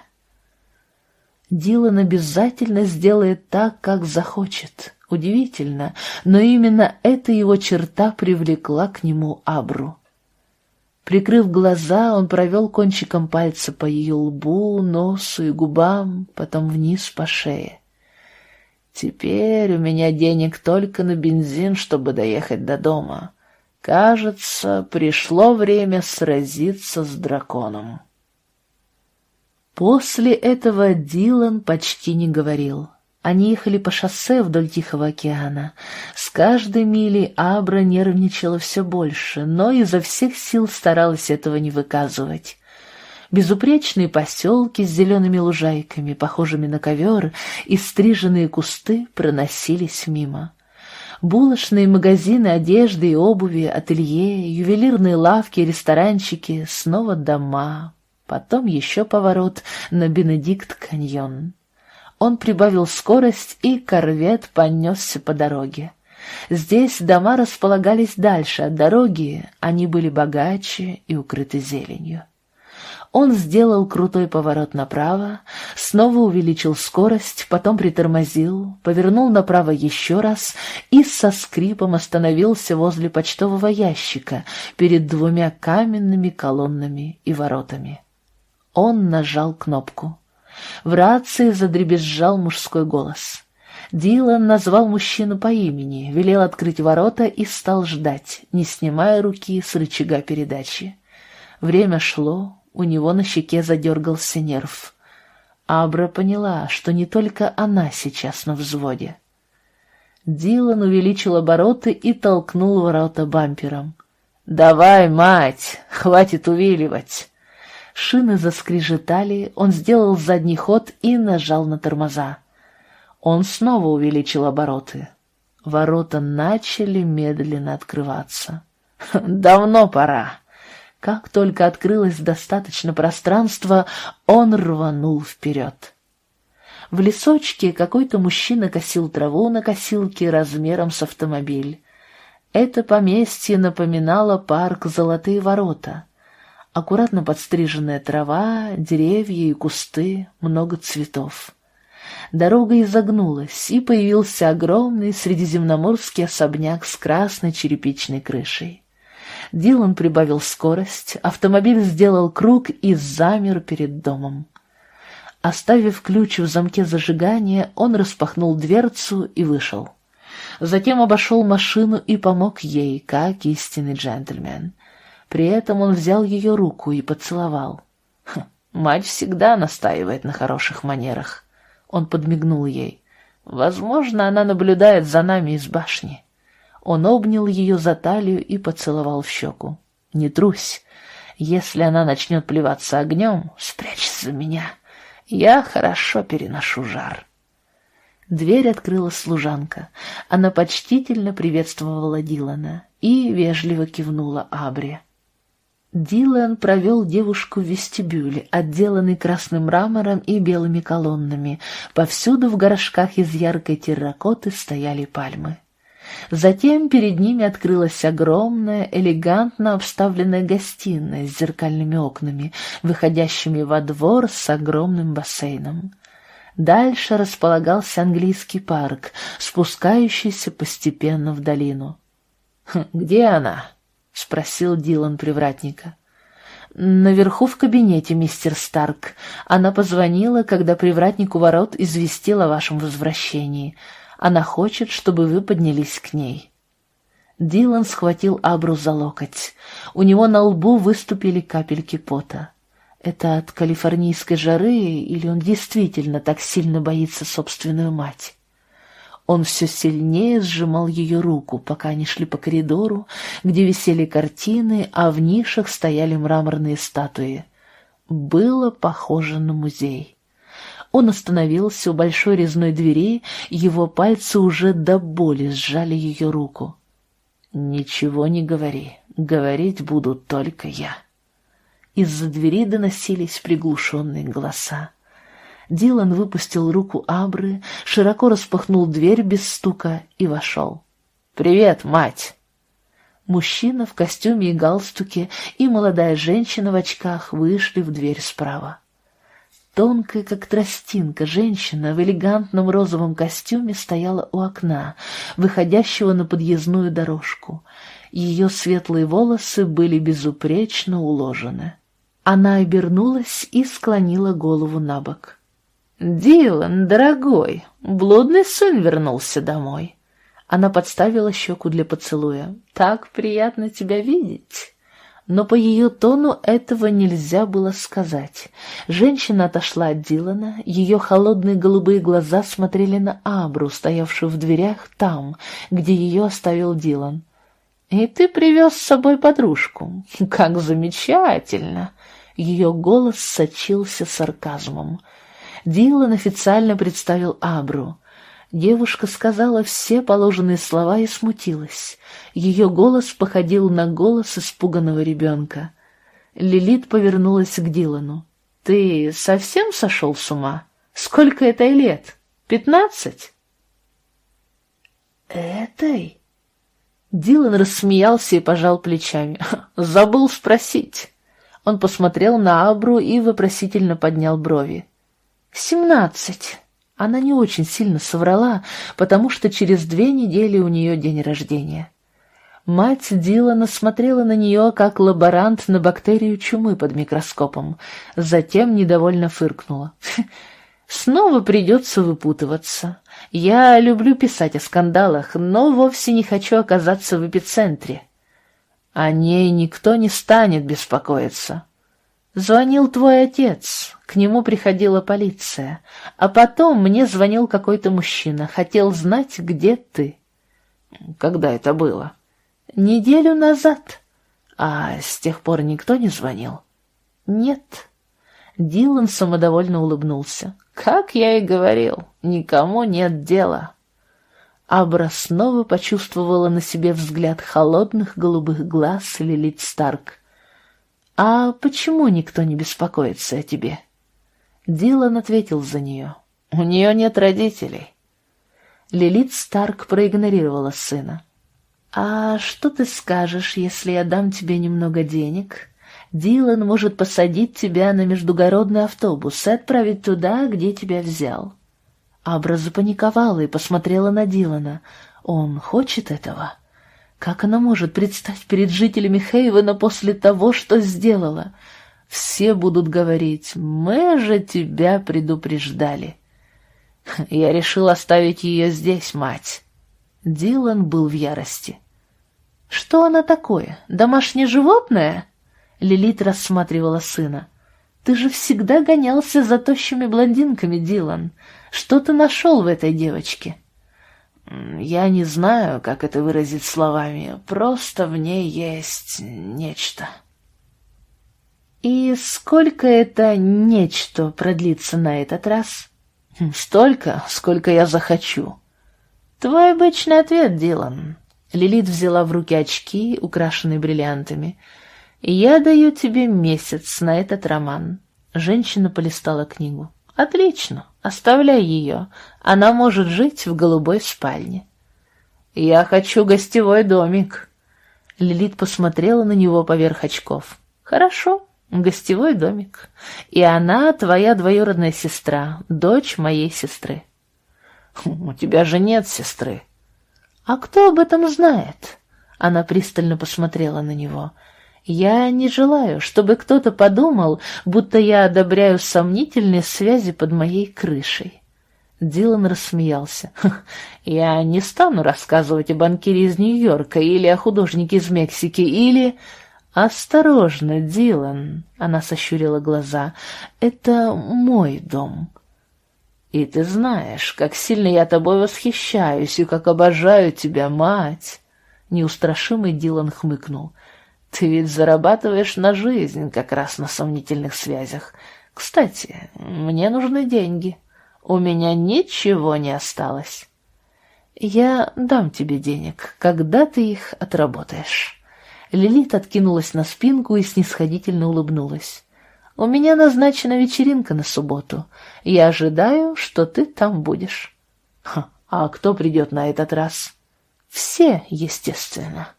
Дилан обязательно сделает так, как захочет. Удивительно, но именно эта его черта привлекла к нему Абру. Прикрыв глаза, он провел кончиком пальца по ее лбу, носу и губам, потом вниз по шее. «Теперь у меня денег только на бензин, чтобы доехать до дома. Кажется, пришло время сразиться с драконом». После этого Дилан почти не говорил. Они ехали по шоссе вдоль Тихого океана. С каждой мили Абра нервничала все больше, но изо всех сил старалась этого не выказывать. Безупречные поселки с зелеными лужайками, похожими на ковер, и стриженные кусты проносились мимо. Булочные магазины одежды и обуви, ателье, ювелирные лавки, ресторанчики, снова дома, потом еще поворот на Бенедикт-каньон. Он прибавил скорость, и корвет понесся по дороге. Здесь дома располагались дальше от дороги, они были богаче и укрыты зеленью. Он сделал крутой поворот направо, снова увеличил скорость, потом притормозил, повернул направо еще раз и со скрипом остановился возле почтового ящика перед двумя каменными колоннами и воротами. Он нажал кнопку. В рации задребезжал мужской голос. Дилан назвал мужчину по имени, велел открыть ворота и стал ждать, не снимая руки с рычага передачи. Время шло, у него на щеке задергался нерв. Абра поняла, что не только она сейчас на взводе. Дилан увеличил обороты и толкнул ворота бампером. «Давай, мать, хватит увиливать!» Шины заскрежетали, он сделал задний ход и нажал на тормоза. Он снова увеличил обороты. Ворота начали медленно открываться. «Давно пора!» Как только открылось достаточно пространства, он рванул вперед. В лесочке какой-то мужчина косил траву на косилке размером с автомобиль. Это поместье напоминало парк «Золотые ворота» аккуратно подстриженная трава, деревья и кусты, много цветов. Дорога изогнулась, и появился огромный средиземноморский особняк с красной черепичной крышей. Дилан прибавил скорость, автомобиль сделал круг и замер перед домом. Оставив ключ в замке зажигания, он распахнул дверцу и вышел. Затем обошел машину и помог ей, как истинный джентльмен. При этом он взял ее руку и поцеловал. Хм, мать всегда настаивает на хороших манерах. Он подмигнул ей. Возможно, она наблюдает за нами из башни. Он обнял ее за талию и поцеловал в щеку. «Не трусь. Если она начнет плеваться огнем, спрячься за меня. Я хорошо переношу жар». Дверь открыла служанка. Она почтительно приветствовала Дилана и вежливо кивнула Абре. Дилан провел девушку в вестибюле, отделанный красным мрамором и белыми колоннами. Повсюду в горшках из яркой терракоты стояли пальмы. Затем перед ними открылась огромная, элегантно обставленная гостиная с зеркальными окнами, выходящими во двор с огромным бассейном. Дальше располагался английский парк, спускающийся постепенно в долину. «Хм, «Где она?» — спросил Дилан привратника. «Наверху в кабинете, мистер Старк. Она позвонила, когда привратник у ворот известил о вашем возвращении. Она хочет, чтобы вы поднялись к ней». Дилан схватил Абру за локоть. У него на лбу выступили капельки пота. Это от калифорнийской жары или он действительно так сильно боится собственную мать? Он все сильнее сжимал ее руку, пока они шли по коридору, где висели картины, а в нишах стояли мраморные статуи. Было похоже на музей. Он остановился у большой резной двери, его пальцы уже до боли сжали ее руку. «Ничего не говори, говорить буду только я». Из-за двери доносились приглушенные голоса. Дилан выпустил руку Абры, широко распахнул дверь без стука и вошел. «Привет, мать!» Мужчина в костюме и галстуке и молодая женщина в очках вышли в дверь справа. Тонкая, как тростинка, женщина в элегантном розовом костюме стояла у окна, выходящего на подъездную дорожку. Ее светлые волосы были безупречно уложены. Она обернулась и склонила голову на бок. «Дилан, дорогой, блудный сын вернулся домой». Она подставила щеку для поцелуя. «Так приятно тебя видеть». Но по ее тону этого нельзя было сказать. Женщина отошла от Дилана, ее холодные голубые глаза смотрели на Абру, стоявшую в дверях там, где ее оставил Дилан. «И ты привез с собой подружку. Как замечательно!» Ее голос сочился сарказмом. Дилан официально представил Абру. Девушка сказала все положенные слова и смутилась. Ее голос походил на голос испуганного ребенка. Лилит повернулась к Дилану. «Ты совсем сошел с ума? Сколько этой лет? Пятнадцать?» «Этой?» Дилан рассмеялся и пожал плечами. «Забыл спросить». Он посмотрел на Абру и вопросительно поднял брови. «Семнадцать». Она не очень сильно соврала, потому что через две недели у нее день рождения. Мать Дилана смотрела на нее, как лаборант на бактерию чумы под микроскопом, затем недовольно фыркнула. «Снова придется выпутываться. Я люблю писать о скандалах, но вовсе не хочу оказаться в эпицентре. О ней никто не станет беспокоиться. Звонил твой отец, к нему приходила полиция, а потом мне звонил какой-то мужчина, хотел знать, где ты. Когда это было? Неделю назад. А с тех пор никто не звонил? Нет. Дилан самодовольно улыбнулся. Как я и говорил, никому нет дела. Абра снова почувствовала на себе взгляд холодных голубых глаз Лилит Старк. «А почему никто не беспокоится о тебе?» Дилан ответил за нее. «У нее нет родителей». Лилит Старк проигнорировала сына. «А что ты скажешь, если я дам тебе немного денег? Дилан может посадить тебя на междугородный автобус и отправить туда, где тебя взял. Абра запаниковала и посмотрела на Дилана. Он хочет этого? Как она может предстать перед жителями Хейвена после того, что сделала? Все будут говорить, мы же тебя предупреждали. Я решил оставить ее здесь, мать. Дилан был в ярости. Что она такое? Домашнее животное? Лилит рассматривала сына. Ты же всегда гонялся за тощими блондинками, Дилан. Что ты нашел в этой девочке? Я не знаю, как это выразить словами. Просто в ней есть нечто. И сколько это нечто продлится на этот раз? Хм, столько, сколько я захочу. Твой обычный ответ, Дилан. Лилит взяла в руки очки, украшенные бриллиантами. «Я даю тебе месяц на этот роман». Женщина полистала книгу. «Отлично, оставляй ее. Она может жить в голубой спальне». «Я хочу гостевой домик». Лилит посмотрела на него поверх очков. «Хорошо, гостевой домик. И она твоя двоюродная сестра, дочь моей сестры». «У тебя же нет сестры». «А кто об этом знает?» Она пристально посмотрела на него. Я не желаю, чтобы кто-то подумал, будто я одобряю сомнительные связи под моей крышей. Дилан рассмеялся. «Я не стану рассказывать о банкире из Нью-Йорка или о художнике из Мексики, или...» «Осторожно, Дилан!» — она сощурила глаза. «Это мой дом. И ты знаешь, как сильно я тобой восхищаюсь и как обожаю тебя, мать!» Неустрашимый Дилан хмыкнул. Ты ведь зарабатываешь на жизнь как раз на сомнительных связях. Кстати, мне нужны деньги. У меня ничего не осталось. Я дам тебе денег, когда ты их отработаешь. Лилит откинулась на спинку и снисходительно улыбнулась. У меня назначена вечеринка на субботу. Я ожидаю, что ты там будешь. Ха, а кто придет на этот раз? Все, естественно.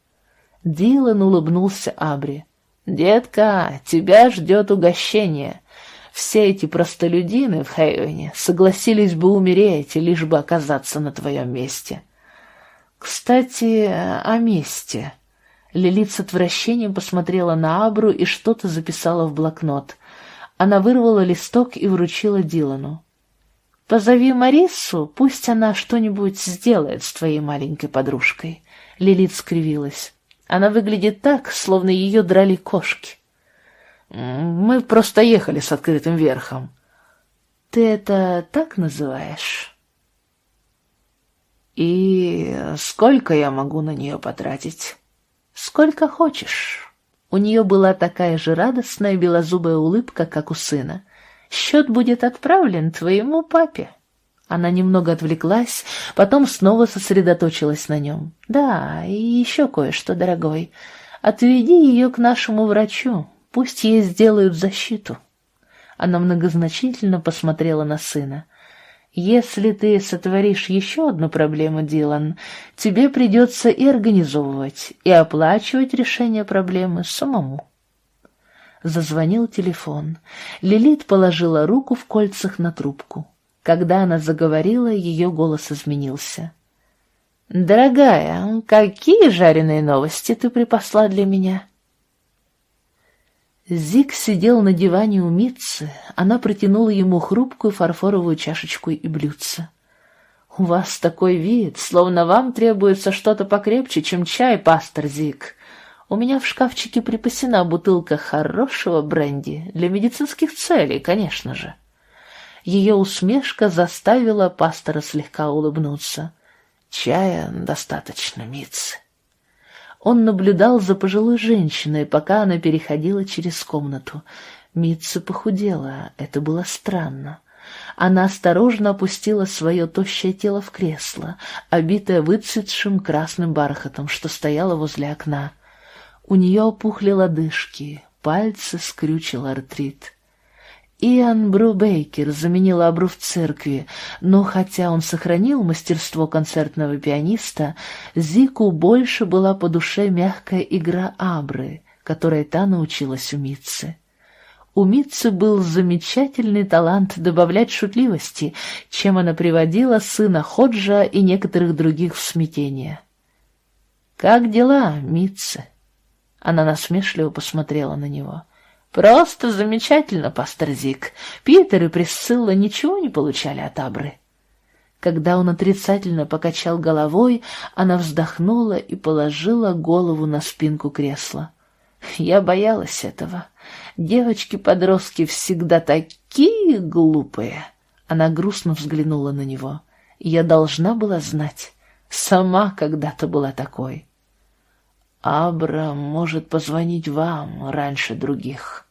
Дилан улыбнулся Абри. «Детка, тебя ждет угощение. Все эти простолюдины в Хейвене согласились бы умереть, лишь бы оказаться на твоем месте». «Кстати, о месте». Лилит с отвращением посмотрела на Абру и что-то записала в блокнот. Она вырвала листок и вручила Дилану. «Позови Марису, пусть она что-нибудь сделает с твоей маленькой подружкой». Лилит скривилась. Она выглядит так, словно ее драли кошки. Мы просто ехали с открытым верхом. Ты это так называешь? И сколько я могу на нее потратить? Сколько хочешь. У нее была такая же радостная белозубая улыбка, как у сына. Счет будет отправлен твоему папе. Она немного отвлеклась, потом снова сосредоточилась на нем. «Да, и еще кое-что, дорогой. Отведи ее к нашему врачу, пусть ей сделают защиту». Она многозначительно посмотрела на сына. «Если ты сотворишь еще одну проблему, Дилан, тебе придется и организовывать, и оплачивать решение проблемы самому». Зазвонил телефон. Лилит положила руку в кольцах на трубку. Когда она заговорила, ее голос изменился. «Дорогая, какие жареные новости ты припасла для меня?» Зик сидел на диване у Митцы, она протянула ему хрупкую фарфоровую чашечку и блюдце. «У вас такой вид, словно вам требуется что-то покрепче, чем чай, пастор Зик. У меня в шкафчике припасена бутылка хорошего бренди, для медицинских целей, конечно же». Ее усмешка заставила пастора слегка улыбнуться. «Чая достаточно, Митц». Он наблюдал за пожилой женщиной, пока она переходила через комнату. Митца похудела, это было странно. Она осторожно опустила свое тощее тело в кресло, обитое выцветшим красным бархатом, что стояло возле окна. У нее опухли лодыжки, пальцы скрючил артрит. Иоанн Брубейкер заменил Абру в церкви, но хотя он сохранил мастерство концертного пианиста, Зику больше была по душе мягкая игра Абры, которой та научилась у Митцы. У Митцы был замечательный талант добавлять шутливости, чем она приводила сына Ходжа и некоторых других в смятение. «Как дела, Митцы?» Она насмешливо посмотрела на него. Просто замечательно, пастор Зик. Питер и Присцилла ничего не получали от Абры. Когда он отрицательно покачал головой, она вздохнула и положила голову на спинку кресла. Я боялась этого. Девочки-подростки всегда такие глупые. Она грустно взглянула на него. Я должна была знать. Сама когда-то была такой. Абра может позвонить вам раньше других.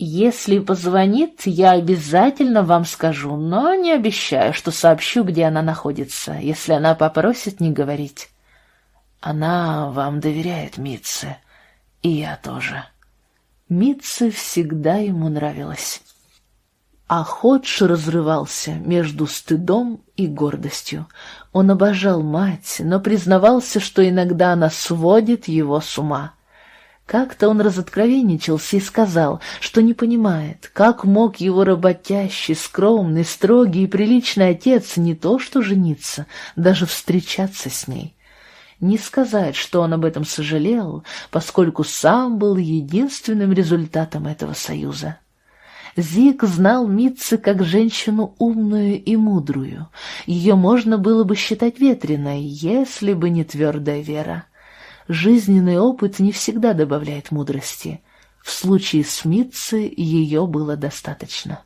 Если позвонит, я обязательно вам скажу, но не обещаю, что сообщу, где она находится, если она попросит не говорить. Она вам доверяет, Митце, и я тоже. Митце всегда ему нравилась. А Ходж разрывался между стыдом и гордостью. Он обожал мать, но признавался, что иногда она сводит его с ума. Как-то он разоткровенничался и сказал, что не понимает, как мог его работящий, скромный, строгий и приличный отец не то что жениться, даже встречаться с ней. Не сказать, что он об этом сожалел, поскольку сам был единственным результатом этого союза. Зик знал Митцы как женщину умную и мудрую. Ее можно было бы считать ветреной, если бы не твердая вера. Жизненный опыт не всегда добавляет мудрости. В случае с Митцы ее было достаточно.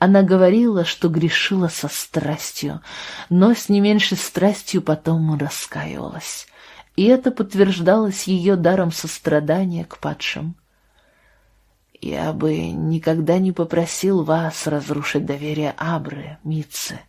Она говорила, что грешила со страстью, но с не меньшей страстью потом раскаивалась. И это подтверждалось ее даром сострадания к падшим. Я бы никогда не попросил вас разрушить доверие Абры, Митцы.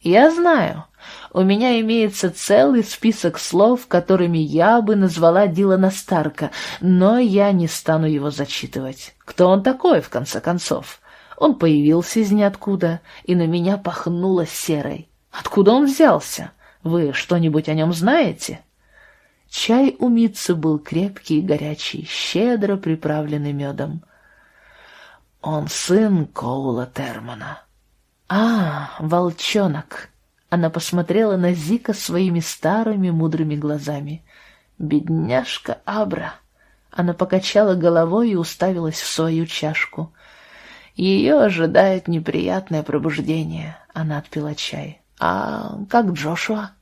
Я знаю, у меня имеется целый список слов, которыми я бы назвала Дилана Старка, но я не стану его зачитывать. Кто он такой, в конце концов? Он появился из ниоткуда, и на меня пахнуло серой. Откуда он взялся? Вы что-нибудь о нем знаете?» Чай у Митцы был крепкий и горячий, щедро приправленный медом. Он сын Коула Термана. А, волчонок. Она посмотрела на Зика своими старыми мудрыми глазами. Бедняжка Абра. Она покачала головой и уставилась в свою чашку. Ее ожидает неприятное пробуждение. Она отпила чай. А как Джошуа?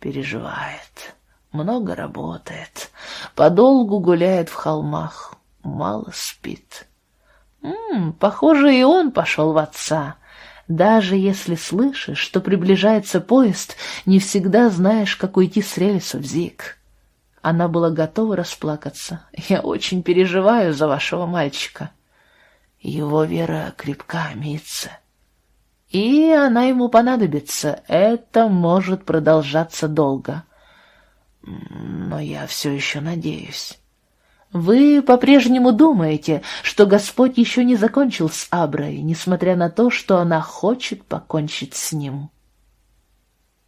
Переживает. Много работает. Подолгу гуляет в холмах. Мало спит. М -м, похоже, и он пошел в отца. Даже если слышишь, что приближается поезд, не всегда знаешь, как уйти с рельсов, Зик. Она была готова расплакаться. Я очень переживаю за вашего мальчика. Его вера крепка, Митца. И она ему понадобится. Это может продолжаться долго. Но я все еще надеюсь. Вы по-прежнему думаете, что Господь еще не закончил с Аброй, несмотря на то, что она хочет покончить с ним.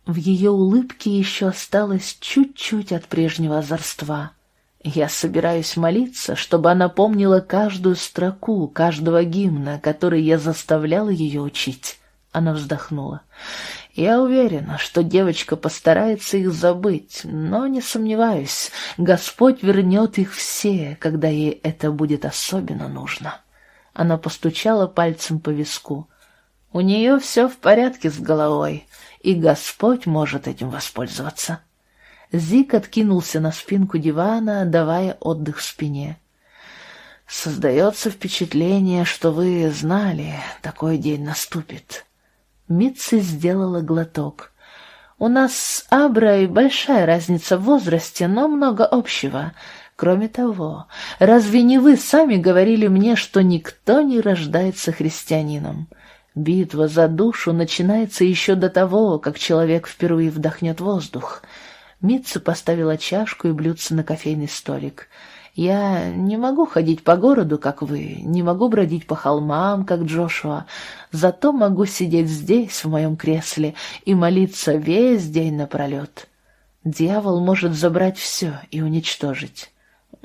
В ее улыбке еще осталось чуть-чуть от прежнего озорства. Я собираюсь молиться, чтобы она помнила каждую строку каждого гимна, который я заставляла ее учить. Она вздохнула. Я уверена, что девочка постарается их забыть, но не сомневаюсь, Господь вернет их все, когда ей это будет особенно нужно. Она постучала пальцем по виску. У нее все в порядке с головой, и Господь может этим воспользоваться. Зик откинулся на спинку дивана, давая отдых спине. Создается впечатление, что вы знали, такой день наступит. Митси сделала глоток. «У нас с Аброй большая разница в возрасте, но много общего. Кроме того, разве не вы сами говорили мне, что никто не рождается христианином? Битва за душу начинается еще до того, как человек впервые вдохнет воздух». Митца поставила чашку и блюдце на кофейный столик — я не могу ходить по городу, как вы, не могу бродить по холмам, как Джошуа, зато могу сидеть здесь, в моем кресле, и молиться весь день напролет. Дьявол может забрать все и уничтожить.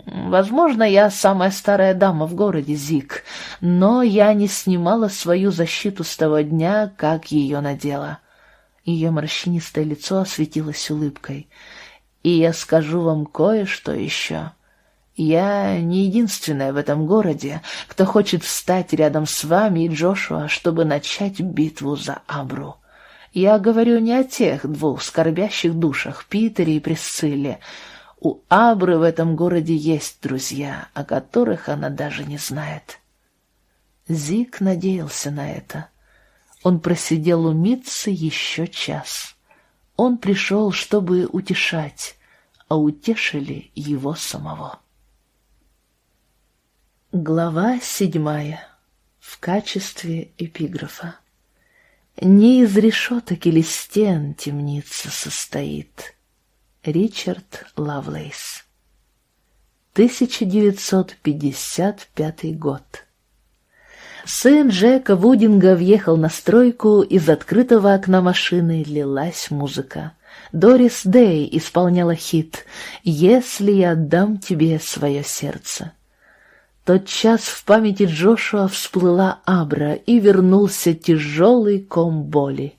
Возможно, я самая старая дама в городе, Зик, но я не снимала свою защиту с того дня, как ее надела. Ее морщинистое лицо осветилось улыбкой. И я скажу вам кое-что еще. Я не единственная в этом городе, кто хочет встать рядом с вами и Джошуа, чтобы начать битву за Абру. Я говорю не о тех двух скорбящих душах, Питере и Присцилле. У Абры в этом городе есть друзья, о которых она даже не знает. Зик надеялся на это. Он просидел у Митцы еще час. Он пришел, чтобы утешать, а утешили его самого. Глава седьмая. В качестве эпиграфа. Не из решеток или стен темница состоит. Ричард Лавлейс. 1955 год. Сын Джека Вудинга въехал на стройку, из открытого окна машины лилась музыка. Дорис Дэй исполняла хит «Если я отдам тебе свое сердце». Тот час в памяти Джошуа всплыла Абра, и вернулся тяжелый ком боли.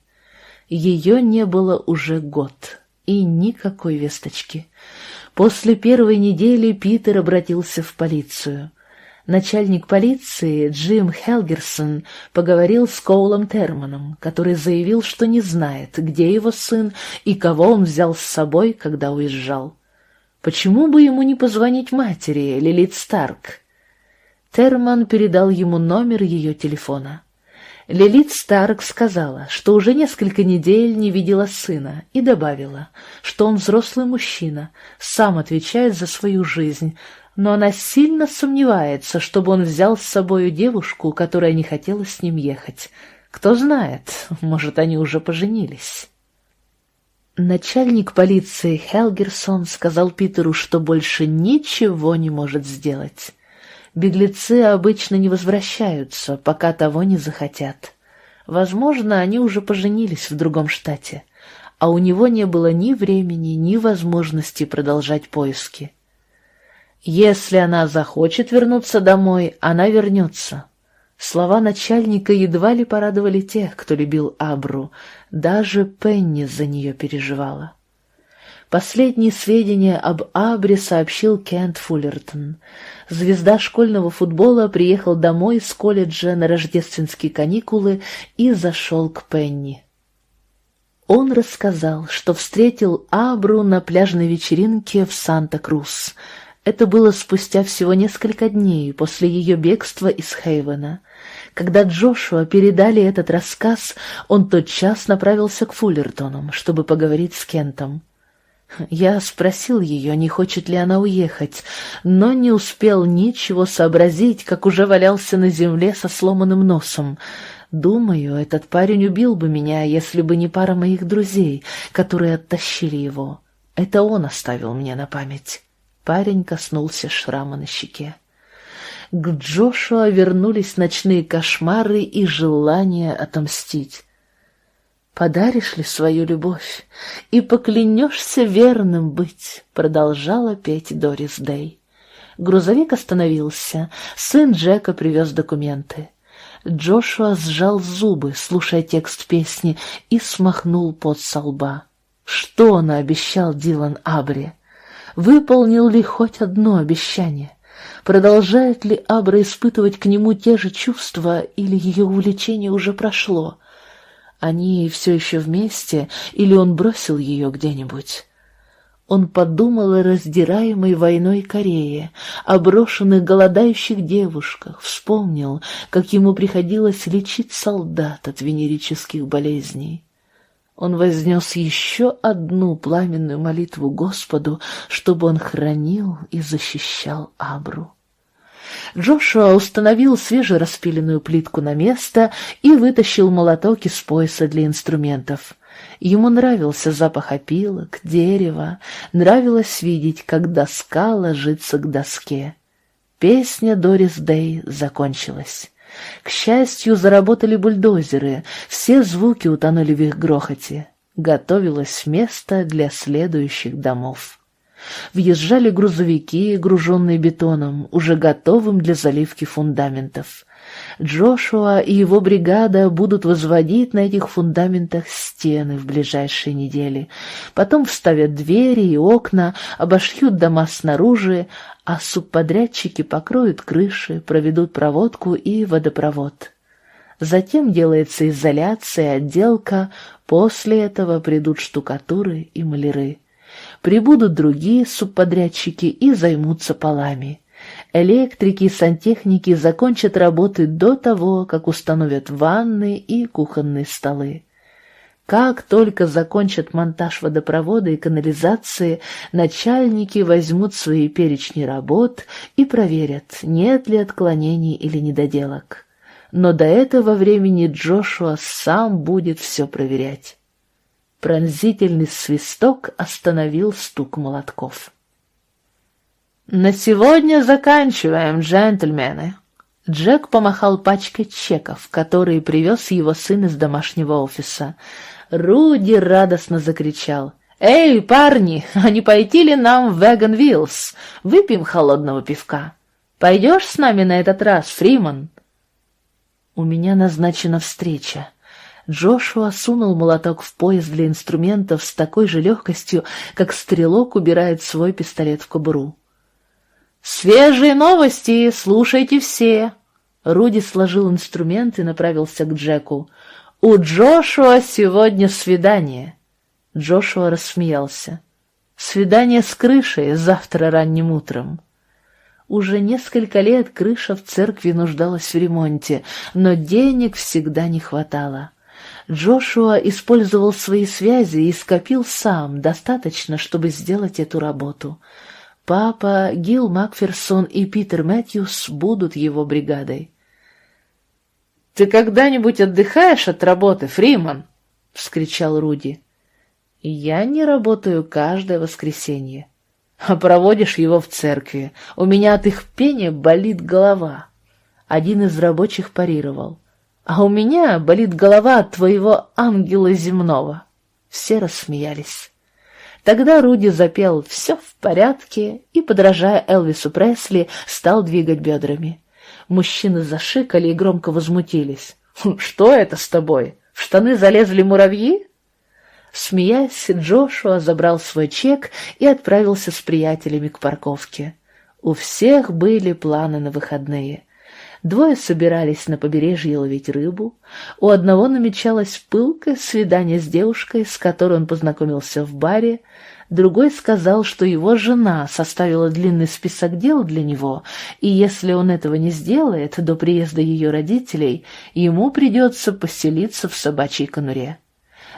Ее не было уже год, и никакой весточки. После первой недели Питер обратился в полицию. Начальник полиции Джим Хелгерсон поговорил с Коулом Терманом, который заявил, что не знает, где его сын и кого он взял с собой, когда уезжал. Почему бы ему не позвонить матери, Лилит Старк? Терман передал ему номер ее телефона. Лилит Старк сказала, что уже несколько недель не видела сына, и добавила, что он взрослый мужчина, сам отвечает за свою жизнь, но она сильно сомневается, чтобы он взял с собою девушку, которая не хотела с ним ехать. Кто знает, может, они уже поженились. Начальник полиции Хелгерсон сказал Питеру, что больше ничего не может сделать. Беглецы обычно не возвращаются, пока того не захотят. Возможно, они уже поженились в другом штате, а у него не было ни времени, ни возможности продолжать поиски. Если она захочет вернуться домой, она вернется. Слова начальника едва ли порадовали тех, кто любил Абру, даже Пенни за нее переживала. Последние сведения об Абре сообщил Кент Фуллертон. Звезда школьного футбола приехал домой из колледжа на рождественские каникулы и зашел к Пенни. Он рассказал, что встретил Абру на пляжной вечеринке в Санта-Крус. Это было спустя всего несколько дней после ее бегства из Хейвена. Когда Джошуа передали этот рассказ, он тотчас направился к Фуллертонам, чтобы поговорить с Кентом. Я спросил ее, не хочет ли она уехать, но не успел ничего сообразить, как уже валялся на земле со сломанным носом. Думаю, этот парень убил бы меня, если бы не пара моих друзей, которые оттащили его. Это он оставил мне на память. Парень коснулся шрама на щеке. К Джошуа вернулись ночные кошмары и желание отомстить. Подаришь ли свою любовь и поклянешься верным быть, продолжала петь Дорис Дэй. Грузовик остановился, сын Джека привез документы. Джошуа сжал зубы, слушая текст песни, и смахнул пот со лба. Что он обещал Дилан Абри? Выполнил ли хоть одно обещание? Продолжает ли Абра испытывать к нему те же чувства, или ее увлечение уже прошло? Они все еще вместе, или он бросил ее где-нибудь? Он подумал о раздираемой войной Корее, о брошенных голодающих девушках, вспомнил, как ему приходилось лечить солдат от венерических болезней. Он вознес еще одну пламенную молитву Господу, чтобы он хранил и защищал Абру. Джошуа установил свежераспиленную плитку на место и вытащил молоток из пояса для инструментов. Ему нравился запах опилок, дерева, нравилось видеть, как доска ложится к доске. Песня Дорис Дэй закончилась. К счастью, заработали бульдозеры, все звуки утонули в их грохоте. Готовилось место для следующих домов. Въезжали грузовики, груженные бетоном, уже готовым для заливки фундаментов. Джошуа и его бригада будут возводить на этих фундаментах стены в ближайшие недели. Потом вставят двери и окна, обошьют дома снаружи, а субподрядчики покроют крыши, проведут проводку и водопровод. Затем делается изоляция, отделка, после этого придут штукатуры и маляры. Прибудут другие субподрядчики и займутся полами. Электрики и сантехники закончат работы до того, как установят ванны и кухонные столы. Как только закончат монтаж водопровода и канализации, начальники возьмут свои перечни работ и проверят, нет ли отклонений или недоделок. Но до этого времени Джошуа сам будет все проверять. Пронзительный свисток остановил стук молотков. «На сегодня заканчиваем, джентльмены!» Джек помахал пачкой чеков, которые привез его сын из домашнего офиса. Руди радостно закричал. «Эй, парни, а не пойти ли нам в Веган Виллс? Выпьем холодного пивка. Пойдешь с нами на этот раз, Фриман?» «У меня назначена встреча». Джошуа сунул молоток в пояс для инструментов с такой же легкостью, как стрелок убирает свой пистолет в кобуру. «Свежие новости! Слушайте все!» Руди сложил инструмент и направился к Джеку. «У Джошуа сегодня свидание!» Джошуа рассмеялся. «Свидание с крышей завтра ранним утром». Уже несколько лет крыша в церкви нуждалась в ремонте, но денег всегда не хватало. Джошуа использовал свои связи и скопил сам достаточно, чтобы сделать эту работу — Папа, Гил Макферсон и Питер Мэтьюс будут его бригадой. «Ты когда-нибудь отдыхаешь от работы, Фриман?» — вскричал Руди. «Я не работаю каждое воскресенье. А проводишь его в церкви. У меня от их пения болит голова». Один из рабочих парировал. «А у меня болит голова от твоего ангела земного». Все рассмеялись. Тогда Руди запел «Все в порядке» и, подражая Элвису Пресли, стал двигать бедрами. Мужчины зашикали и громко возмутились. «Хм, «Что это с тобой? В штаны залезли муравьи?» Смеясь, Джошуа забрал свой чек и отправился с приятелями к парковке. У всех были планы на выходные. Двое собирались на побережье ловить рыбу. У одного намечалось пылкое свидание с девушкой, с которой он познакомился в баре. Другой сказал, что его жена составила длинный список дел для него, и если он этого не сделает до приезда ее родителей, ему придется поселиться в собачьей конуре.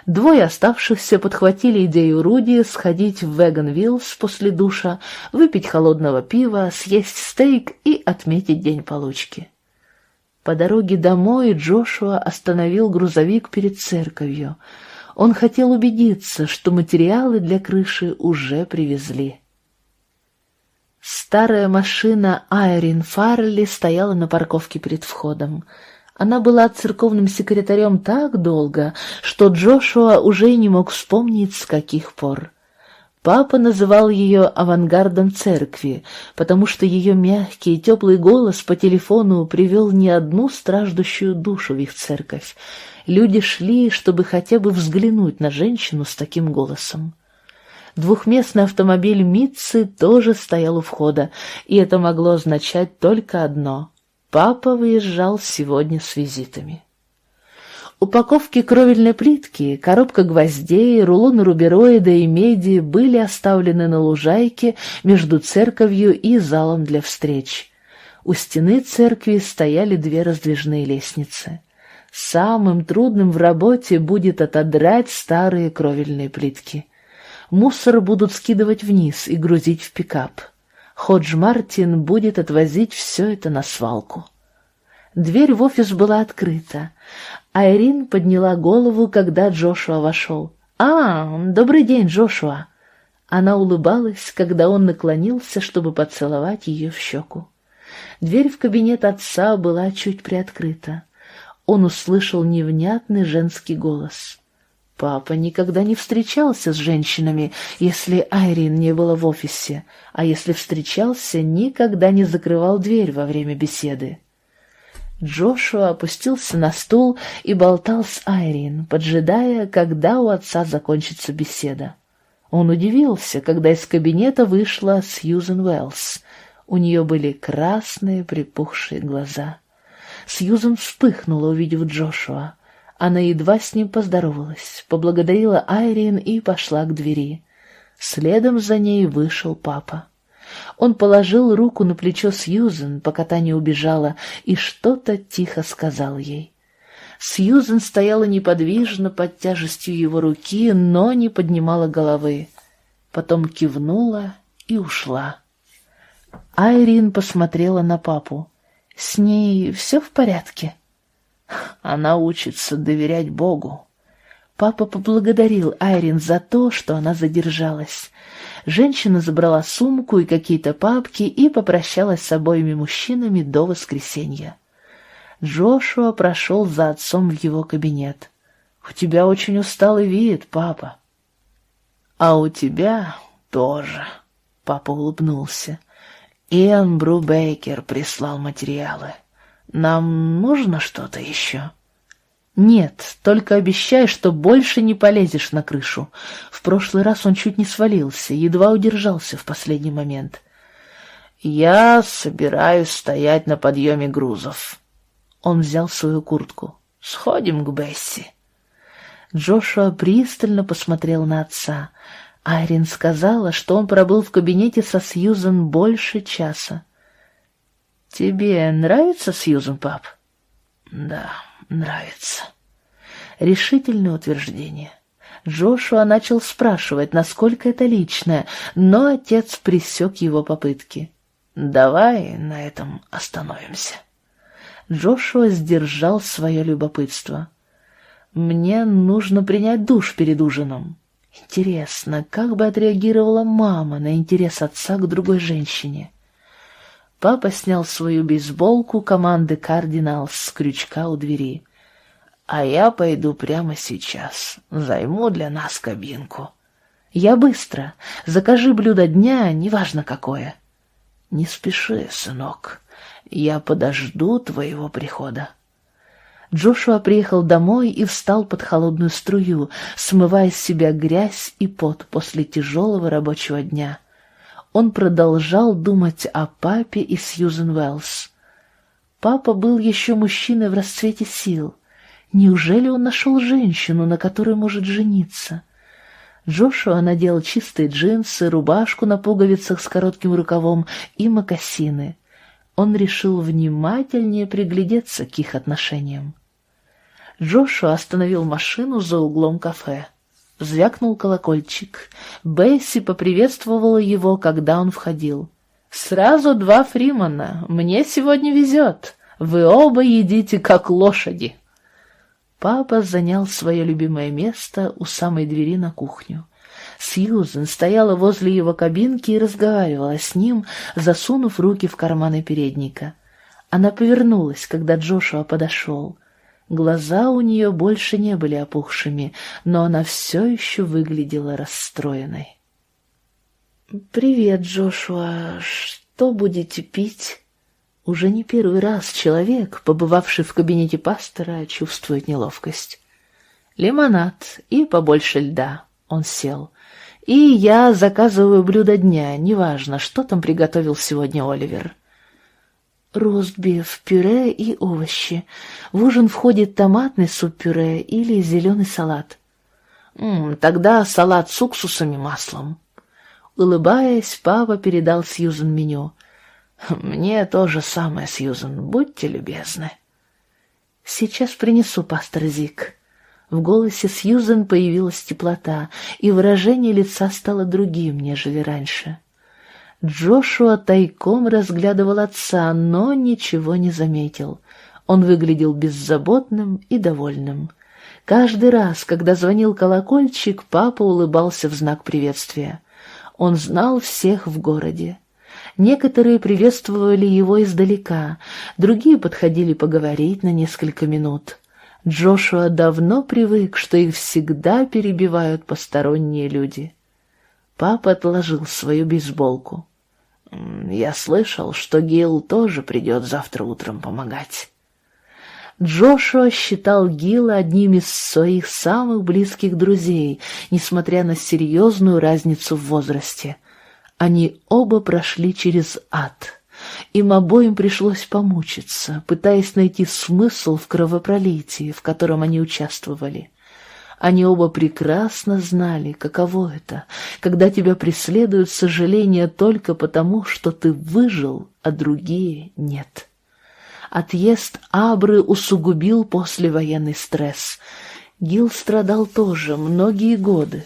Двое оставшихся подхватили идею Руди сходить в Веганвиллс после душа, выпить холодного пива, съесть стейк и отметить день получки. По дороге домой Джошуа остановил грузовик перед церковью. Он хотел убедиться, что материалы для крыши уже привезли. Старая машина Айрин Фаррелли стояла на парковке перед входом. Она была церковным секретарем так долго, что Джошуа уже не мог вспомнить, с каких пор. Папа называл ее авангардом церкви, потому что ее мягкий и теплый голос по телефону привел не одну страждущую душу в их церковь. Люди шли, чтобы хотя бы взглянуть на женщину с таким голосом. Двухместный автомобиль Митцы тоже стоял у входа, и это могло означать только одно Папа выезжал сегодня с визитами. Упаковки кровельной плитки, коробка гвоздей, рулоны рубероида и меди были оставлены на лужайке между церковью и залом для встреч. У стены церкви стояли две раздвижные лестницы. Самым трудным в работе будет отодрать старые кровельные плитки. Мусор будут скидывать вниз и грузить в пикап. Ходж Мартин будет отвозить все это на свалку. Дверь в офис была открыта. Айрин подняла голову, когда Джошуа вошел. «А, добрый день, Джошуа!» Она улыбалась, когда он наклонился, чтобы поцеловать ее в щеку. Дверь в кабинет отца была чуть приоткрыта. Он услышал невнятный женский голос. Папа никогда не встречался с женщинами, если Айрин не было в офисе, а если встречался, никогда не закрывал дверь во время беседы. Джошуа опустился на стул и болтал с Айрин, поджидая, когда у отца закончится беседа. Он удивился, когда из кабинета вышла Сьюзен Уэллс. У нее были красные припухшие глаза. Сьюзен вспыхнула, увидев Джошуа. Она едва с ним поздоровалась, поблагодарила Айрин и пошла к двери. Следом за ней вышел папа. Он положил руку на плечо Сьюзен, пока та не убежала, и что-то тихо сказал ей. Сьюзен стояла неподвижно под тяжестью его руки, но не поднимала головы. Потом кивнула и ушла. Айрин посмотрела на папу. «С ней все в порядке?» Она учится доверять Богу. Папа поблагодарил Айрин за то, что она задержалась. Женщина забрала сумку и какие-то папки и попрощалась с обоими мужчинами до воскресенья. Джошуа прошел за отцом в его кабинет. «У тебя очень усталый вид, папа». «А у тебя тоже», — папа улыбнулся. «Иэн Брубейкер прислал материалы». Нам нужно что-то еще?» «Нет, только обещай, что больше не полезешь на крышу. В прошлый раз он чуть не свалился, едва удержался в последний момент». «Я собираюсь стоять на подъеме грузов». Он взял свою куртку. «Сходим к Бесси». Джошуа пристально посмотрел на отца. Айрин сказала, что он пробыл в кабинете со Сьюзен больше часа. «Тебе нравится Сьюзен, пап?» «Да, нравится». Решительное утверждение. Джошуа начал спрашивать, насколько это личное, но отец пресек его попытки. «Давай на этом остановимся». Джошуа сдержал свое любопытство. «Мне нужно принять душ перед ужином. Интересно, как бы отреагировала мама на интерес отца к другой женщине?» Папа снял свою бейсболку команды «Кардиналс» с крючка у двери. «А я пойду прямо сейчас. Займу для нас кабинку». «Я быстро. Закажи блюдо дня, неважно какое». «Не спеши, сынок. Я подожду твоего прихода». Джошуа приехал домой и встал под холодную струю, смывая с себя грязь и пот после тяжелого рабочего дня он продолжал думать о папе и Сьюзен Уэллс. Папа был еще мужчиной в расцвете сил. Неужели он нашел женщину, на которой может жениться? Джошуа надел чистые джинсы, рубашку на пуговицах с коротким рукавом и мокасины. Он решил внимательнее приглядеться к их отношениям. Джошуа остановил машину за углом кафе. Звякнул колокольчик. Бесси поприветствовала его, когда он входил. «Сразу два Фримана. Мне сегодня везет. Вы оба едите, как лошади». Папа занял свое любимое место у самой двери на кухню. Сьюзен стояла возле его кабинки и разговаривала с ним, засунув руки в карманы передника. Она повернулась, когда Джошуа подошел. Глаза у нее больше не были опухшими, но она все еще выглядела расстроенной. «Привет, Джошуа. Что будете пить?» Уже не первый раз человек, побывавший в кабинете пастора, чувствует неловкость. «Лимонад и побольше льда». Он сел. «И я заказываю блюдо дня, неважно, что там приготовил сегодня Оливер». Ростбиф, пюре и овощи. В ужин входит томатный суп-пюре или зеленый салат. М -м, тогда салат с уксусом и маслом. Улыбаясь, папа передал Сьюзен меню. «Мне то же самое, Сьюзен, будьте любезны». «Сейчас принесу, пастор Зик». В голосе Сьюзен появилась теплота, и выражение лица стало другим, нежели раньше. Джошуа тайком разглядывал отца, но ничего не заметил. Он выглядел беззаботным и довольным. Каждый раз, когда звонил колокольчик, папа улыбался в знак приветствия. Он знал всех в городе. Некоторые приветствовали его издалека, другие подходили поговорить на несколько минут. Джошуа давно привык, что их всегда перебивают посторонние люди. Папа отложил свою бейсболку. «Я слышал, что Гил тоже придет завтра утром помогать». Джошуа считал Гила одним из своих самых близких друзей, несмотря на серьезную разницу в возрасте. Они оба прошли через ад. Им обоим пришлось помучиться, пытаясь найти смысл в кровопролитии, в котором они участвовали. Они оба прекрасно знали, каково это, когда тебя преследуют сожаления только потому, что ты выжил, а другие нет. Отъезд Абры усугубил послевоенный стресс. Гил страдал тоже многие годы.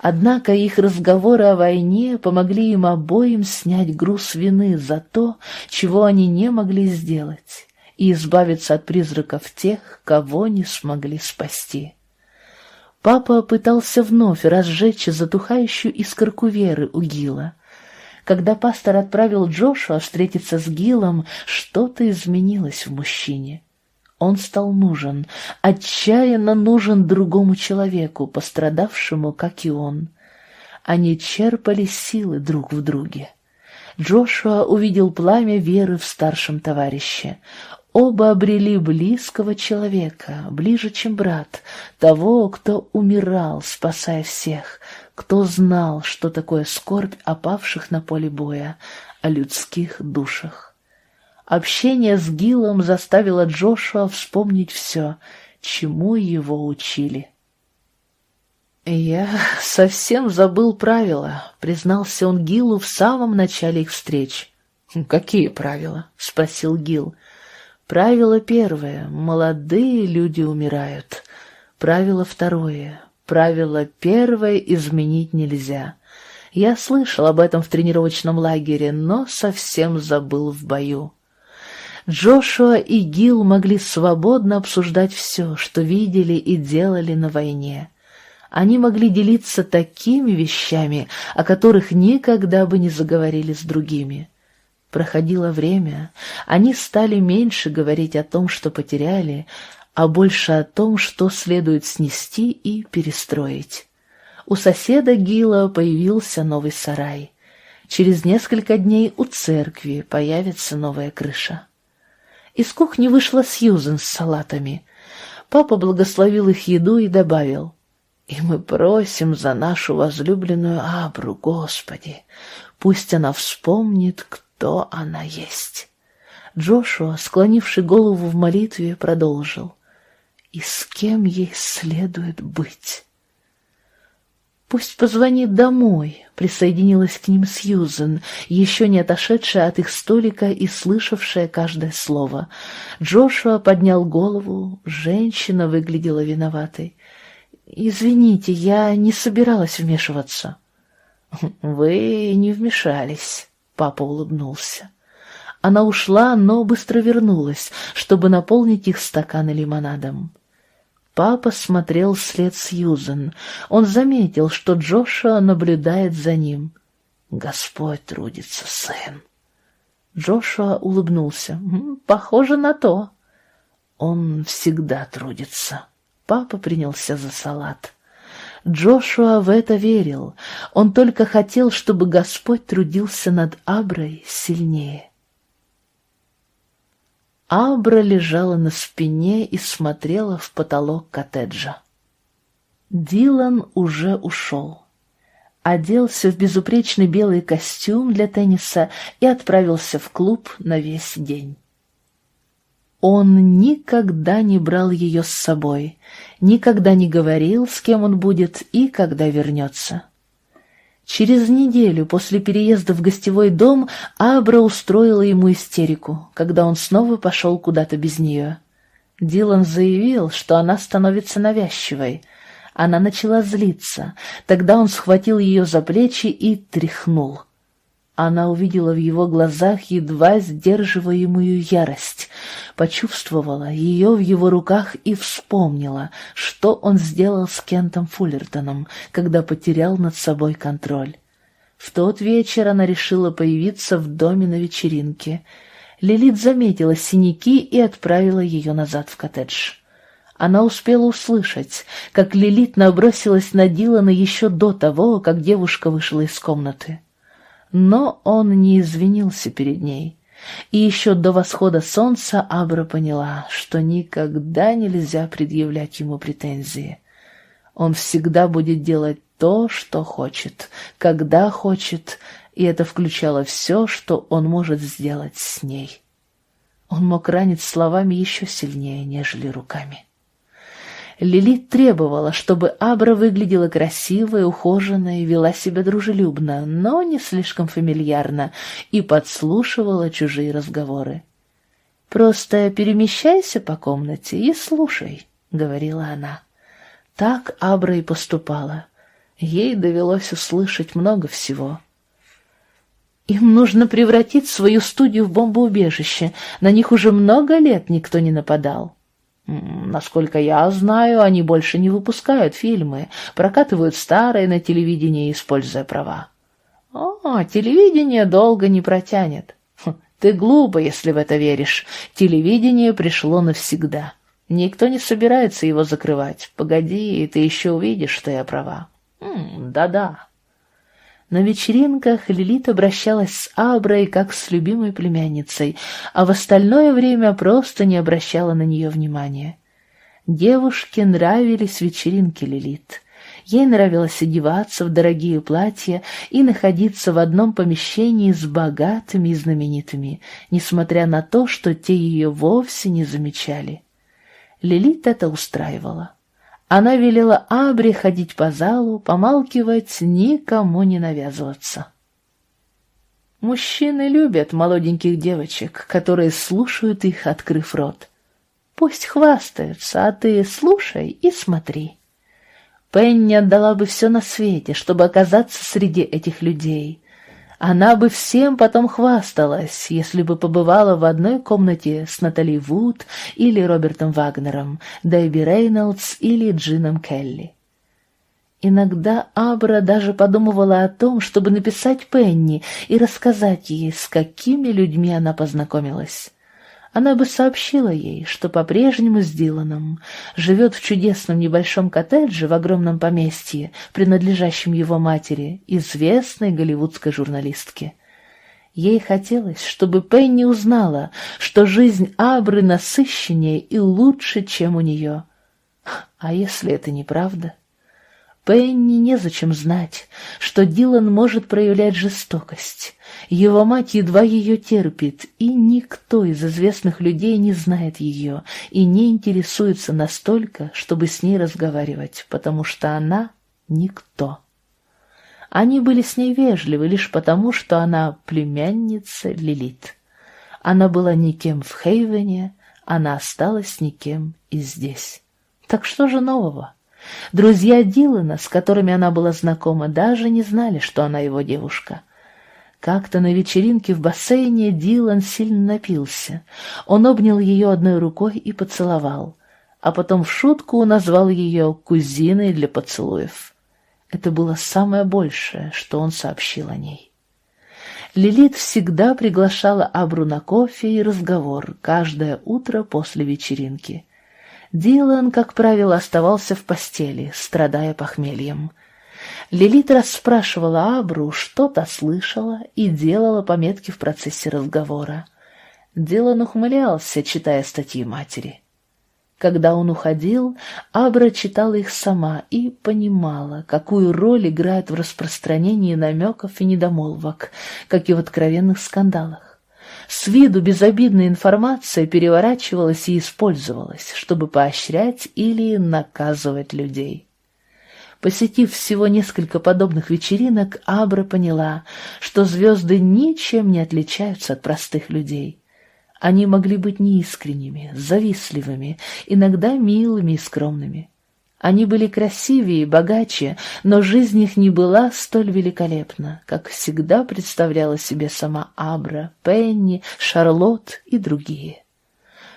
Однако их разговоры о войне помогли им обоим снять груз вины за то, чего они не могли сделать, и избавиться от призраков тех, кого не смогли спасти. Папа пытался вновь разжечь затухающую искорку веры у Гила — когда пастор отправил Джошуа встретиться с Гилом, что-то изменилось в мужчине. Он стал нужен, отчаянно нужен другому человеку, пострадавшему, как и он. Они черпали силы друг в друге. Джошуа увидел пламя веры в старшем товарище. Оба обрели близкого человека, ближе, чем брат, того, кто умирал, спасая всех, кто знал, что такое скорбь опавших на поле боя, о людских душах. Общение с Гилом заставило Джошуа вспомнить все, чему его учили. «Я совсем забыл правила», — признался он Гилу в самом начале их встреч. «Какие правила?» — спросил Гил. «Правило первое — молодые люди умирают. Правило второе Правило первое изменить нельзя. Я слышал об этом в тренировочном лагере, но совсем забыл в бою. Джошуа и Гил могли свободно обсуждать все, что видели и делали на войне. Они могли делиться такими вещами, о которых никогда бы не заговорили с другими. Проходило время, они стали меньше говорить о том, что потеряли, а больше о том, что следует снести и перестроить. У соседа Гила появился новый сарай. Через несколько дней у церкви появится новая крыша. Из кухни вышла Сьюзен с салатами. Папа благословил их еду и добавил, «И мы просим за нашу возлюбленную Абру, Господи, пусть она вспомнит, кто она есть». Джошуа, склонивший голову в молитве, продолжил и с кем ей следует быть. «Пусть позвонит домой», — присоединилась к ним Сьюзен, еще не отошедшая от их столика и слышавшая каждое слово. Джошуа поднял голову, женщина выглядела виноватой. «Извините, я не собиралась вмешиваться». «Вы не вмешались», — папа улыбнулся. Она ушла, но быстро вернулась, чтобы наполнить их стаканы лимонадом. Папа смотрел вслед Сьюзен. Он заметил, что Джошуа наблюдает за ним. «Господь трудится, сын». Джошуа улыбнулся. «Похоже на то». «Он всегда трудится». Папа принялся за салат. Джошуа в это верил. Он только хотел, чтобы Господь трудился над Аброй сильнее. Абра лежала на спине и смотрела в потолок коттеджа. Дилан уже ушел. Оделся в безупречный белый костюм для тенниса и отправился в клуб на весь день. Он никогда не брал ее с собой, никогда не говорил, с кем он будет и когда вернется. Через неделю после переезда в гостевой дом Абра устроила ему истерику, когда он снова пошел куда-то без нее. Дилан заявил, что она становится навязчивой. Она начала злиться. Тогда он схватил ее за плечи и тряхнул. Она увидела в его глазах едва сдерживаемую ярость, почувствовала ее в его руках и вспомнила, что он сделал с Кентом Фуллертоном, когда потерял над собой контроль. В тот вечер она решила появиться в доме на вечеринке. Лилит заметила синяки и отправила ее назад в коттедж. Она успела услышать, как Лилит набросилась на Дилана еще до того, как девушка вышла из комнаты. Но он не извинился перед ней. И еще до восхода солнца Абра поняла, что никогда нельзя предъявлять ему претензии. Он всегда будет делать то, что хочет, когда хочет, и это включало все, что он может сделать с ней. Он мог ранить словами еще сильнее, нежели руками. Лилит требовала, чтобы Абра выглядела красивой, ухоженной, вела себя дружелюбно, но не слишком фамильярно, и подслушивала чужие разговоры. «Просто перемещайся по комнате и слушай», — говорила она. Так Абра и поступала. Ей довелось услышать много всего. Им нужно превратить свою студию в бомбоубежище. На них уже много лет никто не нападал. Насколько я знаю, они больше не выпускают фильмы, прокатывают старые на телевидении, используя права. О, телевидение долго не протянет. Хм, ты глупо, если в это веришь. Телевидение пришло навсегда. Никто не собирается его закрывать. Погоди, и ты еще увидишь, что я права. Да-да. На вечеринках Лилит обращалась с Аброй как с любимой племянницей, а в остальное время просто не обращала на нее внимания. Девушке нравились вечеринки Лилит. Ей нравилось одеваться в дорогие платья и находиться в одном помещении с богатыми и знаменитыми, несмотря на то, что те ее вовсе не замечали. Лилит это устраивала. Она велела Абре ходить по залу, помалкивать, никому не навязываться. Мужчины любят молоденьких девочек, которые слушают их, открыв рот. Пусть хвастаются, а ты слушай и смотри. Пенни отдала бы все на свете, чтобы оказаться среди этих людей. Она бы всем потом хвасталась, если бы побывала в одной комнате с Натали Вуд или Робертом Вагнером, Дэйби Рейнольдс или Джином Келли. Иногда Абра даже подумывала о том, чтобы написать Пенни и рассказать ей, с какими людьми она познакомилась она бы сообщила ей, что по-прежнему с Диланом живет в чудесном небольшом коттедже в огромном поместье, принадлежащем его матери, известной голливудской журналистке. Ей хотелось, чтобы Пенни узнала, что жизнь Абры насыщеннее и лучше, чем у нее. А если это неправда? Пенни незачем знать, что Дилан может проявлять жестокость, его мать едва ее терпит, и никто из известных людей не знает ее и не интересуется настолько, чтобы с ней разговаривать, потому что она — никто. Они были с ней вежливы лишь потому, что она племянница Лилит. Она была никем в Хейвене, она осталась никем и здесь. Так что же нового? Друзья Дилана, с которыми она была знакома, даже не знали, что она его девушка — как-то на вечеринке в бассейне Дилан сильно напился. Он обнял ее одной рукой и поцеловал, а потом в шутку назвал ее кузиной для поцелуев. Это было самое большее, что он сообщил о ней. Лилит всегда приглашала Абру на кофе и разговор каждое утро после вечеринки. Дилан, как правило, оставался в постели, страдая похмельем — Лилит расспрашивала Абру, что-то слышала и делала пометки в процессе разговора. Дилан ухмылялся, читая статьи матери. Когда он уходил, Абра читала их сама и понимала, какую роль играют в распространении намеков и недомолвок, как и в откровенных скандалах. С виду безобидная информация переворачивалась и использовалась, чтобы поощрять или наказывать людей. Посетив всего несколько подобных вечеринок, Абра поняла, что звезды ничем не отличаются от простых людей. Они могли быть неискренними, завистливыми, иногда милыми и скромными. Они были красивее и богаче, но жизнь их не была столь великолепна, как всегда представляла себе сама Абра, Пенни, Шарлотт и другие.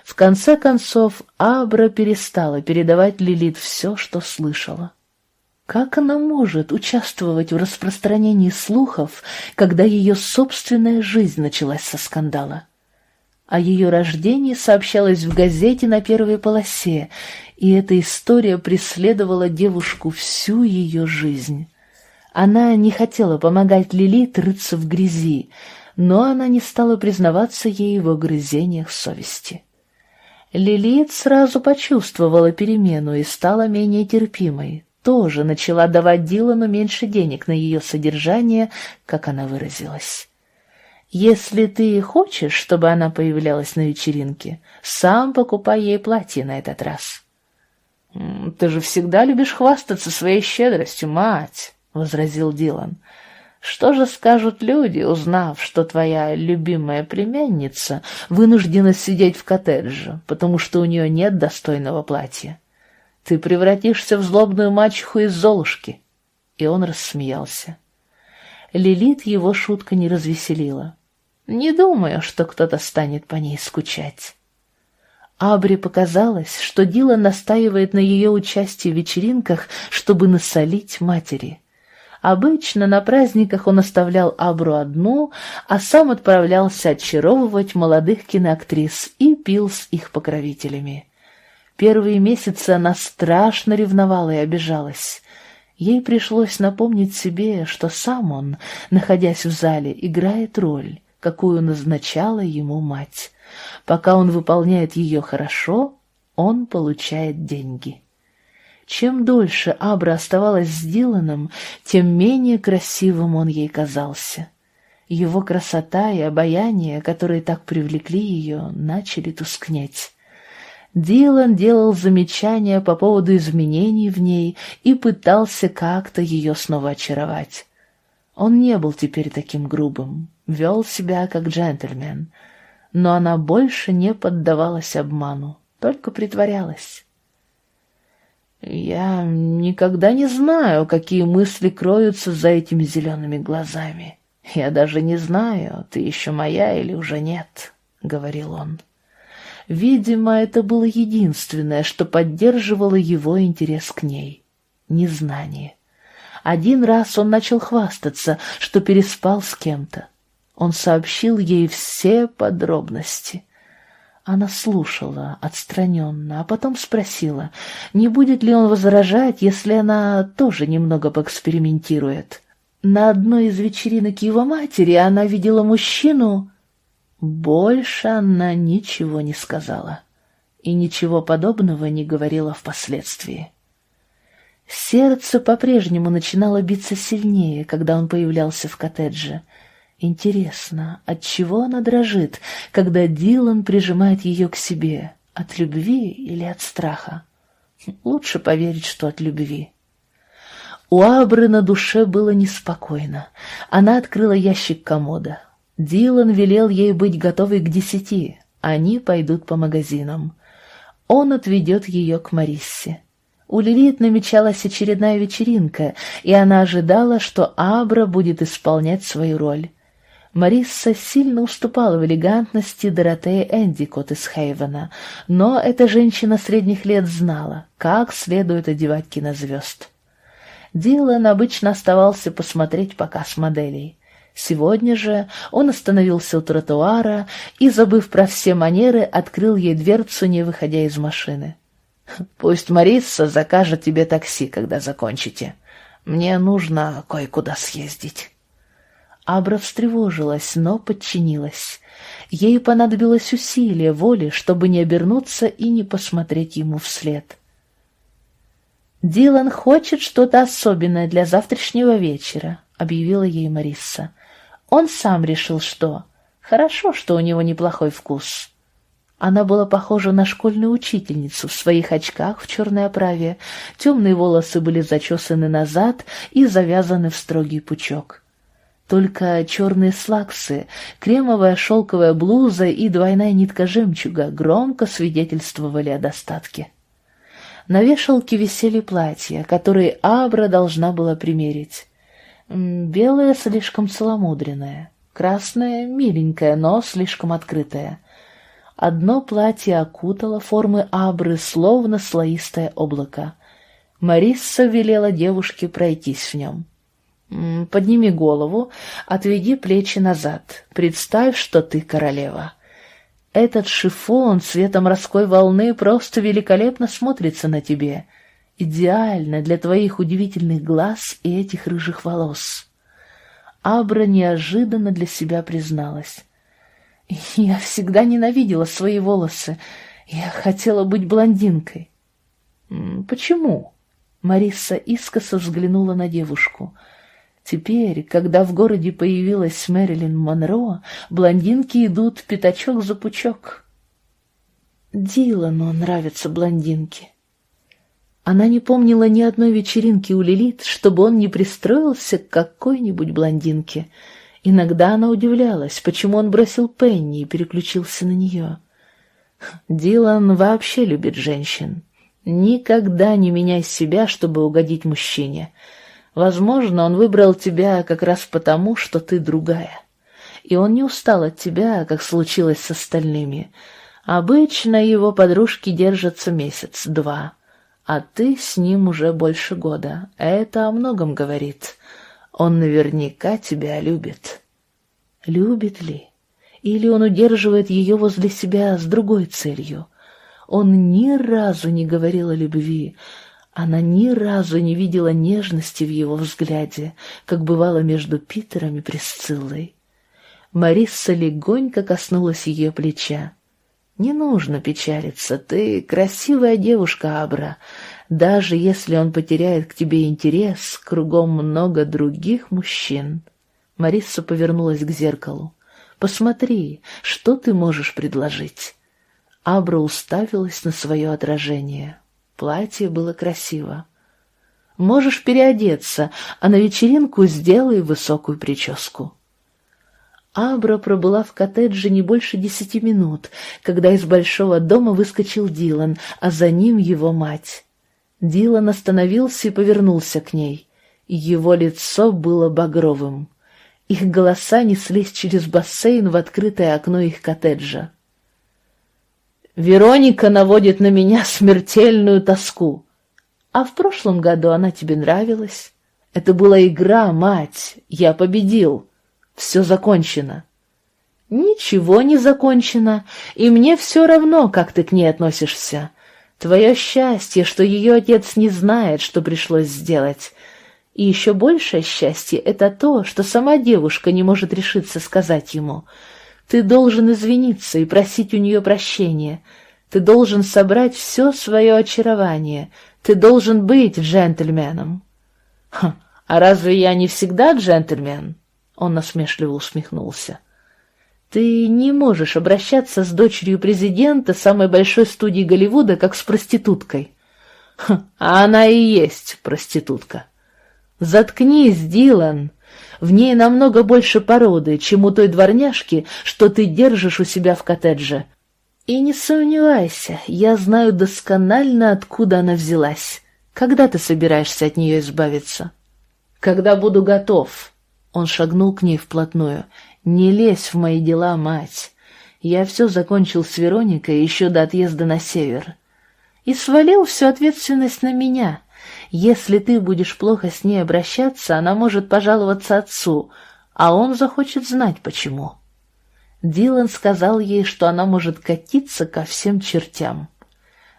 В конце концов, Абра перестала передавать Лилит все, что слышала. Как она может участвовать в распространении слухов, когда ее собственная жизнь началась со скандала? О ее рождении сообщалось в газете на первой полосе, и эта история преследовала девушку всю ее жизнь. Она не хотела помогать Лилит рыться в грязи, но она не стала признаваться ей в огрызениях совести. Лилит сразу почувствовала перемену и стала менее терпимой, тоже начала давать Дилану меньше денег на ее содержание, как она выразилась. «Если ты хочешь, чтобы она появлялась на вечеринке, сам покупай ей платье на этот раз». «Ты же всегда любишь хвастаться своей щедростью, мать», — возразил Дилан. Что же скажут люди, узнав, что твоя любимая племянница вынуждена сидеть в коттедже, потому что у нее нет достойного платья? Ты превратишься в злобную мачеху из Золушки. И он рассмеялся. Лилит его шутка не развеселила. Не думаю, что кто-то станет по ней скучать. Абре показалось, что Дилан настаивает на ее участии в вечеринках, чтобы насолить матери. Обычно на праздниках он оставлял Абру одну, а сам отправлялся очаровывать молодых киноактрис и пил с их покровителями. Первые месяцы она страшно ревновала и обижалась. Ей пришлось напомнить себе, что сам он, находясь в зале, играет роль, какую назначала ему мать. Пока он выполняет ее хорошо, он получает деньги. Чем дольше Абра оставалась с Диланом, тем менее красивым он ей казался. Его красота и обаяние, которые так привлекли ее, начали тускнеть. Дилан делал замечания по поводу изменений в ней и пытался как-то ее снова очаровать. Он не был теперь таким грубым, вел себя как джентльмен, но она больше не поддавалась обману, только притворялась. Я никогда не знаю, какие мысли кроются за этими зелеными глазами. Я даже не знаю, ты еще моя или уже нет, — говорил он. Видимо, это было единственное, что поддерживало его интерес к ней — незнание. Один раз он начал хвастаться, что переспал с кем-то. Он сообщил ей все подробности. Она слушала отстраненно, а потом спросила, не будет ли он возражать, если она тоже немного поэкспериментирует. На одной из вечеринок его матери она видела мужчину. Больше она ничего не сказала и ничего подобного не говорила впоследствии. Сердце по-прежнему начинало биться сильнее, когда он появлялся в коттедже — Интересно, от чего она дрожит, когда Дилан прижимает ее к себе? От любви или от страха? Лучше поверить, что от любви. У Абры на душе было неспокойно. Она открыла ящик комода. Дилан велел ей быть готовой к десяти. Они пойдут по магазинам. Он отведет ее к Мариссе. У Лилит намечалась очередная вечеринка, и она ожидала, что Абра будет исполнять свою роль. Марисса сильно уступала в элегантности Доротея Эндикот из Хейвена, но эта женщина средних лет знала, как следует одевать кинозвезд. Дилан обычно оставался посмотреть показ моделей. Сегодня же он остановился у тротуара и, забыв про все манеры, открыл ей дверцу, не выходя из машины. «Пусть Марисса закажет тебе такси, когда закончите. Мне нужно кое-куда съездить». Абра встревожилась, но подчинилась. Ей понадобилось усилие воли, чтобы не обернуться и не посмотреть ему вслед. «Дилан хочет что-то особенное для завтрашнего вечера», — объявила ей Марисса. «Он сам решил, что. Хорошо, что у него неплохой вкус». Она была похожа на школьную учительницу в своих очках в черной оправе. Темные волосы были зачесаны назад и завязаны в строгий пучок. Только черные слаксы, кремовая шелковая блуза и двойная нитка жемчуга громко свидетельствовали о достатке. На вешалке висели платья, которые Абра должна была примерить. Белое слишком целомудренное, красное миленькое, но слишком открытое. Одно платье окутало формы Абры, словно слоистое облако. Марисса велела девушке пройтись в нем. Подними голову, отведи плечи назад, представь, что ты королева. Этот шифон цвета морской волны просто великолепно смотрится на тебе. Идеально для твоих удивительных глаз и этих рыжих волос. Абра неожиданно для себя призналась. «Я всегда ненавидела свои волосы. Я хотела быть блондинкой». «Почему?» Мариса искоса взглянула на девушку. Теперь, когда в городе появилась Мэрилин Монро, блондинки идут пятачок за пучок. Дилану нравятся блондинки. Она не помнила ни одной вечеринки у Лилит, чтобы он не пристроился к какой-нибудь блондинке. Иногда она удивлялась, почему он бросил Пенни и переключился на нее. Дилан вообще любит женщин. Никогда не меняй себя, чтобы угодить мужчине. Возможно, он выбрал тебя как раз потому, что ты другая. И он не устал от тебя, как случилось с остальными. Обычно его подружки держатся месяц-два, а ты с ним уже больше года. Это о многом говорит. Он наверняка тебя любит. Любит ли? Или он удерживает ее возле себя с другой целью? Он ни разу не говорил о любви, она ни разу не видела нежности в его взгляде, как бывало между Питером и Присциллой. Марисса легонько коснулась ее плеча. «Не нужно печалиться, ты красивая девушка, Абра. Даже если он потеряет к тебе интерес, кругом много других мужчин». Марисса повернулась к зеркалу. «Посмотри, что ты можешь предложить?» Абра уставилась на свое отражение. Платье было красиво. Можешь переодеться, а на вечеринку сделай высокую прическу. Абра пробыла в коттедже не больше десяти минут, когда из большого дома выскочил Дилан, а за ним его мать. Дилан остановился и повернулся к ней. Его лицо было багровым. Их голоса неслись через бассейн в открытое окно их коттеджа. Вероника наводит на меня смертельную тоску. А в прошлом году она тебе нравилась. Это была игра, мать. Я победил. Все закончено. Ничего не закончено, и мне все равно, как ты к ней относишься. Твое счастье, что ее отец не знает, что пришлось сделать. И еще большее счастье — это то, что сама девушка не может решиться сказать ему — ты должен извиниться и просить у нее прощения. Ты должен собрать все свое очарование. Ты должен быть джентльменом. А разве я не всегда джентльмен? Он насмешливо усмехнулся. Ты не можешь обращаться с дочерью президента самой большой студии Голливуда, как с проституткой. А она и есть проститутка. Заткнись, Дилан. В ней намного больше породы, чем у той дворняжки, что ты держишь у себя в коттедже. И не сомневайся, я знаю досконально, откуда она взялась. Когда ты собираешься от нее избавиться? Когда буду готов. Он шагнул к ней вплотную. Не лезь в мои дела, мать. Я все закончил с Вероникой еще до отъезда на север. И свалил всю ответственность на меня. Если ты будешь плохо с ней обращаться, она может пожаловаться отцу, а он захочет знать, почему. Дилан сказал ей, что она может катиться ко всем чертям.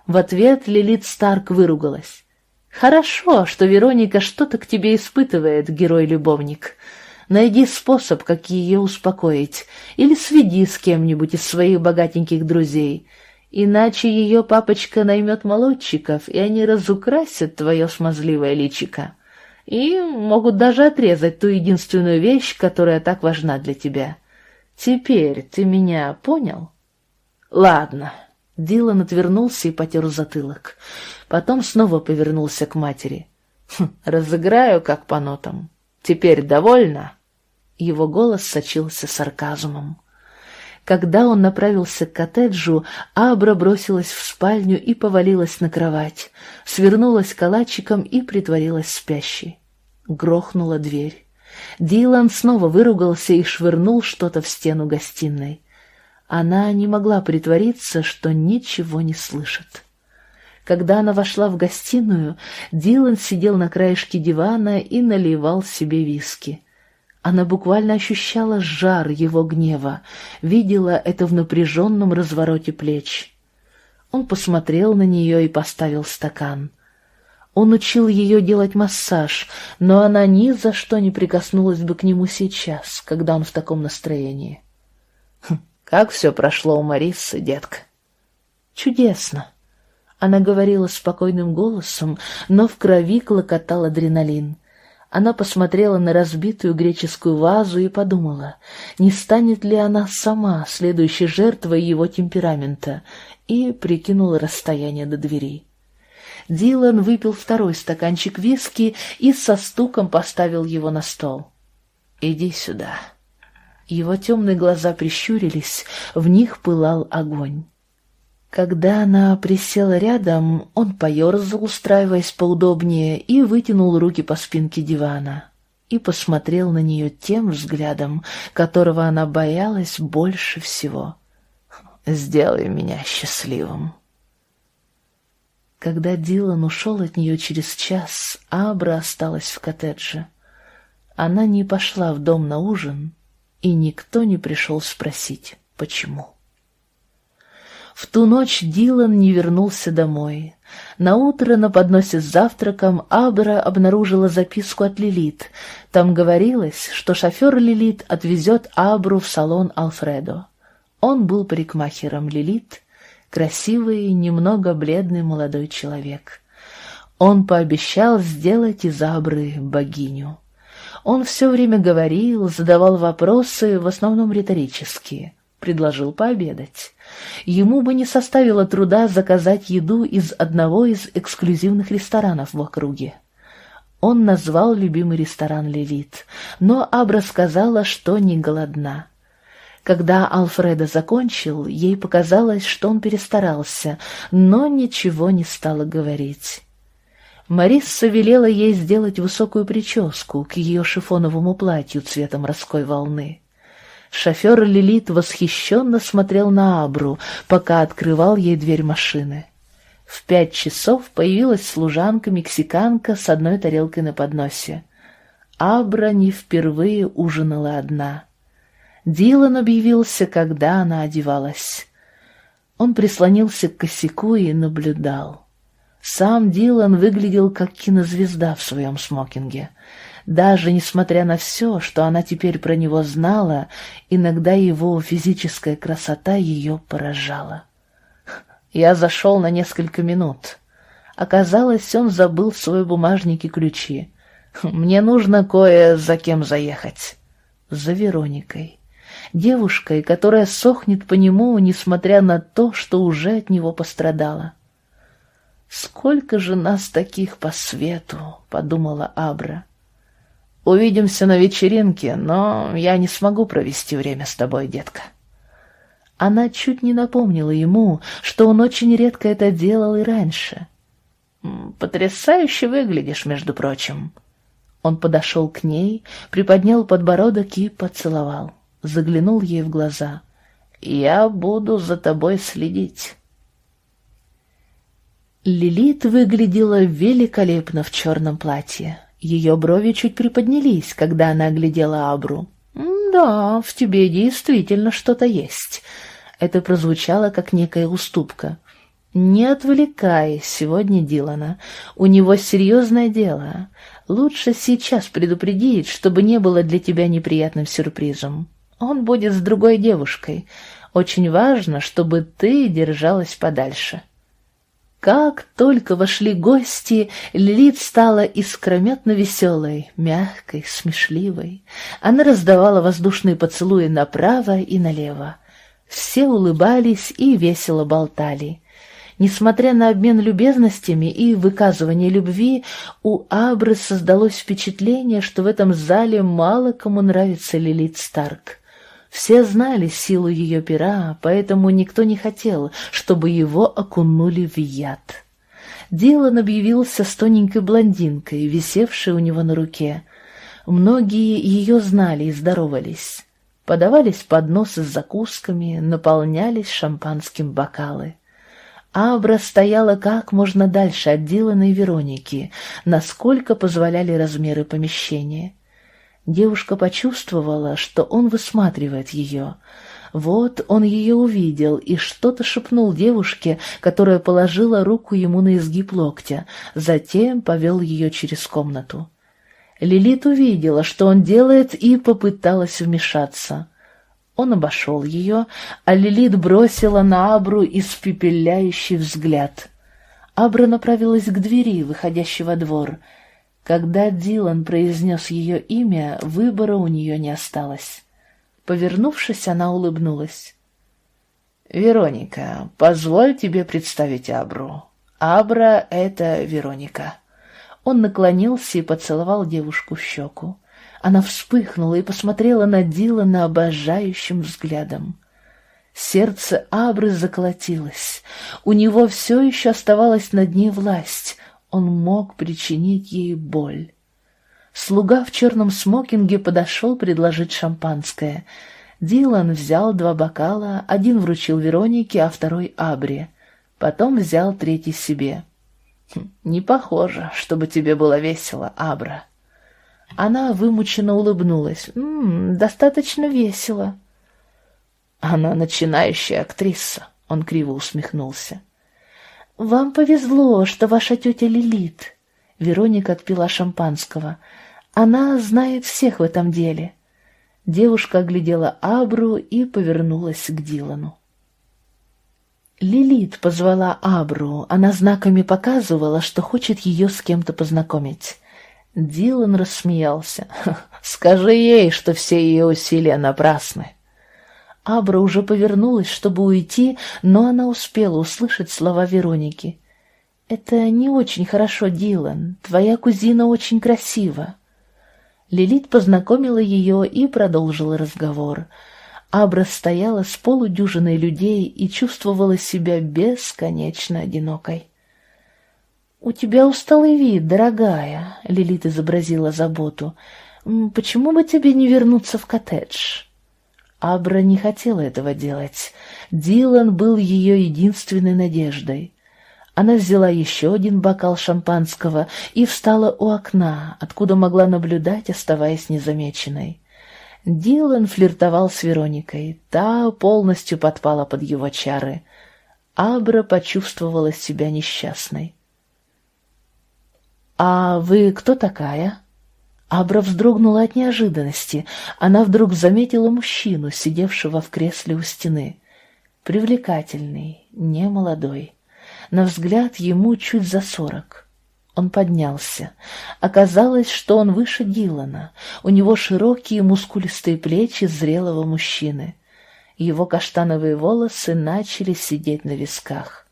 В ответ Лилит Старк выругалась. «Хорошо, что Вероника что-то к тебе испытывает, герой-любовник. Найди способ, как ее успокоить, или сведи с кем-нибудь из своих богатеньких друзей». Иначе ее папочка наймет молодчиков, и они разукрасят твое смазливое личико. И могут даже отрезать ту единственную вещь, которая так важна для тебя. Теперь ты меня понял? Ладно. Дилан отвернулся и потер затылок. Потом снова повернулся к матери. Хм, разыграю, как по нотам. Теперь довольна? Его голос сочился сарказмом. Когда он направился к коттеджу, Абра бросилась в спальню и повалилась на кровать, свернулась калачиком и притворилась спящей. Грохнула дверь. Дилан снова выругался и швырнул что-то в стену гостиной. Она не могла притвориться, что ничего не слышит. Когда она вошла в гостиную, Дилан сидел на краешке дивана и наливал себе виски. Она буквально ощущала жар его гнева, видела это в напряженном развороте плеч. Он посмотрел на нее и поставил стакан. Он учил ее делать массаж, но она ни за что не прикоснулась бы к нему сейчас, когда он в таком настроении. «Хм, «Как все прошло у Марисы, детка?» «Чудесно!» Она говорила спокойным голосом, но в крови клокотал адреналин. Она посмотрела на разбитую греческую вазу и подумала, не станет ли она сама следующей жертвой его темперамента, и прикинула расстояние до двери. Дилан выпил второй стаканчик виски и со стуком поставил его на стол. «Иди сюда». Его темные глаза прищурились, в них пылал огонь. Когда она присела рядом, он поерзал, устраиваясь поудобнее, и вытянул руки по спинке дивана и посмотрел на нее тем взглядом, которого она боялась больше всего. «Сделай меня счастливым». Когда Дилан ушел от нее через час, Абра осталась в коттедже. Она не пошла в дом на ужин, и никто не пришел спросить, почему. В ту ночь Дилан не вернулся домой. На утро на подносе с завтраком Абра обнаружила записку от Лилит. Там говорилось, что шофер Лилит отвезет Абру в салон Алфредо. Он был парикмахером Лилит, красивый, немного бледный молодой человек. Он пообещал сделать из Абры богиню. Он все время говорил, задавал вопросы, в основном риторические. Предложил пообедать. Ему бы не составило труда заказать еду из одного из эксклюзивных ресторанов в округе. Он назвал любимый ресторан Лилит, но Абра сказала, что не голодна. Когда Алфреда закончил, ей показалось, что он перестарался, но ничего не стала говорить. Марисса велела ей сделать высокую прическу к ее шифоновому платью цвета морской волны. Шофер Лилит восхищенно смотрел на Абру, пока открывал ей дверь машины. В пять часов появилась служанка-мексиканка с одной тарелкой на подносе. Абра не впервые ужинала одна. Дилан объявился, когда она одевалась. Он прислонился к косяку и наблюдал. Сам Дилан выглядел как кинозвезда в своем смокинге. Даже несмотря на все, что она теперь про него знала, иногда его физическая красота ее поражала. Я зашел на несколько минут. Оказалось, он забыл в своей бумажнике ключи. Мне нужно кое за кем заехать. За Вероникой. Девушкой, которая сохнет по нему, несмотря на то, что уже от него пострадала. «Сколько же нас таких по свету?» — подумала Абра. Увидимся на вечеринке, но я не смогу провести время с тобой, детка. Она чуть не напомнила ему, что он очень редко это делал и раньше. «Потрясающе выглядишь, между прочим». Он подошел к ней, приподнял подбородок и поцеловал. Заглянул ей в глаза. «Я буду за тобой следить». Лилит выглядела великолепно в черном платье. Ее брови чуть приподнялись, когда она оглядела Абру. «Да, в тебе действительно что-то есть». Это прозвучало как некая уступка. «Не отвлекай сегодня Дилана. У него серьезное дело. Лучше сейчас предупредить, чтобы не было для тебя неприятным сюрпризом. Он будет с другой девушкой. Очень важно, чтобы ты держалась подальше». Как только вошли гости, Лилит стала искрометно веселой, мягкой, смешливой. Она раздавала воздушные поцелуи направо и налево. Все улыбались и весело болтали. Несмотря на обмен любезностями и выказывание любви, у Абры создалось впечатление, что в этом зале мало кому нравится Лилит Старк. Все знали силу ее пера, поэтому никто не хотел, чтобы его окунули в яд. Дилан объявился с тоненькой блондинкой, висевшей у него на руке. Многие ее знали и здоровались. Подавались подносы с закусками, наполнялись шампанским бокалы. Абра стояла как можно дальше от Дилана и Вероники, насколько позволяли размеры помещения. Девушка почувствовала, что он высматривает ее. Вот он ее увидел и что-то шепнул девушке, которая положила руку ему на изгиб локтя, затем повел ее через комнату. Лилит увидела, что он делает, и попыталась вмешаться. Он обошел ее, а Лилит бросила на Абру испепеляющий взгляд. Абра направилась к двери, выходящей во двор — когда Дилан произнес ее имя, выбора у нее не осталось. Повернувшись, она улыбнулась. «Вероника, позволь тебе представить Абру. Абра — это Вероника». Он наклонился и поцеловал девушку в щеку. Она вспыхнула и посмотрела на Дилана обожающим взглядом. Сердце Абры заколотилось. У него все еще оставалась над ней власть. Он мог причинить ей боль. Слуга в черном смокинге подошел предложить шампанское. Дилан взял два бокала, один вручил Веронике, а второй Абре. Потом взял третий себе. «Хм, «Не похоже, чтобы тебе было весело, Абра». Она вымученно улыбнулась. «М -м, «Достаточно весело». «Она начинающая актриса», — он криво усмехнулся. «Вам повезло, что ваша тетя Лилит». Вероника отпила шампанского. «Она знает всех в этом деле». Девушка оглядела Абру и повернулась к Дилану. Лилит позвала Абру, она знаками показывала, что хочет ее с кем-то познакомить. Дилан рассмеялся. «Скажи ей, что все ее усилия напрасны». Абра уже повернулась, чтобы уйти, но она успела услышать слова Вероники. «Это не очень хорошо, Дилан. Твоя кузина очень красива». Лилит познакомила ее и продолжила разговор. Абра стояла с полудюжиной людей и чувствовала себя бесконечно одинокой. «У тебя усталый вид, дорогая», — Лилит изобразила заботу. «Почему бы тебе не вернуться в коттедж?» Абра не хотела этого делать. Дилан был ее единственной надеждой. Она взяла еще один бокал шампанского и встала у окна, откуда могла наблюдать, оставаясь незамеченной. Дилан флиртовал с Вероникой, та полностью подпала под его чары. Абра почувствовала себя несчастной. «А вы кто такая?» Абра вздрогнула от неожиданности. Она вдруг заметила мужчину, сидевшего в кресле у стены. Привлекательный, немолодой. На взгляд ему чуть за сорок. Он поднялся. Оказалось, что он выше Дилана. У него широкие мускулистые плечи зрелого мужчины. Его каштановые волосы начали сидеть на висках.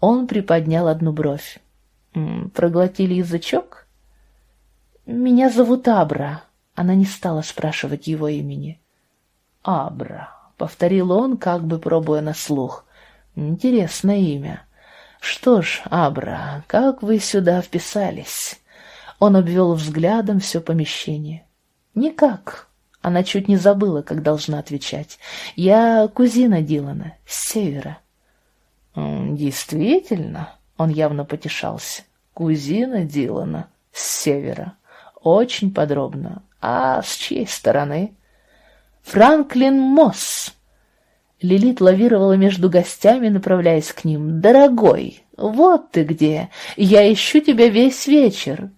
Он приподнял одну бровь. «Проглотили язычок?» «Меня зовут Абра». Она не стала спрашивать его имени. «Абра», — повторил он, как бы пробуя на слух. «Интересное имя. Что ж, Абра, как вы сюда вписались?» Он обвел взглядом все помещение. «Никак». Она чуть не забыла, как должна отвечать. «Я кузина Дилана, с севера». «Действительно?» — он явно потешался. «Кузина Дилана, с севера». Очень подробно. А с чьей стороны? Франклин Мосс. Лилит лавировала между гостями, направляясь к ним. «Дорогой, вот ты где! Я ищу тебя весь вечер!»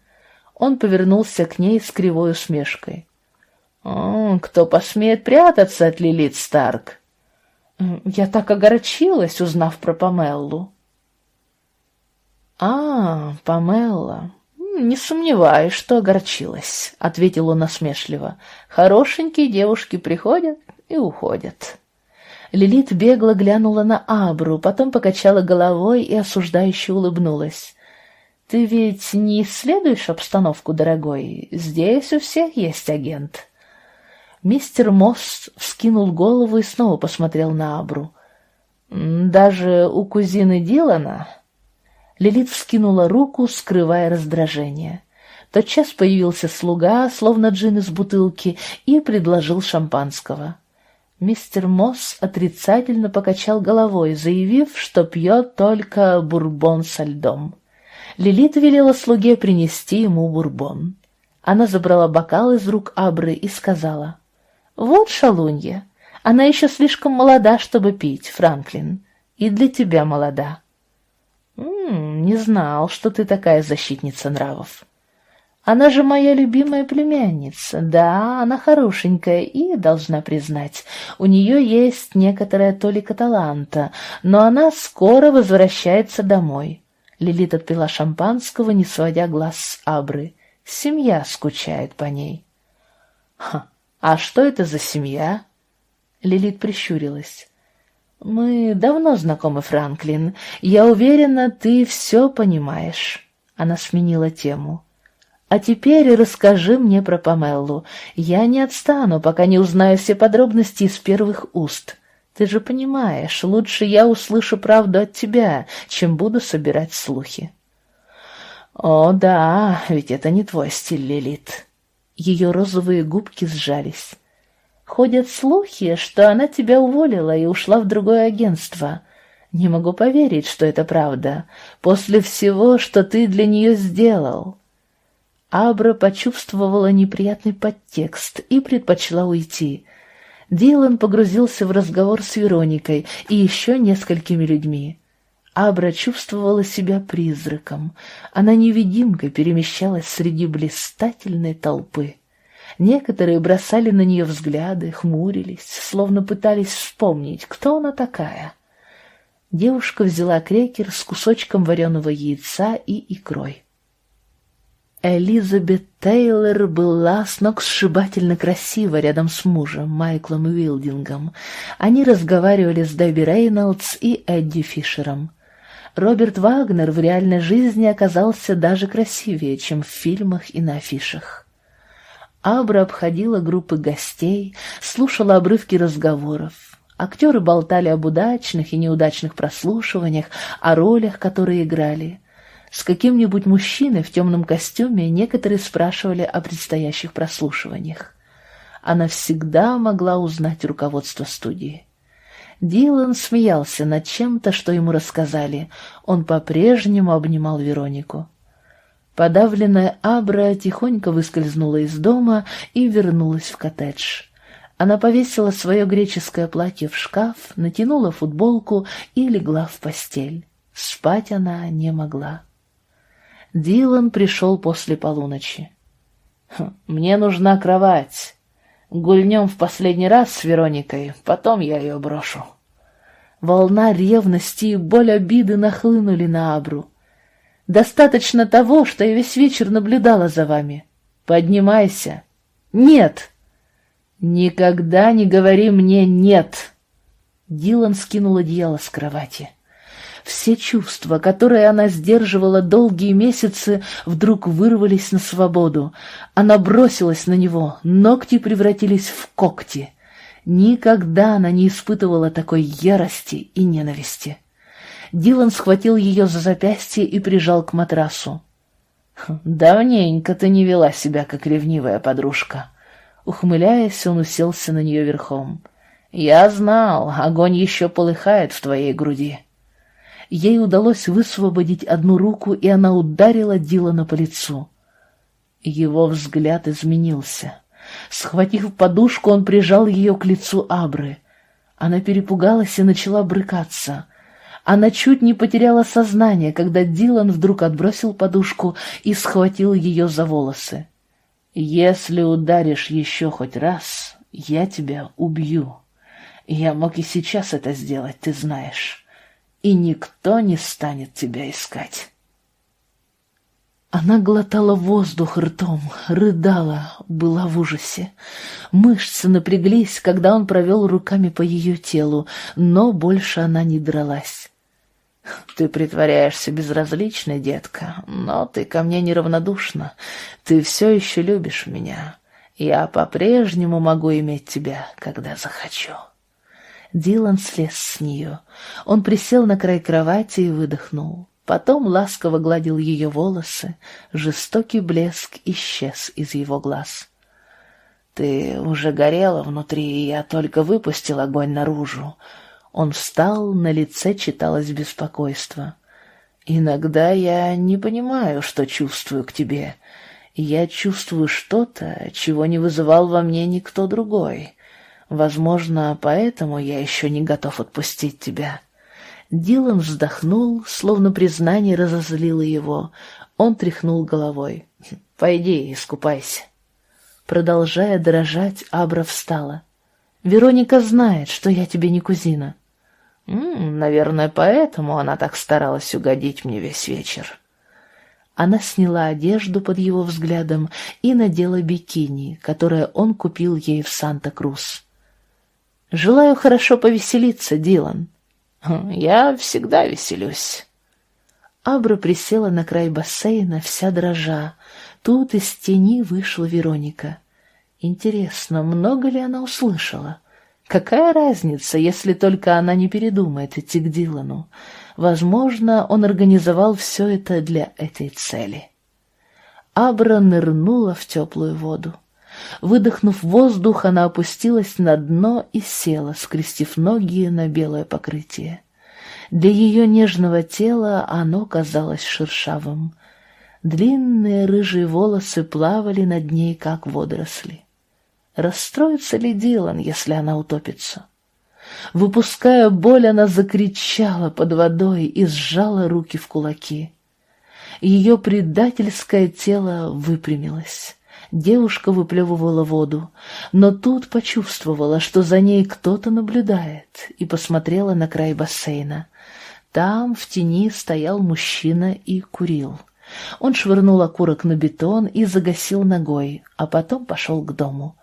Он повернулся к ней с кривой усмешкой. «Кто посмеет прятаться от Лилит Старк?» «Я так огорчилась, узнав про Памеллу». «А, Памелла, «Не сомневаюсь, что огорчилась», — ответил он насмешливо. «Хорошенькие девушки приходят и уходят». Лилит бегло глянула на Абру, потом покачала головой и осуждающе улыбнулась. «Ты ведь не исследуешь обстановку, дорогой? Здесь у всех есть агент». Мистер Мосс вскинул голову и снова посмотрел на Абру. «Даже у кузины Дилана Лилит вскинула руку, скрывая раздражение. Тотчас появился слуга, словно джин из бутылки, и предложил шампанского. Мистер Мосс отрицательно покачал головой, заявив, что пьет только бурбон со льдом. Лилит велела слуге принести ему бурбон. Она забрала бокал из рук Абры и сказала, «Вот шалунья, она еще слишком молода, чтобы пить, Франклин, и для тебя молода». «М -м, «Не знал, что ты такая защитница нравов». Она же моя любимая племянница. Да, она хорошенькая и, должна признать, у нее есть некоторая толика таланта, но она скоро возвращается домой. Лилит отпила шампанского, не сводя глаз с Абры. Семья скучает по ней. Ха, а что это за семья? Лилит прищурилась. Мы давно знакомы, Франклин. Я уверена, ты все понимаешь. Она сменила тему. А теперь расскажи мне про Памеллу. Я не отстану, пока не узнаю все подробности из первых уст. Ты же понимаешь, лучше я услышу правду от тебя, чем буду собирать слухи. О, да, ведь это не твой стиль, Лилит. Ее розовые губки сжались. Ходят слухи, что она тебя уволила и ушла в другое агентство. Не могу поверить, что это правда, после всего, что ты для нее сделал. Абра почувствовала неприятный подтекст и предпочла уйти. Дилан погрузился в разговор с Вероникой и еще несколькими людьми. Абра чувствовала себя призраком. Она невидимкой перемещалась среди блистательной толпы. Некоторые бросали на нее взгляды, хмурились, словно пытались вспомнить, кто она такая. Девушка взяла крекер с кусочком вареного яйца и икрой. Элизабет Тейлор была сногсшибательно красива рядом с мужем, Майклом Уилдингом. Они разговаривали с Дебби Рейнольдс и Эдди Фишером. Роберт Вагнер в реальной жизни оказался даже красивее, чем в фильмах и на афишах. Абра обходила группы гостей, слушала обрывки разговоров. Актеры болтали об удачных и неудачных прослушиваниях, о ролях, которые играли — с каким-нибудь мужчиной в темном костюме некоторые спрашивали о предстоящих прослушиваниях. Она всегда могла узнать руководство студии. Дилан смеялся над чем-то, что ему рассказали. Он по-прежнему обнимал Веронику. Подавленная Абра тихонько выскользнула из дома и вернулась в коттедж. Она повесила свое греческое платье в шкаф, натянула футболку и легла в постель. Спать она не могла. Дилан пришел после полуночи. «Хм, «Мне нужна кровать. Гульнем в последний раз с Вероникой, потом я ее брошу». Волна ревности и боль обиды нахлынули на Абру. «Достаточно того, что я весь вечер наблюдала за вами. Поднимайся». «Нет!» «Никогда не говори мне «нет!»» Дилан скинул одеяло с кровати. Все чувства, которые она сдерживала долгие месяцы, вдруг вырвались на свободу. Она бросилась на него, ногти превратились в когти. Никогда она не испытывала такой ярости и ненависти. Дилан схватил ее за запястье и прижал к матрасу. «Давненько ты не вела себя, как ревнивая подружка». Ухмыляясь, он уселся на нее верхом. «Я знал, огонь еще полыхает в твоей груди». Ей удалось высвободить одну руку, и она ударила Дилана по лицу. Его взгляд изменился. Схватив подушку, он прижал ее к лицу Абры. Она перепугалась и начала брыкаться. Она чуть не потеряла сознание, когда Дилан вдруг отбросил подушку и схватил ее за волосы. «Если ударишь еще хоть раз, я тебя убью. Я мог и сейчас это сделать, ты знаешь и никто не станет тебя искать. Она глотала воздух ртом, рыдала, была в ужасе. Мышцы напряглись, когда он провел руками по ее телу, но больше она не дралась. «Ты притворяешься безразличной, детка, но ты ко мне неравнодушна. Ты все еще любишь меня. Я по-прежнему могу иметь тебя, когда захочу». Дилан слез с нее. Он присел на край кровати и выдохнул. Потом ласково гладил ее волосы. Жестокий блеск исчез из его глаз. «Ты уже горела внутри, и я только выпустил огонь наружу». Он встал, на лице читалось беспокойство. «Иногда я не понимаю, что чувствую к тебе. Я чувствую что-то, чего не вызывал во мне никто другой. Возможно, поэтому я еще не готов отпустить тебя». Дилан вздохнул, словно признание разозлило его. Он тряхнул головой. «Пойди, искупайся». Продолжая дрожать, Абра встала. «Вероника знает, что я тебе не кузина». «Наверное, поэтому она так старалась угодить мне весь вечер». Она сняла одежду под его взглядом и надела бикини, которое он купил ей в Санта-Крус. «Желаю хорошо повеселиться, Дилан». «Я всегда веселюсь». Абра присела на край бассейна, вся дрожа. Тут из тени вышла Вероника. Интересно, много ли она услышала? Какая разница, если только она не передумает идти к Дилану? Возможно, он организовал все это для этой цели. Абра нырнула в теплую воду. Выдохнув воздух, она опустилась на дно и села, скрестив ноги на белое покрытие. Для ее нежного тела оно казалось шершавым. Длинные рыжие волосы плавали над ней, как водоросли. Расстроится ли Дилан, если она утопится? Выпуская боль, она закричала под водой и сжала руки в кулаки. Ее предательское тело выпрямилось. Девушка выплевывала воду, но тут почувствовала, что за ней кто-то наблюдает, и посмотрела на край бассейна. Там в тени стоял мужчина и курил. Он швырнул окурок на бетон и загасил ногой, а потом пошел к дому.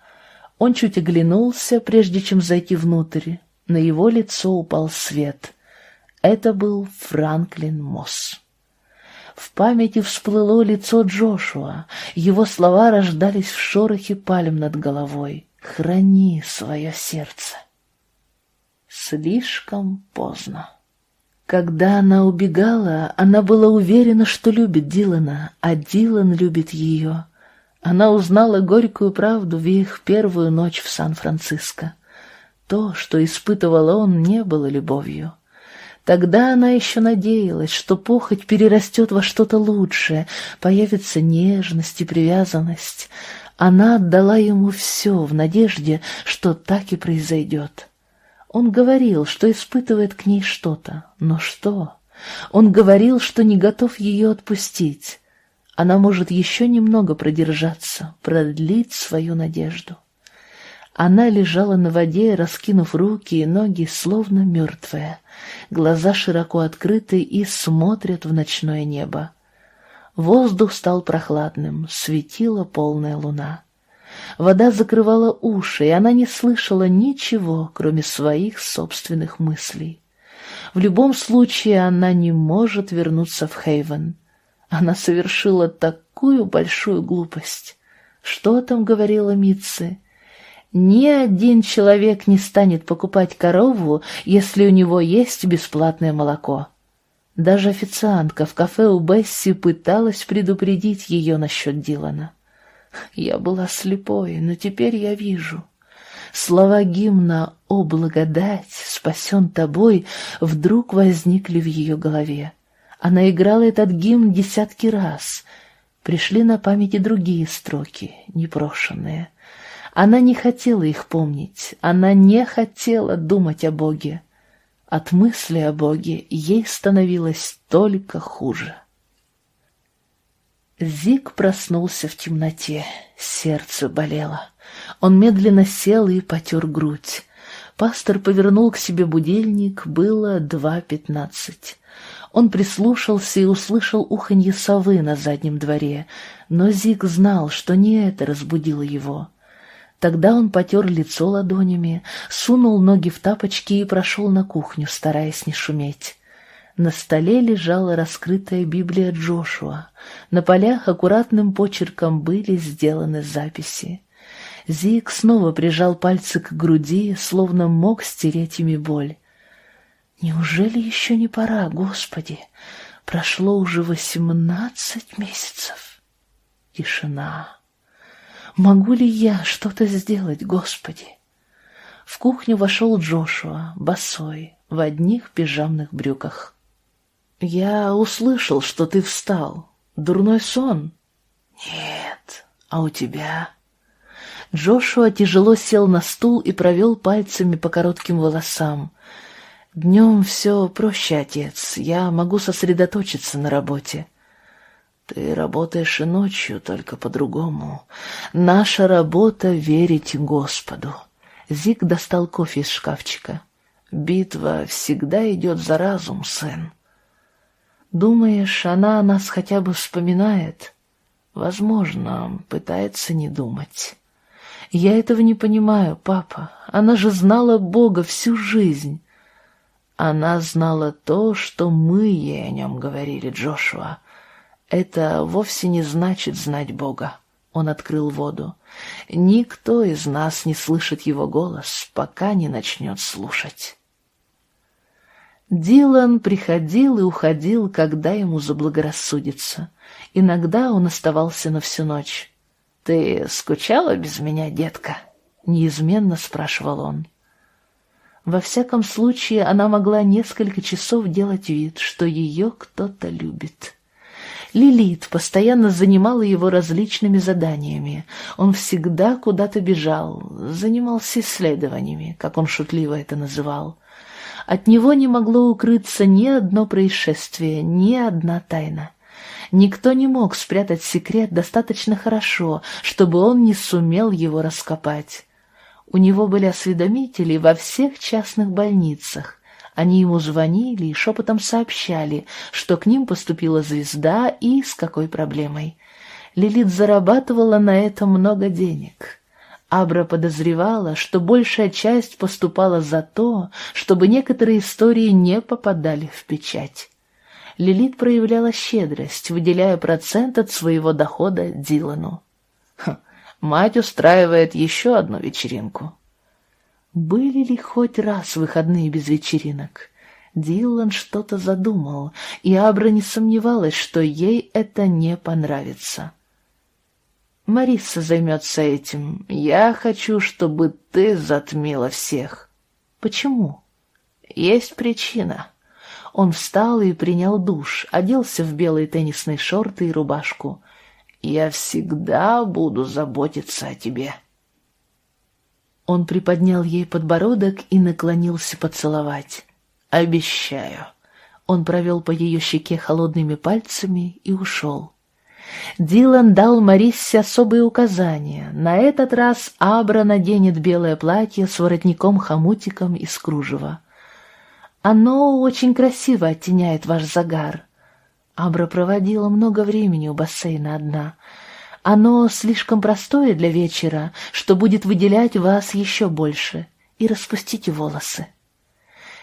Он чуть оглянулся, прежде чем зайти внутрь. На его лицо упал свет. Это был Франклин Мосс. В памяти всплыло лицо Джошуа. Его слова рождались в шорохе пальм над головой. «Храни свое сердце». Слишком поздно. Когда она убегала, она была уверена, что любит Дилана, а Дилан любит ее. Она узнала горькую правду в их первую ночь в Сан-Франциско. То, что испытывал он, не было любовью. Тогда она еще надеялась, что похоть перерастет во что-то лучшее, появится нежность и привязанность. Она отдала ему все в надежде, что так и произойдет. Он говорил, что испытывает к ней что-то. Но что? Он говорил, что не готов ее отпустить. Она может еще немного продержаться, продлить свою надежду. Она лежала на воде, раскинув руки и ноги, словно мертвая. Глаза широко открыты и смотрят в ночное небо. Воздух стал прохладным, светила полная луна. Вода закрывала уши, и она не слышала ничего, кроме своих собственных мыслей. В любом случае она не может вернуться в Хейвен. Она совершила такую большую глупость. Что там говорила Митцы? Ни один человек не станет покупать корову, если у него есть бесплатное молоко. Даже официантка в кафе у Бесси пыталась предупредить ее насчет Дилана. Я была слепой, но теперь я вижу. Слова гимна «О, благодать, спасен тобой» вдруг возникли в ее голове. Она играла этот гимн десятки раз. Пришли на памяти другие строки, непрошенные. Она не хотела их помнить, она не хотела думать о Боге. От мысли о Боге ей становилось только хуже. Зик проснулся в темноте, сердце болело. Он медленно сел и потер грудь. Пастор повернул к себе будильник, было два пятнадцать. Он прислушался и услышал уханье совы на заднем дворе, но Зик знал, что не это разбудило его. Тогда он потер лицо ладонями, сунул ноги в тапочки и прошел на кухню, стараясь не шуметь. На столе лежала раскрытая Библия Джошуа. На полях аккуратным почерком были сделаны записи. Зик снова прижал пальцы к груди, словно мог стереть ими боль. «Неужели еще не пора, Господи? Прошло уже восемнадцать месяцев». Тишина. «Могу ли я что-то сделать, Господи?» В кухню вошел Джошуа, босой, в одних пижамных брюках. «Я услышал, что ты встал. Дурной сон?» «Нет, А у тебя? Джошуа тяжело сел на стул и провел пальцами по коротким волосам. Днем все проще, отец. Я могу сосредоточиться на работе. Ты работаешь и ночью, только по-другому. Наша работа — верить Господу. Зик достал кофе из шкафчика. Битва всегда идет за разум, сын. Думаешь, она нас хотя бы вспоминает? Возможно, пытается не думать. Я этого не понимаю, папа. Она же знала Бога всю жизнь. Она знала то, что мы ей о нем говорили, Джошуа. Это вовсе не значит знать Бога. Он открыл воду. Никто из нас не слышит его голос, пока не начнет слушать. Дилан приходил и уходил, когда ему заблагорассудится. Иногда он оставался на всю ночь. «Ты скучала без меня, детка?» — неизменно спрашивал он. Во всяком случае, она могла несколько часов делать вид, что ее кто-то любит. Лилит постоянно занимала его различными заданиями. Он всегда куда-то бежал, занимался исследованиями, как он шутливо это называл. От него не могло укрыться ни одно происшествие, ни одна тайна. Никто не мог спрятать секрет достаточно хорошо, чтобы он не сумел его раскопать. У него были осведомители во всех частных больницах, они ему звонили и шепотом сообщали, что к ним поступила звезда и с какой проблемой. Лилит зарабатывала на этом много денег. Абра подозревала, что большая часть поступала за то, чтобы некоторые истории не попадали в печать. Лилит проявляла щедрость, выделяя процент от своего дохода Дилану. Мать устраивает еще одну вечеринку. Были ли хоть раз выходные без вечеринок? Дилан что-то задумал, и Абра не сомневалась, что ей это не понравится. «Мариса займется этим. Я хочу, чтобы ты затмила всех». «Почему?» «Есть причина». Он встал и принял душ, оделся в белые теннисные шорты и рубашку. «Я всегда буду заботиться о тебе». Он приподнял ей подбородок и наклонился поцеловать. «Обещаю». Он провел по ее щеке холодными пальцами и ушел. Дилан дал Мариссе особые указания. На этот раз Абра наденет белое платье с воротником-хомутиком из кружева. Оно очень красиво оттеняет ваш загар. Абра проводила много времени у бассейна одна — оно слишком простое для вечера, что будет выделять вас еще больше. И распустите волосы.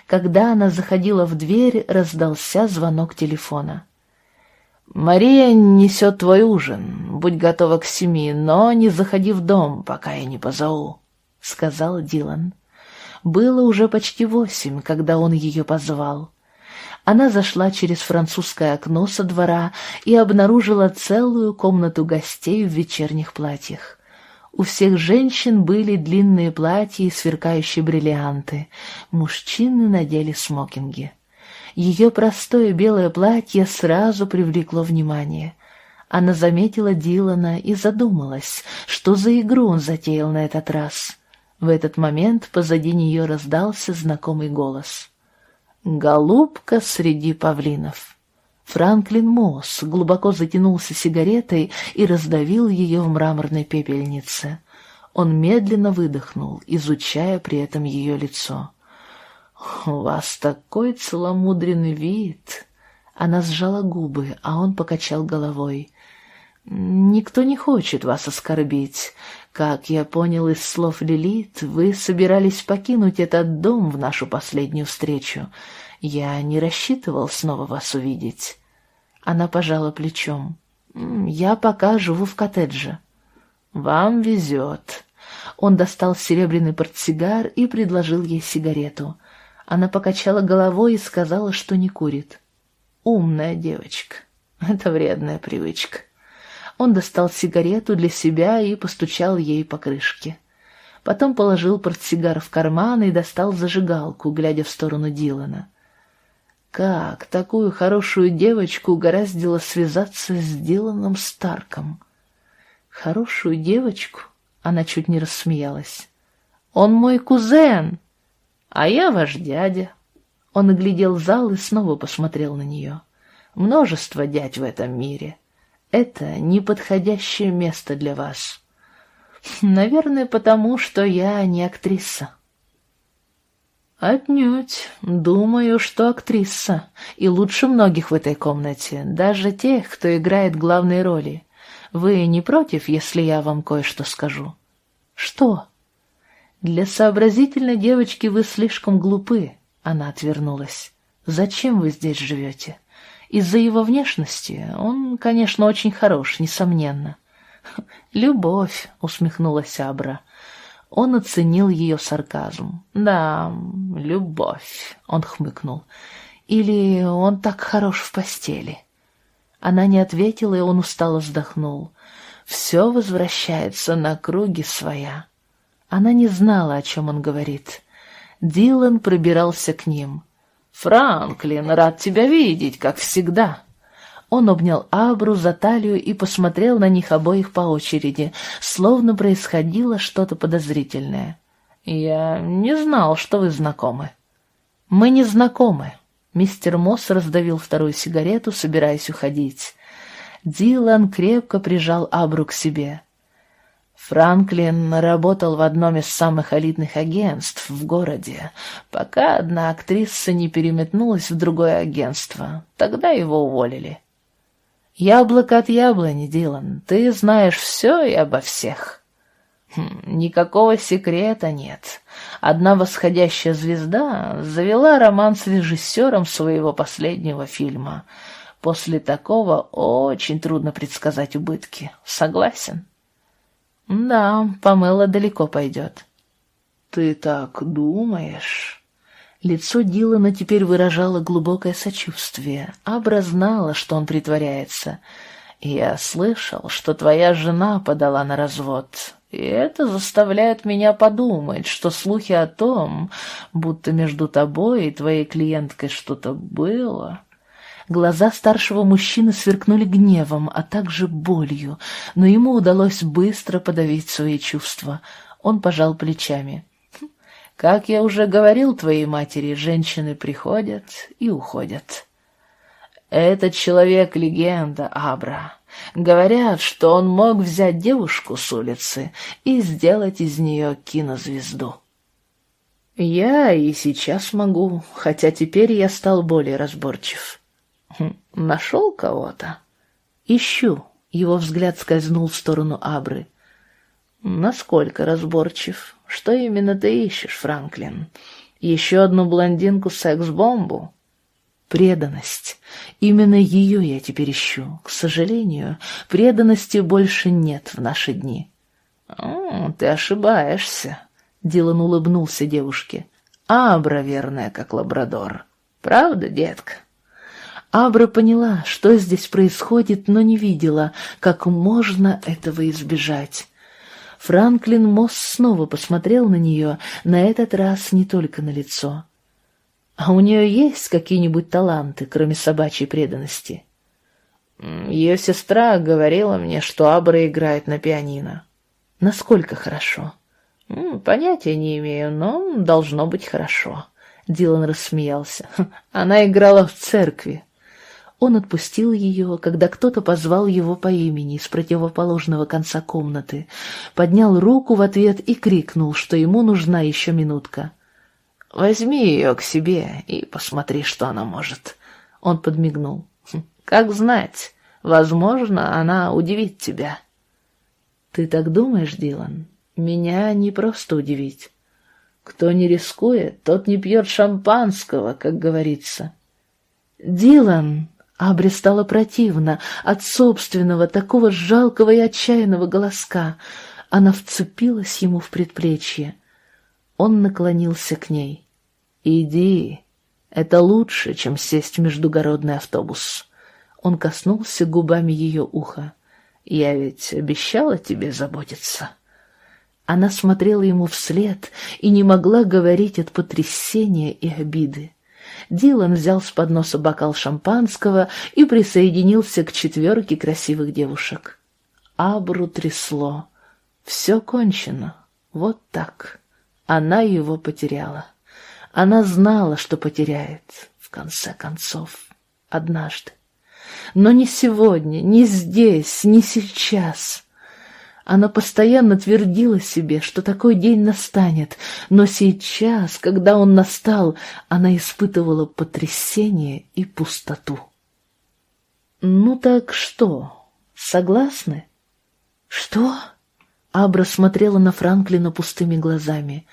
Когда она заходила в дверь, раздался звонок телефона. «Мария несет твой ужин. Будь готова к семи, но не заходи в дом, пока я не позову», — сказал Дилан. Было уже почти восемь, когда он ее позвал. Она зашла через французское окно со двора и обнаружила целую комнату гостей в вечерних платьях. У всех женщин были длинные платья и сверкающие бриллианты. Мужчины надели смокинги. Ее простое белое платье сразу привлекло внимание. Она заметила Дилана и задумалась, что за игру он затеял на этот раз. В этот момент позади нее раздался знакомый голос. Голубка среди павлинов. Франклин Мосс глубоко затянулся сигаретой и раздавил ее в мраморной пепельнице. Он медленно выдохнул, изучая при этом ее лицо. «У вас такой целомудренный вид!» Она сжала губы, а он покачал головой. «Никто не хочет вас оскорбить. Как я понял из слов Лилит, вы собирались покинуть этот дом в нашу последнюю встречу. Я не рассчитывал снова вас увидеть. Она пожала плечом. Я пока живу в коттедже. Вам везет. Он достал серебряный портсигар и предложил ей сигарету. Она покачала головой и сказала, что не курит. Умная девочка. Это вредная привычка. Он достал сигарету для себя и постучал ей по крышке. Потом положил портсигар в карман и достал зажигалку, глядя в сторону Дилана. Как такую хорошую девочку угораздило связаться с Диланом Старком? Хорошую девочку? Она чуть не рассмеялась. Он мой кузен, а я ваш дядя. Он оглядел зал и снова посмотрел на нее. Множество дядь в этом мире. Это неподходящее место для вас. Наверное, потому что я не актриса. Отнюдь. Думаю, что актриса. И лучше многих в этой комнате, даже тех, кто играет главные роли. Вы не против, если я вам кое-что скажу? Что? Для сообразительной девочки вы слишком глупы. Она отвернулась. Зачем вы здесь живете? Из-за его внешности он, конечно, очень хорош, несомненно. «Любовь», — усмехнулась Абра. Он оценил ее сарказм. «Да, любовь», — он хмыкнул. «Или он так хорош в постели». Она не ответила, и он устало вздохнул. «Все возвращается на круги своя». Она не знала, о чем он говорит. Дилан пробирался к ним. «Франклин, рад тебя видеть, как всегда!» Он обнял Абру за талию и посмотрел на них обоих по очереди, словно происходило что-то подозрительное. «Я не знал, что вы знакомы». «Мы не знакомы». Мистер Мосс раздавил вторую сигарету, собираясь уходить. Дилан крепко прижал Абру к себе. Франклин работал в одном из самых элитных агентств в городе, пока одна актриса не переметнулась в другое агентство. Тогда его уволили. «Яблоко от яблони, Дилан, ты знаешь все и обо всех». Хм, никакого секрета нет. Одна восходящая звезда завела роман с режиссером своего последнего фильма. После такого очень трудно предсказать убытки. Согласен? Да, Памела далеко пойдет. Ты так думаешь? Лицо Дилана теперь выражало глубокое сочувствие. Абра знала, что он притворяется. «Я слышал, что твоя жена подала на развод, и это заставляет меня подумать, что слухи о том, будто между тобой и твоей клиенткой что-то было...» Глаза старшего мужчины сверкнули гневом, а также болью, но ему удалось быстро подавить свои чувства. Он пожал плечами. «Хм, «Как я уже говорил твоей матери, женщины приходят и уходят». «Этот человек — легенда, Абра. Говорят, что он мог взять девушку с улицы и сделать из нее кинозвезду». «Я и сейчас могу, хотя теперь я стал более разборчив». Хм, нашел кого-то? Ищу. Его взгляд скользнул в сторону Абры. Насколько разборчив? Что именно ты ищешь, Франклин? Еще одну блондинку секс-бомбу? Преданность. Именно ее я теперь ищу. К сожалению, преданности больше нет в наши дни. Ты ошибаешься. Дилан улыбнулся девушке. Абра верная, как лабрадор. Правда, детка? Абра поняла, что здесь происходит, но не видела, как можно этого избежать. Франклин Мосс снова посмотрел на нее, на этот раз не только на лицо. «А у нее есть какие-нибудь таланты, кроме собачьей преданности?» Ее сестра говорила мне, что Абра играет на пианино. Насколько хорошо? Понятия не имею, но должно быть хорошо. Дилан рассмеялся. Она играла в церкви. Он отпустил ее, когда кто-то позвал его по имени с противоположного конца комнаты, поднял руку в ответ и крикнул, что ему нужна еще минутка. «Возьми ее к себе и посмотри, что она может». Он подмигнул. «Хм, «Как знать, возможно, она удивит тебя». «Ты так думаешь, Дилан? Меня не просто удивить. Кто не рискует, тот не пьет шампанского, как говорится». «Дилан!» Абре стало противно от собственного, такого жалкого и отчаянного голоска. Она вцепилась ему в предплечье. Он наклонился к ней. «Иди, это лучше, чем сесть в междугородный автобус». Он коснулся губами ее уха. «Я ведь обещала тебе заботиться». Она смотрела ему вслед и не могла говорить от потрясения и обиды. Дилан взял с подноса бокал шампанского и присоединился к четверке красивых девушек. Абру трясло. Все кончено. Вот так. Она его потеряла. Она знала, что потеряет, в конце концов, однажды. Но не сегодня, не здесь, не сейчас. Она постоянно твердила себе, что такой день настанет, но сейчас, когда он настал, она испытывала потрясение и пустоту. «Ну так что, согласны?» «Что?» Абра смотрела на Франклина пустыми глазами.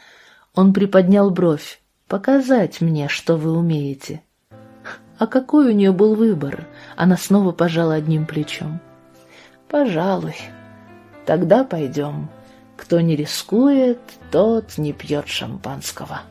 Он приподнял бровь. «Показать мне, что вы умеете». А какой у нее был выбор? Она снова пожала одним плечом. «Пожалуй. Тогда пойдем. Кто не рискует, тот не пьет шампанского».